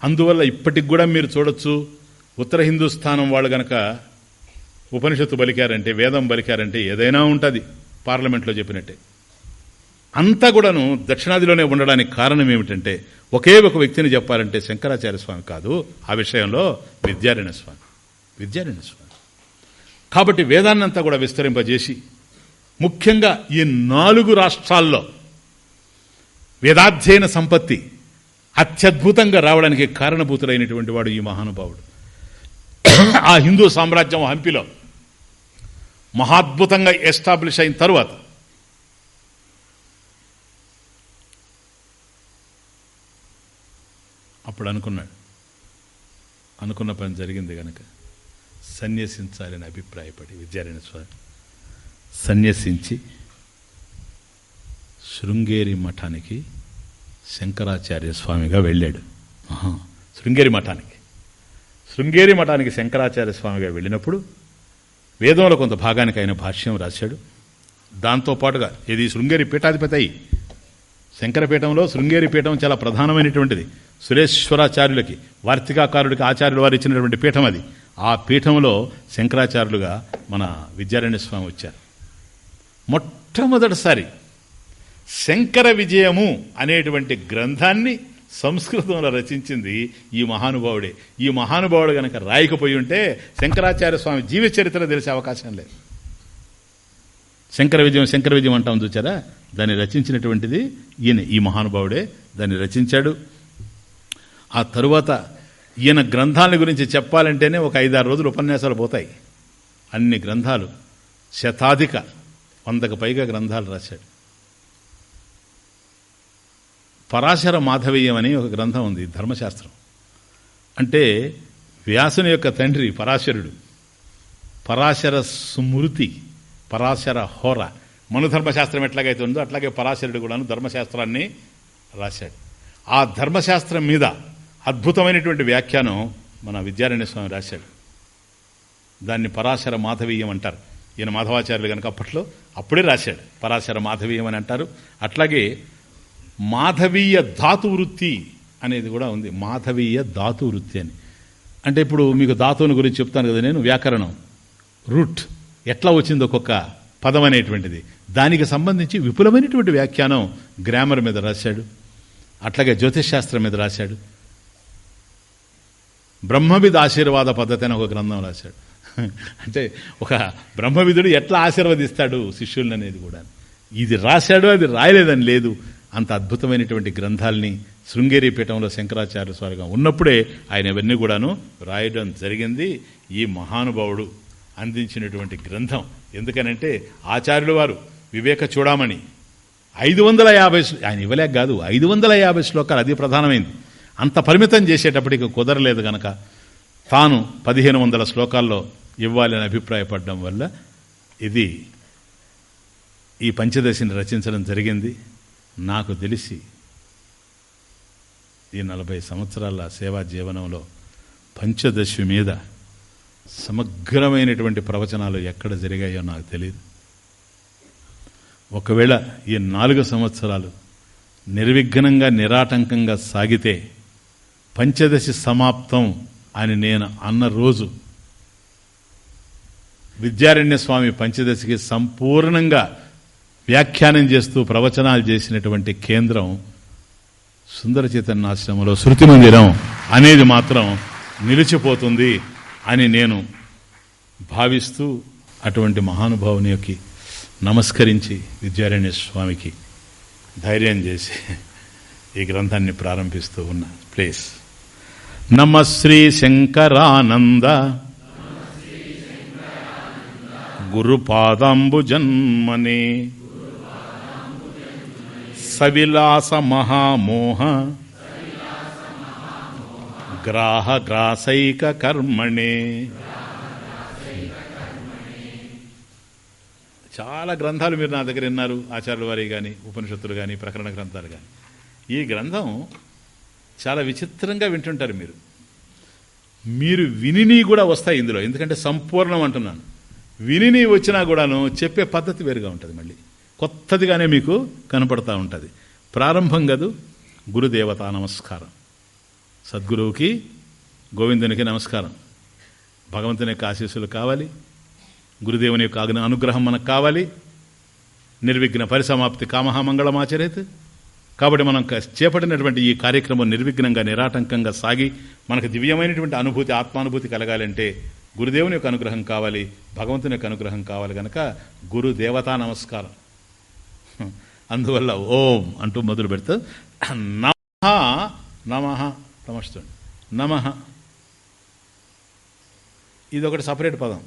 అందువల్ల ఇప్పటికి కూడా మీరు చూడొచ్చు ఉత్తర హిందుస్థానం వాళ్ళు గనక ఉపనిషత్తు బలికారంటే వేదం బలికారంటే ఏదైనా ఉంటుంది పార్లమెంట్లో చెప్పినట్టే. అంతా కూడాను దక్షిణాదిలోనే ఉండడానికి కారణం ఏమిటంటే ఒకే ఒక వ్యక్తిని చెప్పాలంటే శంకరాచార్య స్వామి కాదు ఆ విషయంలో విద్యారాయణ స్వామి విద్యారాయణ స్వామి. కాబట్టి వేదాన్నంతా కూడా విస్తరింపజేసి ముఖ్యంగా ఈ నాలుగు రాష్ట్రాల్లో వేదాధ్యయన సంపత్తి అత్యద్భుతంగా రావడానికి కారణభూతులైనటువంటి వాడు ఈ మహానుభావుడు. ఆ హిందూ సామ్రాజ్యం హంపిలో మహాద్భుతంగా ఎస్టాబ్లిష్ అయిన తరువాత అప్పుడు అనుకున్నాడు. అనుకున్న పని జరిగింది కనుక సన్యసించాలని అభిప్రాయపడి విద్యారాయణ స్వామి సన్యసించి శృంగేరి మఠానికి శంకరాచార్య స్వామిగా వెళ్ళాడు. శృంగేరి మఠానికి. శృంగేరి మఠానికి శంకరాచార్య స్వామిగా వెళ్ళినప్పుడు వేదంలో కొంత భాగానికి ఆయన భాష్యం రాశాడు. దాంతోపాటుగా ఇది శృంగేరి పీఠాధిపతి అయి శంకరపీఠంలో శృంగేరి పీఠం చాలా ప్రధానమైనటువంటిది. సురేశ్వరాచార్యులకి వార్తికాకారుడికి ఆచార్యులు వారు ఇచ్చినటువంటి పీఠం అది. ఆ పీఠంలో శంకరాచార్యులుగా మన విద్యారణ్య స్వామి వచ్చారు. మొట్టమొదటిసారి శంకర విజయము అనేటువంటి గ్రంథాన్ని సంస్కృతంలో రచించింది ఈ మహానుభావుడే. ఈ మహానుభావుడు గనక రాయకపోయి ఉంటే శంకరాచార్య స్వామి జీవిత చరిత్ర తెలిసే అవకాశం లేదు. శంకర విజయం శంకర విజయం అంటాం చూచారా? దాన్ని రచించినటువంటిది ఈయన ఈ మహానుభావుడే దాన్ని రచించాడు. ఆ తరువాత ఈయన గ్రంథాల గురించి చెప్పాలంటేనే ఒక ఐదారు రోజులు ఉపన్యాసాలు పోతాయి. అన్ని గ్రంథాలు శతాధిక వందకు పైగా గ్రంథాలు రాశాడు. పరాశర మాధవీయం అని ఒక గ్రంథం ఉంది ధర్మశాస్త్రం. అంటే వ్యాసుని యొక్క తండ్రి పరాశరుడు. పరాశర స్మృతి పరాశర హోర. మను ధర్మశాస్త్రం ఎట్లాగైతే ఉందో అట్లాగే పరాశరుడు కూడాను ధర్మశాస్త్రాన్ని రాశాడు. ఆ ధర్మశాస్త్రం మీద అద్భుతమైనటువంటి వ్యాఖ్యానం మన విద్యారణ్య స్వామి రాశాడు. దాన్ని పరాశర మాధవీయం అంటారు. ఈయన మాధవాచార్యులు కనుక అప్పట్లో అప్పుడే రాశాడు. పరాశర మాధవీయం అని అంటారు. అట్లాగే మాధవీయ ధాతు వృత్తి అనేది కూడా ఉంది. మాధవీయ ధాతు వృత్తి అని. అంటే ఇప్పుడు మీకు ధాతువుని గురించి చెప్తాను కదా నేను వ్యాకరణం. రూట్. ఎట్లా వచ్చింది ఒక్కొక్క పదం అనేటువంటిది. దానికి సంబంధించి విపులమైనటువంటి వ్యాఖ్యానం గ్రామర్ మీద రాశాడు. అట్లాగే జ్యోతిషశాస్త్రం మీద రాశాడు. బ్రహ్మవిధ ఆశీర్వాద పద్ధతి అని ఒక గ్రంథం రాశాడు. అంటే ఒక బ్రహ్మవిధుడు ఎట్లా ఆశీర్వదిస్తాడు శిష్యుల్ని అనేది కూడా. ఇది రాశాడు అది రాయలేదని లేదు. అంత అద్భుతమైనటువంటి గ్రంథాల్ని శృంగేరి పీఠంలో శంకరాచార్య స్వారిగా ఉన్నప్పుడే ఆయన ఇవన్నీ కూడాను రాయడం జరిగింది. ఈ మహానుభావుడు అందించినటువంటి గ్రంథం ఎందుకనంటే ఆచార్యుల వారు వివేక చూడమని ఐదు వందల యాభై ఆయన ఇవ్వలేక కాదు ఐదు వందల యాభై శ్లోకాలు అది ప్రధానమైంది. అంత పరిమితం చేసేటప్పటికి కుదరలేదు గనక తాను పదిహేను వందల శ్లోకాల్లో ఇవ్వాలని అభిప్రాయపడడం వల్ల ఇది ఈ పంచదశిని రచించడం జరిగింది. నాకు తెలిసి ఈ నలభై సంవత్సరాల సేవా జీవనంలో పంచదశి మీద సమగ్రమైనటువంటి ప్రవచనాలు ఎక్కడ జరిగాయో నాకు తెలియదు. ఒకవేళ ఈ నాలుగు సంవత్సరాలు నిర్విఘ్నంగా నిరాటంకంగా సాగితే పంచదశి సమాప్తం అని నేను అన్న రోజు విద్యారణ్య స్వామి పంచదశికి సంపూర్ణంగా వ్యాఖ్యానం చేస్తూ ప్రవచనాలు చేసినటువంటి కేంద్రం సుందర చైతన్యాశ్రమంలో శృతి మందిరం అనేది మాత్రం నిలిచిపోతుంది అని నేను భావిస్తూ అటువంటి మహానుభావునికి నమస్కరించి విద్యారణ్య స్వామికి ధైర్యం చేసి ఈ గ్రంథాన్ని ప్రారంభిస్తూ ఉన్నా. ప్లీజ్. నమ శ్రీ శంకరానంద. గురుపాదాంబు జన్మనే సవిలాస మహామోహ గ్రాహ గ్రాసైక కర్మణే చాలా గ్రంథాలు మీరు నా దగ్గర విన్నారు ఆచార్యుల వారి కానీ ఉపనిషత్తులు కానీ ప్రకరణ గ్రంథాలు కానీ ఈ గ్రంథం చాలా విచిత్రంగా వింటుంటారు మీరు. మీరు వినిని కూడా వస్తాయి ఇందులో. ఎందుకంటే సంపూర్ణం అంటున్నాను. వినిని వచ్చినా కూడాను చెప్పే పద్ధతి వేరుగా ఉంటుంది మళ్ళీ. కొత్తదిగానే మీకు కనపడతా ఉంటుంది. ప్రారంభం గదు గురుదేవత నమస్కారం. సద్గురువుకి గోవిందునికి నమస్కారం. భగవంతుని యొక్క ఆశీస్సులు కావాలి. గురుదేవుని యొక్క అగ్న అనుగ్రహం మనకు కావాలి. నిర్విఘ్న పరిసమాప్తి కామహామంగళమాచరేత్ కాబట్టి మనం చేపట్టినటువంటి ఈ కార్యక్రమం నిర్విఘ్నంగా నిరాటంకంగా సాగి మనకు దివ్యమైనటువంటి అనుభూతి ఆత్మానుభూతి కలగాలంటే గురుదేవుని యొక్క అనుగ్రహం కావాలి భగవంతుని యొక్క అనుగ్రహం కావాలి కనుక గురుదేవతా నమస్కారం. అందువల్ల ఓం అంటూ మొదలు పెడుతూ నమ నమ నమస్తుంది నమ. ఇది ఒకటి సపరేట్ పదం.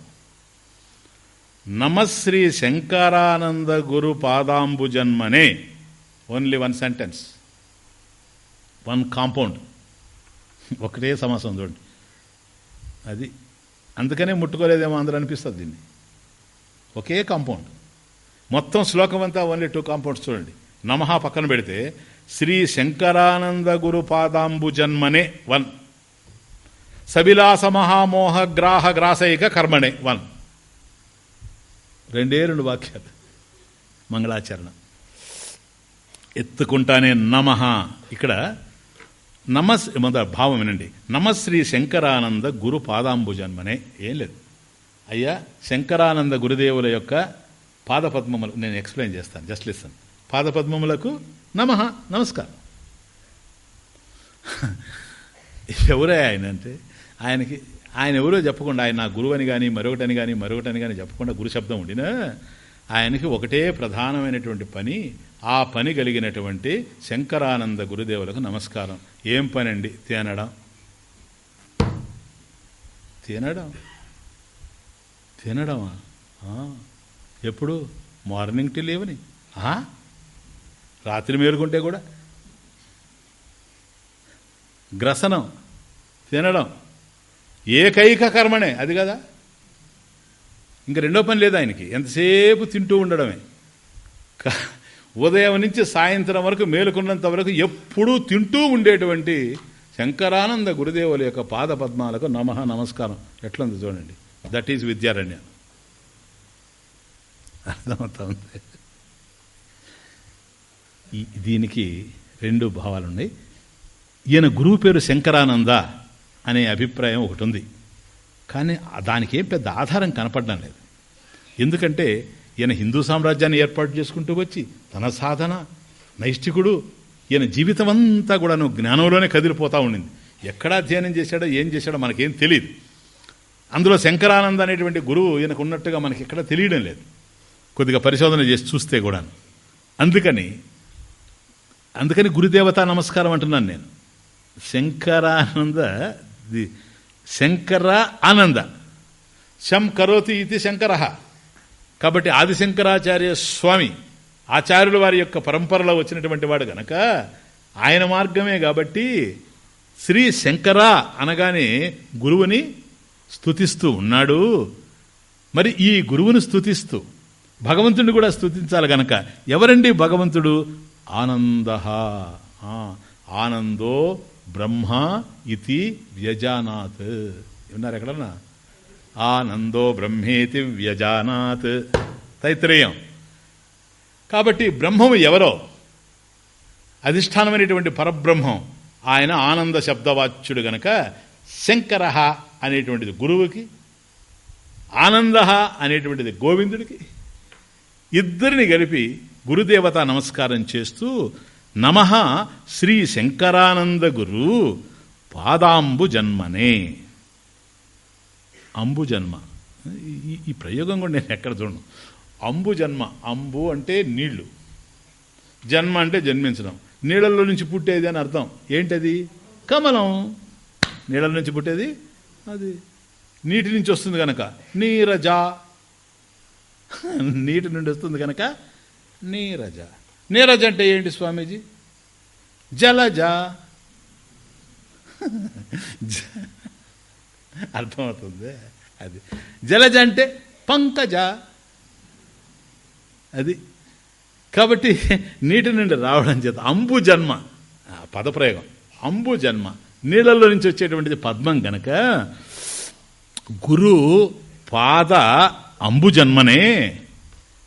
నమశ్రీ శంకరానంద గురు పాదాంబు జన్మనే only one sentence. One compound. ఒకటే సమాసం చూడండి. అది అందుకనే ముట్టుకోలేదేమో అందరూ అనిపిస్తుంది దీన్ని. ఒకే కాంపౌండ్. మొత్తం శ్లోకం అంతా ఓన్లీ టూ కాంపౌండ్స్ చూడండి. నమః పక్కన పెడితే శ్రీ శంకరానంద గురు పాదాంబు జన్మనే వన్ సవిలాస మహామోహ గ్రాహ గ్రాసైక కర్మణే వన్ రెండే రెండు వాక్యాలు. మంగళాచరణ. ఎత్తుకుంటానే నమ. ఇక్కడ నమస్ మొద భావం వినండి. నమశ్రీ శంకరానంద గురు పాదాంబు జన్మనే. ఏం లేదు. అయ్యా శంకరానంద గురుదేవుల యొక్క పాదపద్మములు నేను ఎక్స్ప్లెయిన్ చేస్తాను జస్ట్ లిసన్ పాదపద్మములకు నమ నమస్కారం. ఎవరే ఆయన అంటే ఆయనకి ఆయన ఎవరో చెప్పకుండా ఆయన నా గురువు అని కానీ మరొకటని కానీ మరొకటని కానీ చెప్పకుండా గురు శబ్దం ఉండినా ఆయనకి ఒకటే ప్రధానమైనటువంటి పని ఆ పని కలిగినటువంటి శంకరానంద గురుదేవులకు నమస్కారం. ఏం పని అండి తినడం. తినడం? తినడమా? ఎప్పుడు? మార్నింగ్ టిల్ లేవని ఆ? రాత్రి మేలుకుంటే కూడా. గ్రసనం తినడం ఏకైక కర్మనే అది కదా? ఇంక రెండో పని లేదు ఆయనకి. ఎంతసేపు తింటూ ఉండడమే. క- ఉదయం నుంచి సాయంత్రం వరకు మేలుకున్నంత వరకు ఎప్పుడూ తింటూ ఉండేటువంటి శంకరానంద గురుదేవుల యొక్క పాద పద్మాలకు నమ నమస్కారం. ఎట్లుంది చూడండి. That is Vidyaranya. అర్థమవుతుంది. దీనికి రెండు భావాలు ఉన్నాయి ఈయన గురువు పేరు శంకరానంద అనే అభిప్రాయం ఒకటి ఉంది కానీ దానికి ఏం పెద్ద ఆధారం కనపడడం లేదు. ఎందుకంటే ఈయన హిందూ సామ్రాజ్యాన్ని ఏర్పాటు చేసుకుంటూ వచ్చి తన సాధన నైష్టికుడు ఈయన జీవితం అంతా కూడాను జ్ఞానంలోనే కదిలిపోతూ ఉండింది. ఎక్కడ అధ్యయనం చేశాడో ఏం చేశాడో మనకేం తెలియదు అందులో శంకరానంద అనేటువంటి గురువు ఈయనకు ఉన్నట్టుగా మనకి ఎక్కడ తెలియడం లేదు. కొద్దిగా పరిశోధన చేసి చూస్తే కూడా అందుకని అందుకని గురుదేవత నమస్కారం అంటున్నాను నేను. శంకరానంద ది- శంకర ఆనంద శం కరోతి ఇది శంకర. కాబట్టి ఆదిశంకరాచార్య స్వామి ఆచార్యుల వారి యొక్క పరంపరలో వచ్చినటువంటి వాడు గనక ఆయన మార్గమే కాబట్టి శ్రీ శంకర అనగానే గురువుని స్థుతిస్తూ ఉన్నాడు. మరి ఈ గురువుని స్థుతిస్తూ భగవంతుడిని కూడా స్తుతించాలి గనక. ఎవరండి భగవంతుడు? ఆనంద. ఆనందో బ్రహ్మ ఇది వ్యజానాత్. ఉన్నారు ఎక్కడన్నా? ఆనందో బ్రహ్మేతి వ్యజానాత్. తైత్రేయం. కాబట్టి బ్రహ్మము ఎవరో? అధిష్టానమైనటువంటి పరబ్రహ్మం. ఆయన ఆనంద శబ్దవాచ్యుడు గనక శంకర అనేటువంటిది గురువుకి ఆనంద అనేటువంటిది గోవిందుడికి ఇద్దరిని కలిపి గురుదేవత నమస్కారం చేస్తూ నమ శ్రీ శంకరానంద గురు పాదాంబు జన్మనే. అంబు జన్మ. ఈ- ఈ ప్రయోగం కూడా నేను ఎక్కడ చూడను. అంబు జన్మ. అంబు అంటే నీళ్ళు. జన్మ అంటే జన్మించడం. నీళ్ళల్లో నుంచి పుట్టేది అని అర్థం. ఏంటది? కమలం. నీళ్ళ నుంచి పుట్టేది? అది. నీటి నుంచి వస్తుంది కనుక నీరజ. నీటి నుండి వస్తుంది కనుక నీరజ. నీరజ అంటే ఏంటి స్వామీజీ? జలజ. జ- అర్థమవుతుంది? అది. జలజ అంటే పంకజ. అది. కాబట్టి నీటి నుండి రావడం చేత అంబు జన్మ. పదప్రయోగం. అంబు జన్మ. నీళ్ళల్లో నుంచి వచ్చేటువంటిది పద్మం కనుక గురు పాద అంబు జన్మనే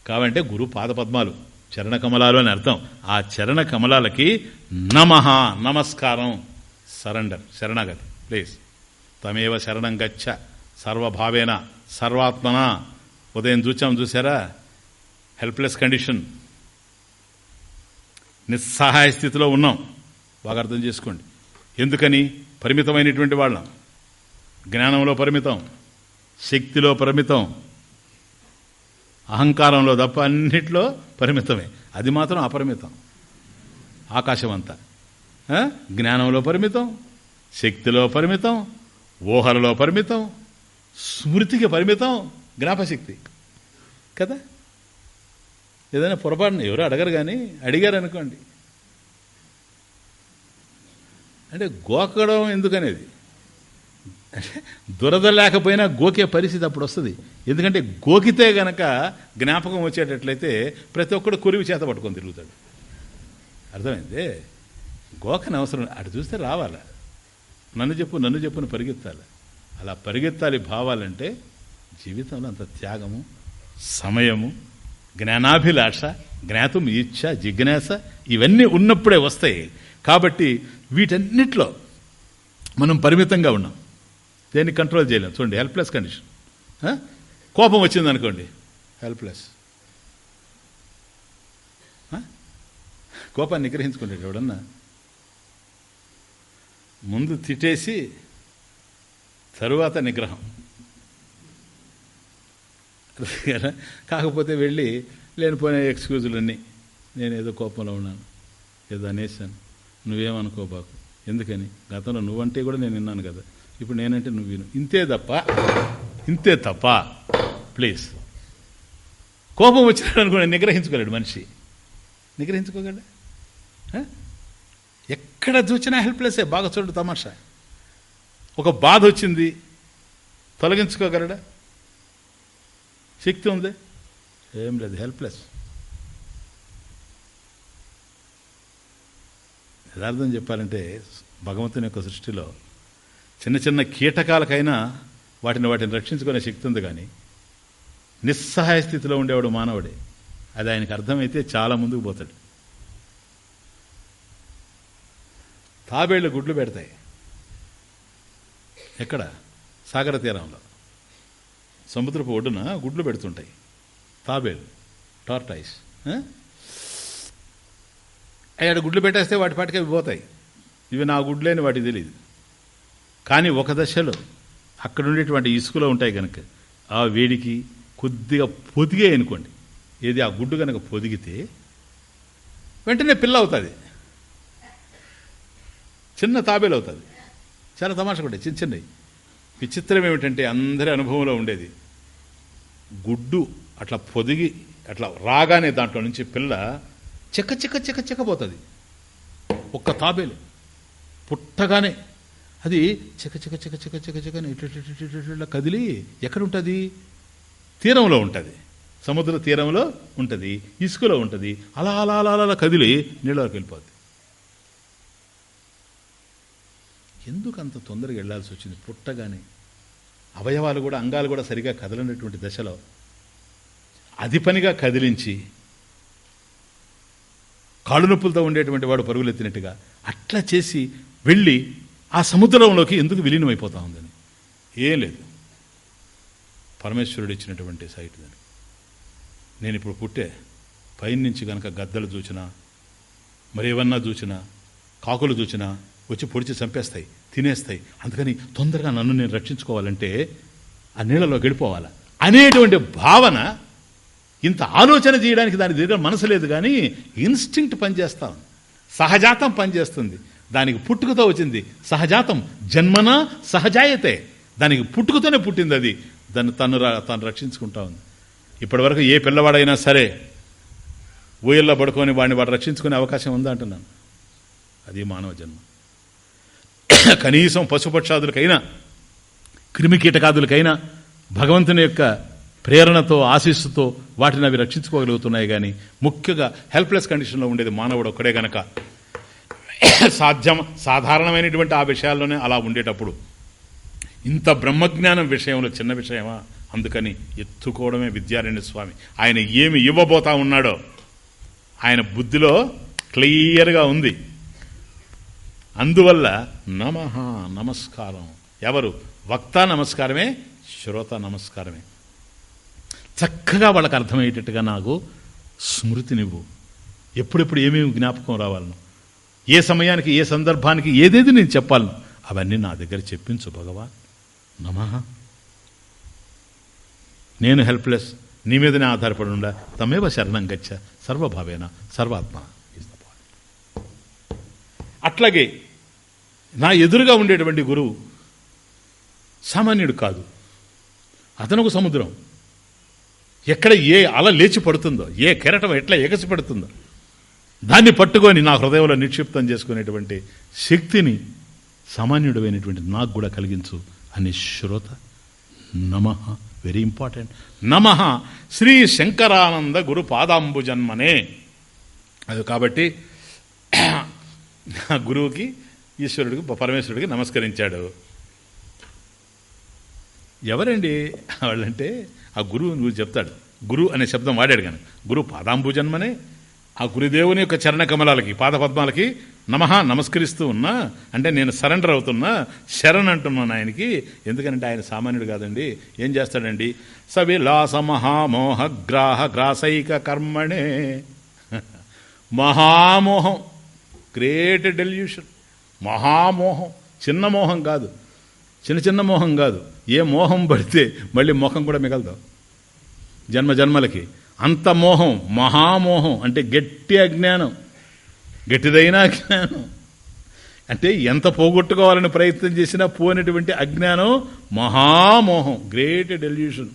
కావంటే గురు పాదపద్మాలు చరణ కమలాలు అని అర్థం. ఆ చరణ కమలాలకి నమ నమస్కారం సరెండర్ శరణాగతి ప్లీజ్. తమేవ శరణం గచ్చ సర్వభావేన సర్వాత్మన. ఉదయం చూచాం చూసారా హెల్ప్లెస్ కండిషన్ నిస్సహాయ స్థితిలో ఉన్నాం. బాగా అర్థం చేసుకోండి. ఎందుకని? పరిమితమైనటువంటి వాళ్ళం. జ్ఞానంలో పరిమితం. శక్తిలో పరిమితం. అహంకారంలో తప్ప అన్నిట్లో పరిమితమే. అది మాత్రం అపరిమితం. ఆకాశం అంతా జ్ఞానంలో పరిమితం శక్తిలో పరిమితం ఊహలలో పరిమితం స్మృతికి పరిమితం జ్ఞాపశక్తి. కదా? ఏదైనా పొరపాటున ఎవరు అడగరు కానీ అడిగారు అనుకోండి అంటే గోకడం ఎందుకనేది? అంటే దురద లేకపోయినా గోకే పరిస్థితి అప్పుడు వస్తుంది. ఎందుకంటే గోకితే గనక జ్ఞాపకం వచ్చేటట్లయితే ప్రతి ఒక్కడు కురివి చేత పట్టుకొని తిరుగుతాడు. అర్థమైంది? గోకని అవసరం అటు చూస్తే రావాలా? నన్ను చెప్పు నన్ను చెప్పును పరిగెత్తాలి? అలా పరిగెత్తాలి భావాలంటే జీవితంలో అంత త్యాగము సమయము జ్ఞానాభిలాష జ్ఞాతం ఇచ్ఛ జిజ్ఞాస ఇవన్నీ ఉన్నప్పుడే వస్తాయి. కాబట్టి వీటన్నిటిలో మనం పరిమితంగా ఉన్నాం. దేన్ని కంట్రోల్ చేయలేం. చూడండి హెల్ప్లెస్ కండిషన్? కోపం వచ్చింది అనుకోండి. హెల్ప్లెస్? కోపాన్ని నిగ్రహించుకుంటాడు ఎవడన్నా? ముందు తిట్టేసి తరువాత నిగ్రహం? కాకపోతే వెళ్ళి లేనిపోయిన ఎక్స్క్యూజులన్నీ నేను ఏదో కోపంలో ఉన్నాను. ఏదో అనేసాను నువ్వేమనుకోబాకు. ఎందుకని? గతంలో నువ్వంటే కూడా నేను విన్నాను కదా. ఇప్పుడు నేనంటే నువ్వు విను. ఇంతే తప్ప ఇంతే తప్ప ప్లీజ్ కోపం వచ్చినాడు అనుకోండి నిగ్రహించుకోలేడు మనిషి. నిగ్రహించుకోగలడా? ఎక్కడ చూసినా హెల్ప్లెస్సే బాగా చూడు తమాషా. ఒక బాధ వచ్చింది తొలగించుకోగలడా? శక్తి ఉంది? ఏం లేదు హెల్ప్లెస్ యథార్థం చెప్పాలంటే భగవంతుని యొక్క సృష్టిలో చిన్న చిన్న కీటకాలకైనా వాటిని వాటిని రక్షించుకునే శక్తి ఉంది కానీ నిస్సహాయ స్థితిలో ఉండేవాడు మానవుడే. అది ఆయనకు అర్థమైతే చాలా ముందుకు పోతాడు. తాబేళ్ళు గుడ్లు పెడతాయి. ఎక్కడ? సాగర తీరంలో. సముద్రపు ఒడ్డున గుడ్లు పెడుతుంటాయి. తాబేలు టార్టైస్ అయ్యాడు గుడ్లు పెట్టేస్తే వాటి పాటికి అవి పోతాయి. ఇవి నా గుడ్లేని వాటికి తెలియదు కానీ ఒక దశలో అక్కడ ఉండేటువంటి ఇసుకలో ఉంటాయి కనుక ఆ వేడికి కొద్దిగా పొదిగే అనుకోండి. ఏది ఆ గుడ్డు కనుక పొదిగితే వెంటనే పిల్ల అవుతుంది. చిన్న తాబేలు అవుతుంది. చాలా తమాషా కూడా చిన్న చిన్నవి. విచిత్రం ఏమిటంటే అందరి అనుభవంలో ఉండేది. గుడ్డు అట్లా పొదిగి అట్లా రాగానే దాంట్లో నుంచి పిల్ల చెక్క చెక్క చెక్క చెక్కపోతుంది ఒక్క తాబేలు పుట్టగానే అది చిక చిక చిక చిక చిక చిక ఇట్లా కదిలి ఎక్కడుంటుంది? తీరంలో ఉంటుంది. సముద్ర తీరంలో ఉంటుంది. ఇసుకలో ఉంటుంది. అలా అలా అలా అలా కదిలి నీళ్ళలోకి వెళ్ళిపోద్ది. ఎందుకు అంత తొందరగా వెళ్ళాల్సి వచ్చింది? పుట్టగానే అవయవాలు కూడా అంగాలు కూడా సరిగా కదలనటువంటి దశలో అది పనిగా కదిలించి కాళ్ళు నొప్పులతో ఉండేటువంటి వాడు పరుగులెత్తినట్టుగా అట్లా చేసి వెళ్ళి ఆ సముద్రంలోకి ఎందుకు విలీనమైపోతా ఉందని? ఏం లేదు. పరమేశ్వరుడు ఇచ్చినటువంటి సైట్ దాన్ని నేను ఇప్పుడు పుట్టే పైన నుంచి కనుక గద్దలు చూచినా మరి ఏమన్నా చూచినా కాకులు చూచినా వచ్చి పొడిచి చంపేస్తాయి తినేస్తాయి. అందుకని తొందరగా నన్ను నేను రక్షించుకోవాలంటే ఆ నీళ్ళలో గడిపోవాలా? అనేటువంటి భావన ఇంత ఆలోచన చేయడానికి దాని దగ్గర మనసు లేదు కానీ ఇన్స్టింక్ట్ పనిచేస్తాం సహజాతం పనిచేస్తుంది. దానికి పుట్టుకతో వచ్చింది. సహజాతం. జన్మన? సహజాయతే. దానికి పుట్టుకతోనే పుట్టింది అది. దాన్ని తను తను రక్షించుకుంటా ఉంది. ఇప్పటివరకు ఏ పిల్లవాడైనా సరే ఊయల్లో పడుకొని వాడిని వాడు రక్షించుకునే అవకాశం ఉందా అంటున్నాను. అది మానవ జన్మ. కనీసం పశుపక్షాదులకైనా క్రిమికీటకాదులకైనా భగవంతుని యొక్క ప్రేరణతో ఆశీస్సుతో వాటిని అవి రక్షించుకోగలుగుతున్నాయి కానీ ముఖ్యంగా హెల్ప్లెస్ కండిషన్లో ఉండేది మానవుడు ఒక్కడే గనక. సాధ్యం సాధారణమైనటువంటి ఆ విషయాల్లోనే అలా ఉండేటప్పుడు. ఇంత బ్రహ్మజ్ఞానం విషయంలో చిన్న విషయమా? అందుకని ఎత్తుకోవడమే విద్యారణ్య స్వామి. ఆయన ఏమి ఇవ్వబోతా ఉన్నాడో ఆయన బుద్ధిలో క్లియర్గా ఉంది. అందువల్ల నమ నమస్కారం. ఎవరు? వక్త నమస్కారమే శ్రోత నమస్కారమే. చక్కగా వాళ్ళకి అర్థమయ్యేటట్టుగా నాకు స్మృతినివ్వు. ఎప్పుడెప్పుడు ఏమేమి జ్ఞాపకం రావాలను. ఏ సమయానికి ఏ సందర్భానికి ఏదేది నేను చెప్పాలను? అవన్నీ నా దగ్గర చెప్పించు భగవాన్. నమ. నేను హెల్ప్లెస్ నీ మీదనే ఆధారపడి ఉండ. తమేవ శరణం గచ్చ. సర్వభావేన సర్వాత్మ అట్లాగే నా ఎదురుగా ఉండేటువంటి గురువు సామాన్యుడు కాదు. అతను ఒక సముద్రం. ఎక్కడ ఏ అల లేచి పడుతుందో ఏ కెరటం ఎట్లా ఎగసి పడుతుందో దాన్ని పట్టుకొని నా హృదయంలో నిక్షిప్తం చేసుకునేటువంటి శక్తిని సామాన్యుడమైనటువంటి నాకు కూడా కలిగించు అని శ్రోత. నమ. వెరీ ఇంపార్టెంట్ నమ. శ్రీ శంకరానంద గురు పాదాంబు జన్మనే. అది కాబట్టి గురువుకి ఈశ్వరుడికి పరమేశ్వరుడికి నమస్కరించాడు. ఎవరండి? వాళ్ళంటే ఆ గురువు నువ్వు చెప్తాడు. గురు అనే శబ్దం వాడాడు కానీ. గురు పాదాంబు జన్మనే ఆ గురుదేవుని యొక్క చరణ కమలాలకి పాదపద్మాలకి నమః నమస్కరిస్తూ ఉన్నా అంటే నేను సరెండర్ అవుతున్నా శరణ్ అంటున్నాను ఆయనకి. ఎందుకంటే ఆయన సామాన్యుడు కాదండి. ఏం చేస్తాడండి? సవిలాస మహామోహ గ్రాహ గ్రాసైక కర్మణే. మహామోహం గ్రేట్ డెల్యూషన్. మహామోహం చిన్న మోహం కాదు. చిన్న చిన్న మోహం కాదు. ఏ మోహం పడితే మళ్ళీ మోహం కూడా మిగలదు. జన్మ జన్మలకి. అంత మోహం మహామోహం అంటే గట్టి అజ్ఞానం గట్టిదైన అజ్ఞానం. అంటే ఎంత పోగొట్టుకోవాలని ప్రయత్నం చేసినా పోయినటువంటి అజ్ఞానం మహామోహం గ్రేట్ డెల్యూషన్.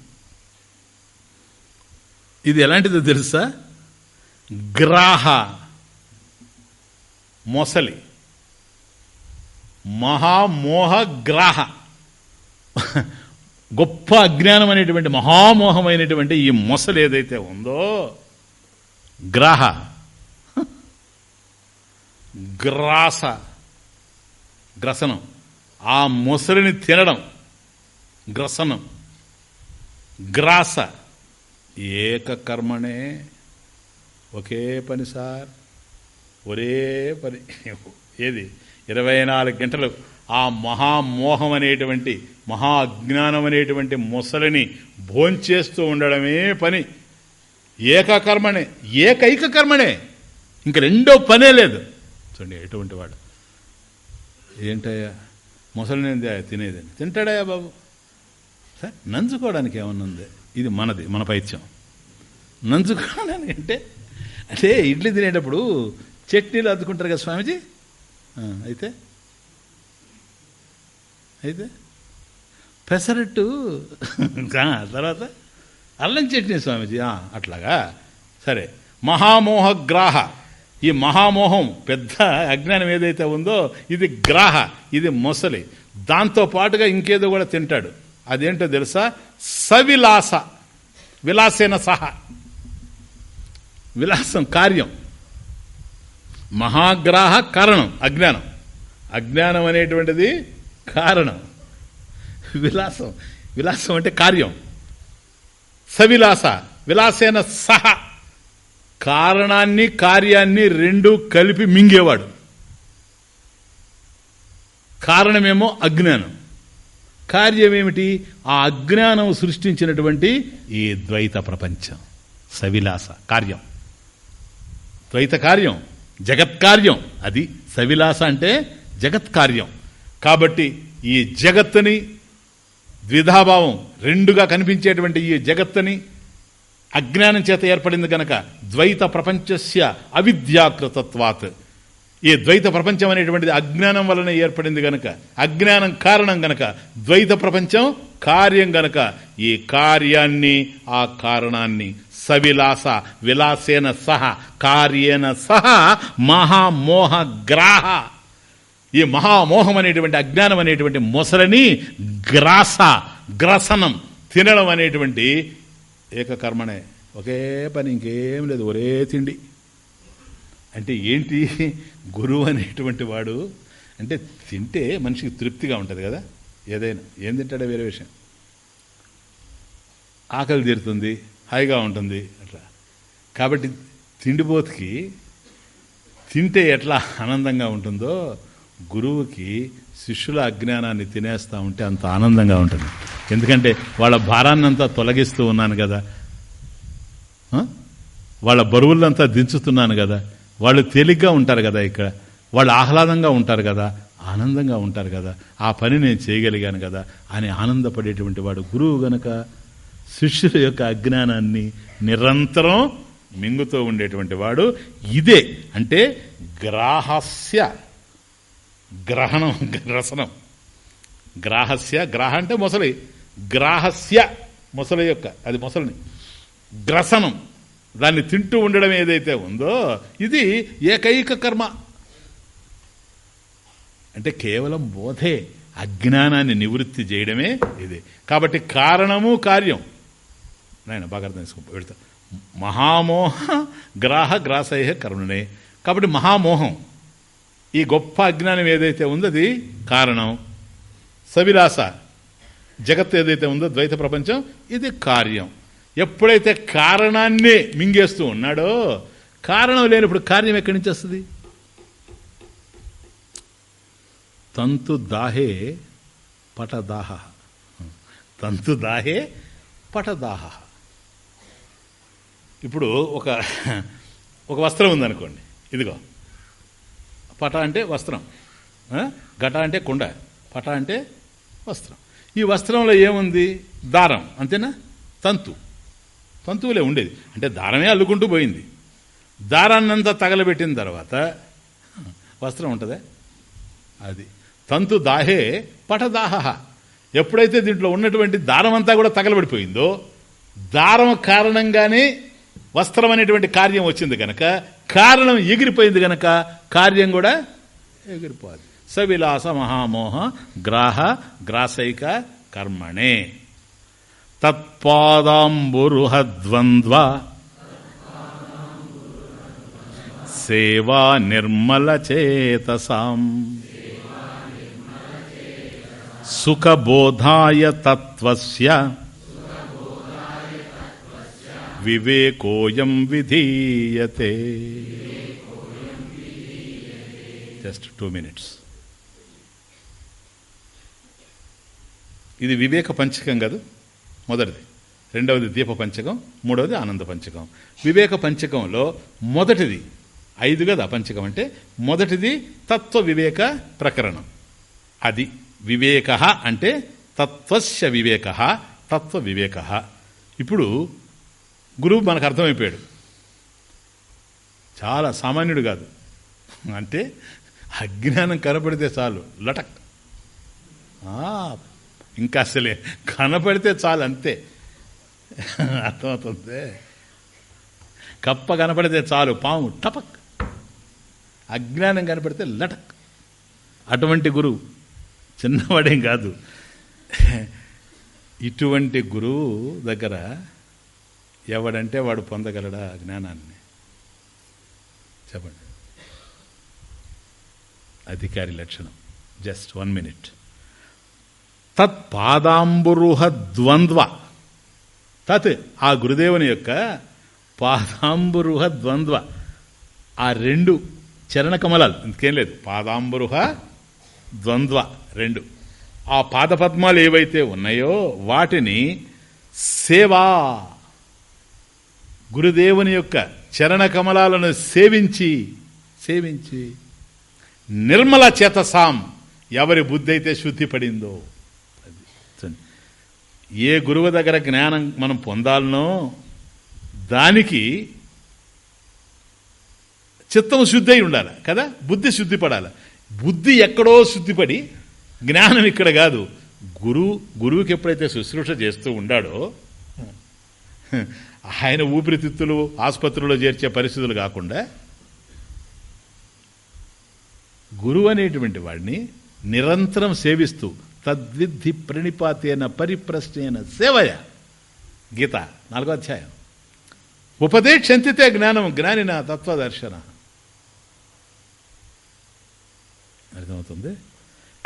ఇది ఎలాంటిదో తెలుసా? గ్రాహ మొసలి. మహామోహ గ్రాహ. గొప్ప అజ్ఞానం అనేటువంటి మహామోహమైనటువంటి ఈ మొసలు ఏదైతే ఉందో గ్రాహ. గ్రాస. గ్రసనం. ఆ మొసలిని తినడం. గ్రసనం. గ్రాస. ఏకకర్మణే ఒకే పని సార్. ఒరే పని. ఏది? ఇరవై నాలుగు గంటలు ఆ మహామోహం అనేటువంటి మహా అజ్ఞానం అనేటువంటి మొసలిని భోంచేస్తూ ఉండడమే పని. ఏకకర్మనే ఏకైక కర్మనే ఇంక రెండో పనే లేదు. చూడండి ఎటువంటి వాడు. ఏంటయ్యా? ముసలిని తినేదని. తింటాడయ్యా బాబు? సార్ నంచుకోవడానికి ఏమన్నా ఉంది? ఇది మనది మన పైత్యం. నంచుకోవడానికి అంటే అంటే ఇడ్లీ తినేటప్పుడు చట్నీలు అద్దుకుంటారు కదా స్వామీజీ? అయితే అయితే పెసరట్టు తర్వాత అల్లం చట్నీ స్వామీజీ అట్లాగా? సరే. మహామోహ గ్రాహ ఈ మహామోహం పెద్ద అజ్ఞానం ఏదైతే ఉందో ఇది గ్రాహ ఇది మొసలి. దాంతో పాటుగా ఇంకేదో కూడా తింటాడు. అదేంటో తెలుసా? సవిలాస. విలాసేన సహా. విలాసం కార్యం. మహాగ్రాహ కారణం అజ్ఞానం. అజ్ఞానం అనేటువంటిది కారణం. విలాసం. విలాసం అంటే కార్యం. సవిలాస. విలాసేన సహ. కారణాన్ని కార్యాన్ని రెండు కలిపి మింగేవాడు. కారణమేమో అజ్ఞానం. కార్యమేమిటి? ఆ అజ్ఞానం సృష్టించినటువంటి ఈ ద్వైత ప్రపంచం. సవిలాస. కార్యం. ద్వైత కార్యం. జగత్కార్యం. అది సవిలాస అంటే జగత్కార్యం. కాబట్టి ఈ జగత్తుని ద్విధాభావం రెండుగా కనిపించేటువంటి ఈ జగత్తుని అజ్ఞానం చేత ఏర్పడింది గనక ద్వైత ప్రపంచస్య అవిద్యాకృతత్వాత్. ఈ ద్వైత ప్రపంచం అనేటువంటిది అజ్ఞానం వలన ఏర్పడింది గనక అజ్ఞానం కారణం గనక ద్వైత ప్రపంచం కార్యం గనక ఈ కార్యాన్ని ఆ కారణాన్ని సవిలాస విలాసేన సహ కార్యేన సహ మహామోహ గ్రాహ. ఈ మహామోహం అనేటువంటి అజ్ఞానం అనేటువంటి మొసలని గ్రాస గ్రసనం తినడం అనేటువంటి ఏకకర్మనే. ఒకే పని ఇంకేం లేదు ఒరే తిండి. అంటే ఏంటి? గురువు అనేటువంటి వాడు అంటే తింటే మనిషికి తృప్తిగా ఉంటుంది కదా ఏదైనా. ఏం తింటాడో వేరే విషయం? ఆకలి తీరుతుంది హాయిగా ఉంటుంది అట్లా. కాబట్టి తిండిపోతుకి తింటే ఎట్లా ఆనందంగా ఉంటుందో గురువుకి శిష్యుల అజ్ఞానాన్ని తినేస్తూ ఉంటే అంత ఆనందంగా ఉంటుంది. ఎందుకంటే వాళ్ళ భారాన్నంతా తొలగిస్తూ ఉన్నాను కదా. వాళ్ళ బరువులంతా దించుతున్నాను కదా. వాళ్ళు తేలిగ్గా ఉంటారు కదా ఇక్కడ. వాళ్ళు ఆహ్లాదంగా ఉంటారు కదా. ఆనందంగా ఉంటారు కదా. ఆ పని నేను చేయగలిగాను కదా అని ఆనందపడేటువంటి వాడు గురువు గనక శిష్యుల యొక్క అజ్ఞానాన్ని నిరంతరం మింగుతూ ఉండేటువంటి వాడు ఇదే. అంటే గ్రాహస్య గ్రహణం రసనం గ్రాహస్య గ్రాహ అంటే మొసలి. గ్రాహస్య మొసలి యొక్క అది మొసలిని. గ్రసనం. దాన్ని తింటూ ఉండడం ఏదైతే ఉందో ఇది ఏకైక కర్మ. అంటే కేవలం బోధే అజ్ఞానాన్ని నివృత్తి చేయడమే ఇది. కాబట్టి కారణము కార్యం. నాయన బాగా అర్థం చేసుకో పెడతా. మహామోహ గ్రాహ గ్రాసయ కర్మనే కాబట్టి మహామోహం. ఈ గొప్ప అజ్ఞానం ఏదైతే ఉందో అది కారణం? సవిలాస. జగత్ ఏదైతే ఉందో ద్వైత ప్రపంచం ఇది కార్యం. ఎప్పుడైతే కారణాన్నే మింగేస్తూ ఉన్నాడో కారణం లేనప్పుడు కార్యం ఎక్కడి నుంచి వస్తుంది? తంతు దాహే పటదాహ. తంతు దాహే పటదాహ. ఇప్పుడు ఒక ఒక వస్త్రం ఉందనుకోండి. ఇదిగో. పట అంటే వస్త్రం. ఘట అంటే కుండ పట అంటే వస్త్రం. ఈ వస్త్రంలో ఏముంది? దారం అంతేనా? తంతు. తంతువులే ఉండేది. అంటే దారమే అల్లుకుంటూ పోయింది. దారాన్నంతా తగలబెట్టిన తర్వాత వస్త్రం ఉంటుందా? అది. తంతు దాహే పటదాహ ఎప్పుడైతే దీంట్లో ఉన్నటువంటి దారం అంతా కూడా తగలబడిపోయిందో దారం కారణంగానే వస్త్రం అనేటువంటి కార్యం వచ్చింది కనుక కారణం ఎగిరిపోయింది గనక కార్యం కూడా ఎగిరిపోదు సవిలాస మహామోహ గ్రాహ గ్రాసైక కర్మణే. తత్పాదాంబురుహద్వంద్వ. సేవా నిర్మల చేతసాం సుఖబోధాయ తత్వస్య. వివేకోయం విధీయతే జస్ట్ టూ మినిట్స్ ఇది వివేక పంచకం కాదు మొదటిది. రెండవది దీప పంచకం మూడవది ఆనంద పంచకం. వివేక పంచకంలో మొదటిది ఐదు కదా పంచకం అంటే మొదటిది తత్వ వివేక ప్రకరణం. అది వివేక అంటే తత్వస్య వివేక తత్వ వివేక. ఇప్పుడు గురువు మనకు అర్థమైపోయాడు. చాలా సామాన్యుడు కాదు. అంటే అజ్ఞానం కనపడితే చాలు లటక్. ఇంకా అసలే కనపడితే చాలు అంతే. అర్థమవుతుంది? కప్ప కనపడితే చాలు పాము టపక్. అజ్ఞానం కనపడితే లటక్. అటువంటి గురువు చిన్నవాడేం కాదు. ఇటువంటి గురువు దగ్గర ఎవడంటే వాడు పొందగలడా జ్ఞానాన్ని? చెప్పండి. అధికారి లక్షణం. Just one minute. తత్ పాదాంబురుహ ద్వంద్వ. తత్ ఆ గురుదేవుని యొక్క పాదాంబురుహ ద్వంద్వ. ఆ రెండు చరణ కమలాలు. ఇంకేం లేదు. పాదాంబురుహ ద్వంద్వ రెండు. ఆ పాదపద్మాలు ఏవైతే ఉన్నాయో వాటిని సేవా గురుదేవుని యొక్క చరణ కమలాలను సేవించి సేవించి. నిర్మల చేతసాం ఎవరి బుద్ధి అయితే శుద్ధి పడిందో. ఏ గురువు దగ్గర జ్ఞానం మనం పొందాలనో దానికి చిత్తం శుద్ధి అయి ఉండాలి కదా? బుద్ధి శుద్ధి పడాలి బుద్ధి ఎక్కడో శుద్ధిపడి జ్ఞానం ఇక్కడ కాదు. గురువు గురువుకి ఎప్పుడైతే శుశ్రూష చేస్తూ ఉండాడో ఆయన ఊపిరితిత్తులు ఆసుపత్రిలో చేర్చే పరిస్థితులు కాకుండా గురువు అనేటువంటి వాడిని నిరంతరం సేవిస్తూ తద్విద్ధి ప్రణిపాతేన పరిప్రశ్నేన సేవయ. గీత నాలుగో అధ్యాయం. ఉపదేశంతితే జ్ఞానం జ్ఞానిన తత్వదర్శన. అర్థమవుతుంది?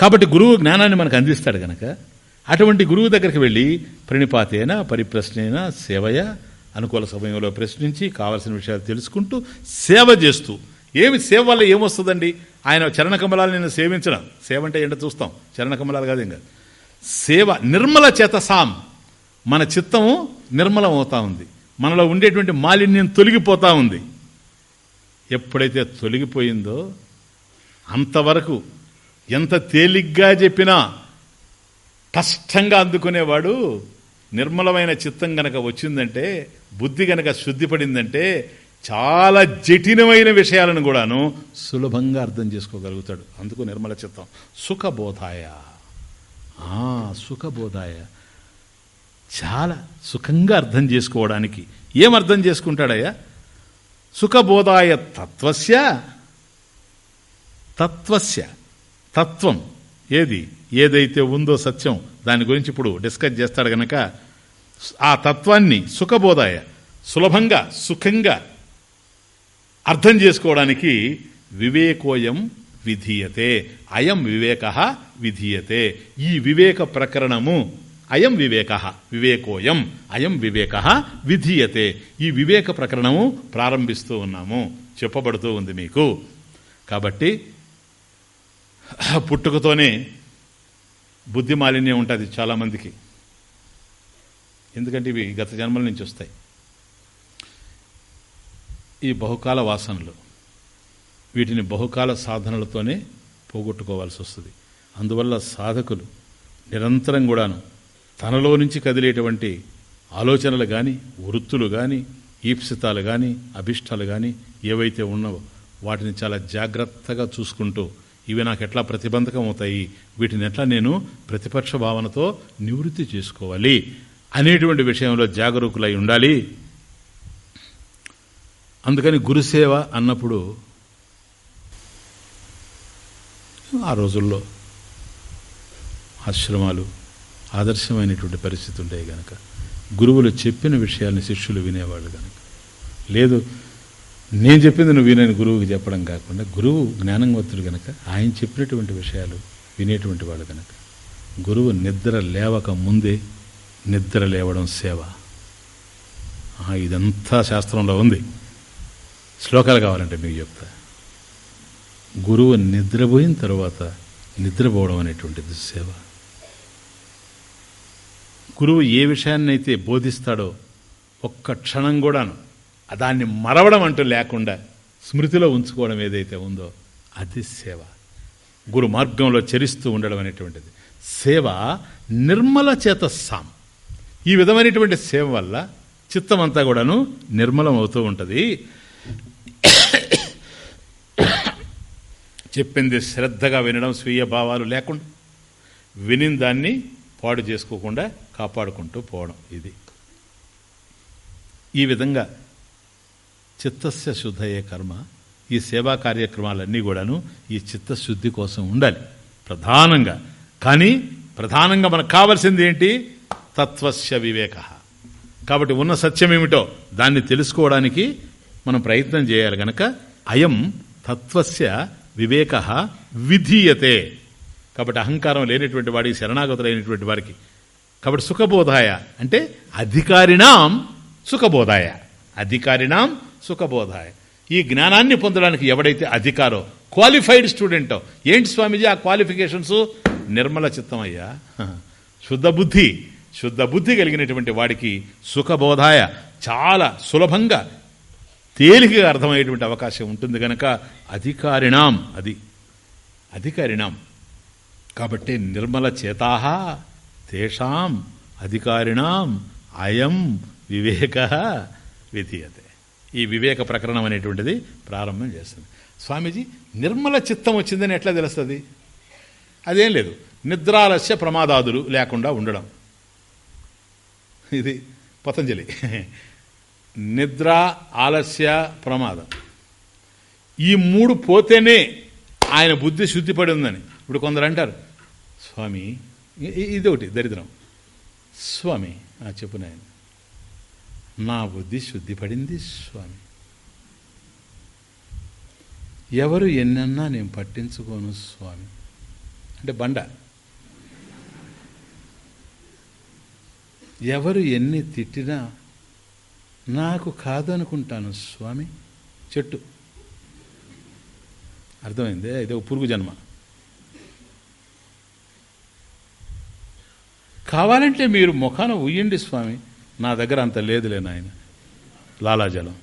కాబట్టి గురువు జ్ఞానాన్ని మనకు అందిస్తాడు కనుక అటువంటి గురువు దగ్గరికి వెళ్ళి ప్రణిపాతేన పరిప్రశ్నేన సేవయ అనుకూల సమయంలో ప్రశ్నించి కావలసిన విషయాలు తెలుసుకుంటూ సేవ చేస్తూ. ఏమి సేవ వల్ల ఏమొస్తుందండి? ఆయన చరణ కమలాలు నేను సేవించడం. సేవ అంటే ఏంటో చూస్తాం. చరణ కమలాలు కాదు ఇంకా సేవ నిర్మల చేత సాం మన చిత్తము నిర్మలం అవుతా ఉంది. మనలో ఉండేటువంటి మాలిన్యం తొలగిపోతూ ఉంది. ఎప్పుడైతే తొలగిపోయిందో అంతవరకు ఎంత తేలిగ్గా చెప్పినా కష్టంగా అందుకునేవాడు నిర్మలమైన చిత్తం గనక వచ్చిందంటే బుద్ధి గనక శుద్ధిపడిందంటే చాలా జటిలమైన విషయాలను కూడాను సులభంగా అర్థం చేసుకోగలుగుతాడు. అందుకు నిర్మల చిత్తం. సుఖబోధాయ. ఆ, సుఖబోధాయ. చాలా సుఖంగా అర్థం చేసుకోవడానికి. ఏం అర్థం చేసుకుంటాడయ్యా? సుఖబోధాయ తత్వస్య తత్వస్య తత్వం. ఏది? ఏదైతే ఉందో సత్యం. దాని గురించి ఇప్పుడు డిస్కస్ చేస్తాడు గనక ఆ తత్వాన్ని సుఖబోధాయ సులభంగా సుఖంగా అర్థం చేసుకోవడానికి వివేకోయం విధీయతే. అయం వివేక విధీయతే. ఈ వివేక ప్రకరణము అయం వివేక వివేకోయం అయం వివేక విధీయతే. ఈ వివేక ప్రకరణము ప్రారంభిస్తూ ఉన్నాము చెప్పబడుతూ ఉంది మీకు. కాబట్టి పుట్టుకతోనే బుద్ధి మాలిన్యం ఉంటుంది చాలామందికి. ఎందుకంటే ఇవి గత జన్మల నుంచి వస్తాయి. ఈ బహుకాల వాసనలు వీటిని బహుకాల సాధనలతోనే పోగొట్టుకోవాల్సి వస్తుంది. అందువల్ల సాధకులు నిరంతరం కూడాను తనలో నుంచి కదిలేటువంటి ఆలోచనలు కానీ వృత్తులు కానీ ఈప్సితాలు కానీ అభిష్టాలు కానీ ఏవైతే ఉన్నావో వాటిని చాలా జాగ్రత్తగా చూసుకుంటూ ఇవి నాకు ఎట్లా ప్రతిబంధకం అవుతాయి వీటిని ఎట్లా నేను ప్రతిపక్ష భావనతో నివృత్తి చేసుకోవాలి. అనేటువంటి విషయంలో జాగరూకులై ఉండాలి. అందుకని గురుసేవ అన్నప్పుడు ఆ రోజుల్లో ఆశ్రమాలు ఆదర్శమైనటువంటి పరిస్థితి ఉంటాయి కనుక గురువులు చెప్పిన విషయాల్ని శిష్యులు వినేవాళ్ళు కనుక లేదు నేను చెప్పింది నువ్వు వినని గురువుకి చెప్పడం కాకుండా గురువు జ్ఞానంవత్తుడు కనుక ఆయన చెప్పినటువంటి విషయాలు వినేటువంటి వాళ్ళు కనుక గురువు నిద్ర లేవక ముందే నిద్ర లేవడం సేవ. ఇదంతా శాస్త్రంలో ఉంది. శ్లోకాలు కావాలంటే మీకు చెప్తా. గురువు నిద్రపోయిన తర్వాత నిద్రపోవడం అనేటువంటిది సేవ. గురువు ఏ విషయాన్నైతే బోధిస్తాడో ఒక్క క్షణం కూడాను దాన్ని మరవడం అంటూ లేకుండా స్మృతిలో ఉంచుకోవడం ఏదైతే ఉందో అది సేవ. గురు మార్గంలో చరిస్తూ ఉండడం అనేటువంటిది. సేవ నిర్మల చేత సాం. ఈ విధమైనటువంటి సేవ వల్ల చిత్తం అంతా కూడాను నిర్మలం అవుతూ ఉంటుంది. చెప్పింది శ్రద్ధగా వినడం స్వీయ భావాలు లేకుండా విని దాన్ని పాడు చేసుకోకుండా కాపాడుకుంటూ పోవడం ఇది. ఈ విధంగా చిత్తస్య శుద్ధయ్యే కర్మ ఈ సేవా కార్యక్రమాలన్నీ కూడాను ఈ చిత్తశుద్ధి కోసం ఉండాలి. ప్రధానంగా. కానీ ప్రధానంగా మనకు కావాల్సింది ఏంటి? తత్వస్య వివేక. కాబట్టి ఉన్న సత్యం ఏమిటో దాన్ని తెలుసుకోవడానికి మనం ప్రయత్నం చేయాలి గనక అయం తత్వస్య వివేక విధీయతే. కాబట్టి అహంకారం లేనటువంటి వాడికి శరణాగతులైనటువంటి వారికి కాబట్టి సుఖబోధాయ అంటే అధికారిణాం సుఖబోధాయ. అధికారిణాం సుఖబోధాయ. ఈ జ్ఞానాన్ని పొందడానికి ఎవడైతే అధికారో క్వాలిఫైడ్ స్టూడెంటో ఏంటి స్వామీజీ ఆ క్వాలిఫికేషన్స్? నిర్మల చిత్తం అయ్యా శుద్ధ బుద్ధి శుద్ధ బుద్ధి కలిగినటువంటి వాడికి సుఖబోధాయ చాలా సులభంగా తేలికగా అర్థమయ్యేటువంటి అవకాశం ఉంటుంది కనుక అధికారిణాం అది అధికారిణాం. కాబట్టి నిర్మల చేతాహ తేషాం అధికారిణాం అయం వివేక విధీయతే. ఈ వివేక ప్రకరణం అనేటువంటిది ప్రారంభం చేస్తుంది. స్వామీజీ నిర్మల చిత్తం వచ్చిందని ఎట్లా తెలుస్తుంది? అదేం లేదు. నిద్రాలస్య ప్రమాదాదులు లేకుండా ఉండడం. ఇది పతంజలి. నిద్ర ఆలస్య ప్రమాదం. ఈ మూడు పోతేనే ఆయన బుద్ధి శుద్ధిపడి ఉందని. ఇప్పుడు కొందరు అంటారు స్వామి ఇది ఒకటి దరిద్రం. స్వామి చెప్పు నాయన నా బుద్ధి శుద్ధిపడింది స్వామి. ఎవరు ఎన్నన్నా నేను పట్టించుకోను స్వామి. అంటే బండ. ఎవరు ఎన్ని తిట్టినా నాకు కాదనుకుంటాను స్వామి. చెట్టు. అర్థమైందే? ఇదే పురుగు జన్మ. కావాలంటే మీరు ముఖాన ఉయ్యండి స్వామి. నా దగ్గర అంత లేదులే నాయన. లాలాజలం.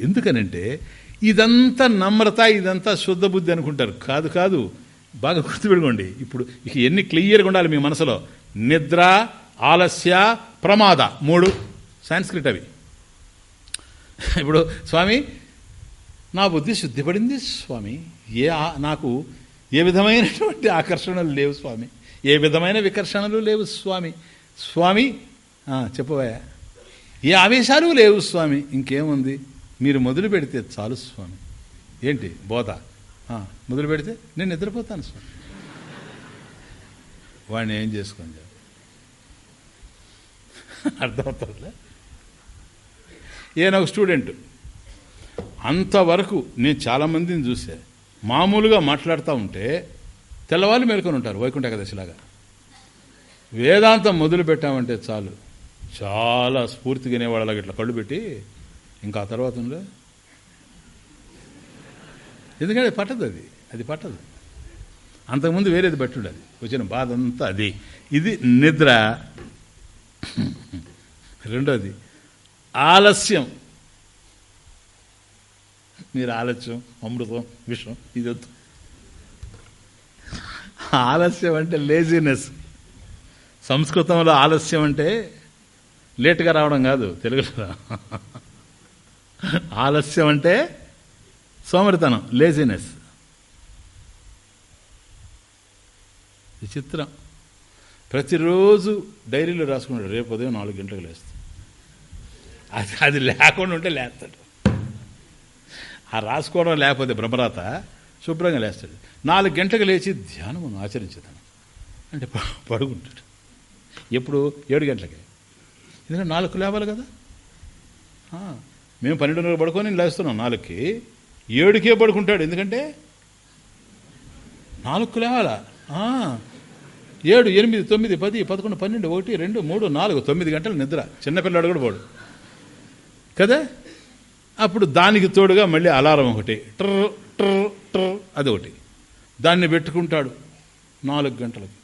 ఎందుకనంటే ఇదంతా నమ్రత ఇదంతా శుద్ధ బుద్ధి అనుకుంటారు. కాదు కాదు. బాగా గుర్తుపెట్టుకోండి ఇప్పుడు ఇక ఎన్ని క్లియర్గా ఉండాలి మీ మనసులో? నిద్ర ఆలస్య ప్రమాద. మూడు. సాంస్క్రిట్ అవి. ఇప్పుడు స్వామి నా బుద్ధి శుద్ధిపడింది స్వామి. ఏ నాకు ఏ విధమైనటువంటి ఆకర్షణలు లేవు స్వామి. ఏ విధమైన వికర్షణలు లేవు స్వామి. స్వామి చెప్పబోయా ఏ ఆవేశాలు లేవు స్వామి. ఇంకేముంది? మీరు మొదలు పెడితే చాలు స్వామి. ఏంటి? బోధ. మొదలు పెడితే నేను నిద్రపోతాను స్వామి వాడిని ఏం చేసుకోండి అర్థమవుతుందిలే? ఈయన ఒక స్టూడెంట్. అంతవరకు నేను చాలామందిని చూసే. మామూలుగా మాట్లాడుతూ ఉంటే తెల్లవాళ్ళు మేల్కొని ఉంటారు వైకుంఠ ఏకాదశిలాగా. వేదాంతం మొదలు పెట్టామంటే చాలు. చాలా స్ఫూర్తిగానే వినేవాళ్ళకి ఇట్లా కళ్ళు పెట్టి ఇంకా ఆ తర్వాత ఉండే ఎందుకంటే పట్టదు అది. అది పట్టదు. అంతకుముందు వేరేది పట్టుడు అది. వచ్చిన బాధ అంతా అది. ఇది నిద్ర. రెండోది ఆలస్యం. మీరు ఆలస్యం అమృతం విషం ఇది వద్దు ఆలస్యం అంటే లేజినెస్ సంస్కృతంలో ఆలస్యం అంటే లేటుగా రావడం కాదు తెలుగులో ఆలస్యం అంటే సోమరితనం లేజినెస్ విచిత్రం. ప్రతిరోజు డైరీలో రాసుకున్నాడు రేపు ఉదయం నాలుగు గంటలకు లేస్తాడు. అది అది లేకుండా ఉంటే లేస్తాడు. ఆ రాసుకోవడం లేకపోతే బ్రహ్మరాత శుభ్రంగా లేస్తాడు. నాలుగు గంటలకు లేచి ధ్యానం ఆచరించేదాను అంటే పడుకుంటాడు. ఎప్పుడు? ఏడు గంటలకి. ఎందుకంటే నాలుగు లేవాలి కదా. మేము పన్నెండున్నర పడుకొని లేస్తున్నాం నాలుగుకి. ఏడుకే పడుకుంటాడు. ఎందుకంటే? నాలుగు లేవాల ఏడు ఎనిమిది తొమ్మిది పది పదకొండు పన్నెండు ఒకటి రెండు మూడు నాలుగు తొమ్మిది గంటలు నిద్ర. చిన్నపిల్లాడు కూడా పోడు. కదా? అప్పుడు దానికి తోడుగా మళ్ళీ అలారం ఒకటి. ట్ర ట్ర ట్ర అది ఒకటి. దాన్ని పెట్టుకుంటాడు. నాలుగు గంటలకి.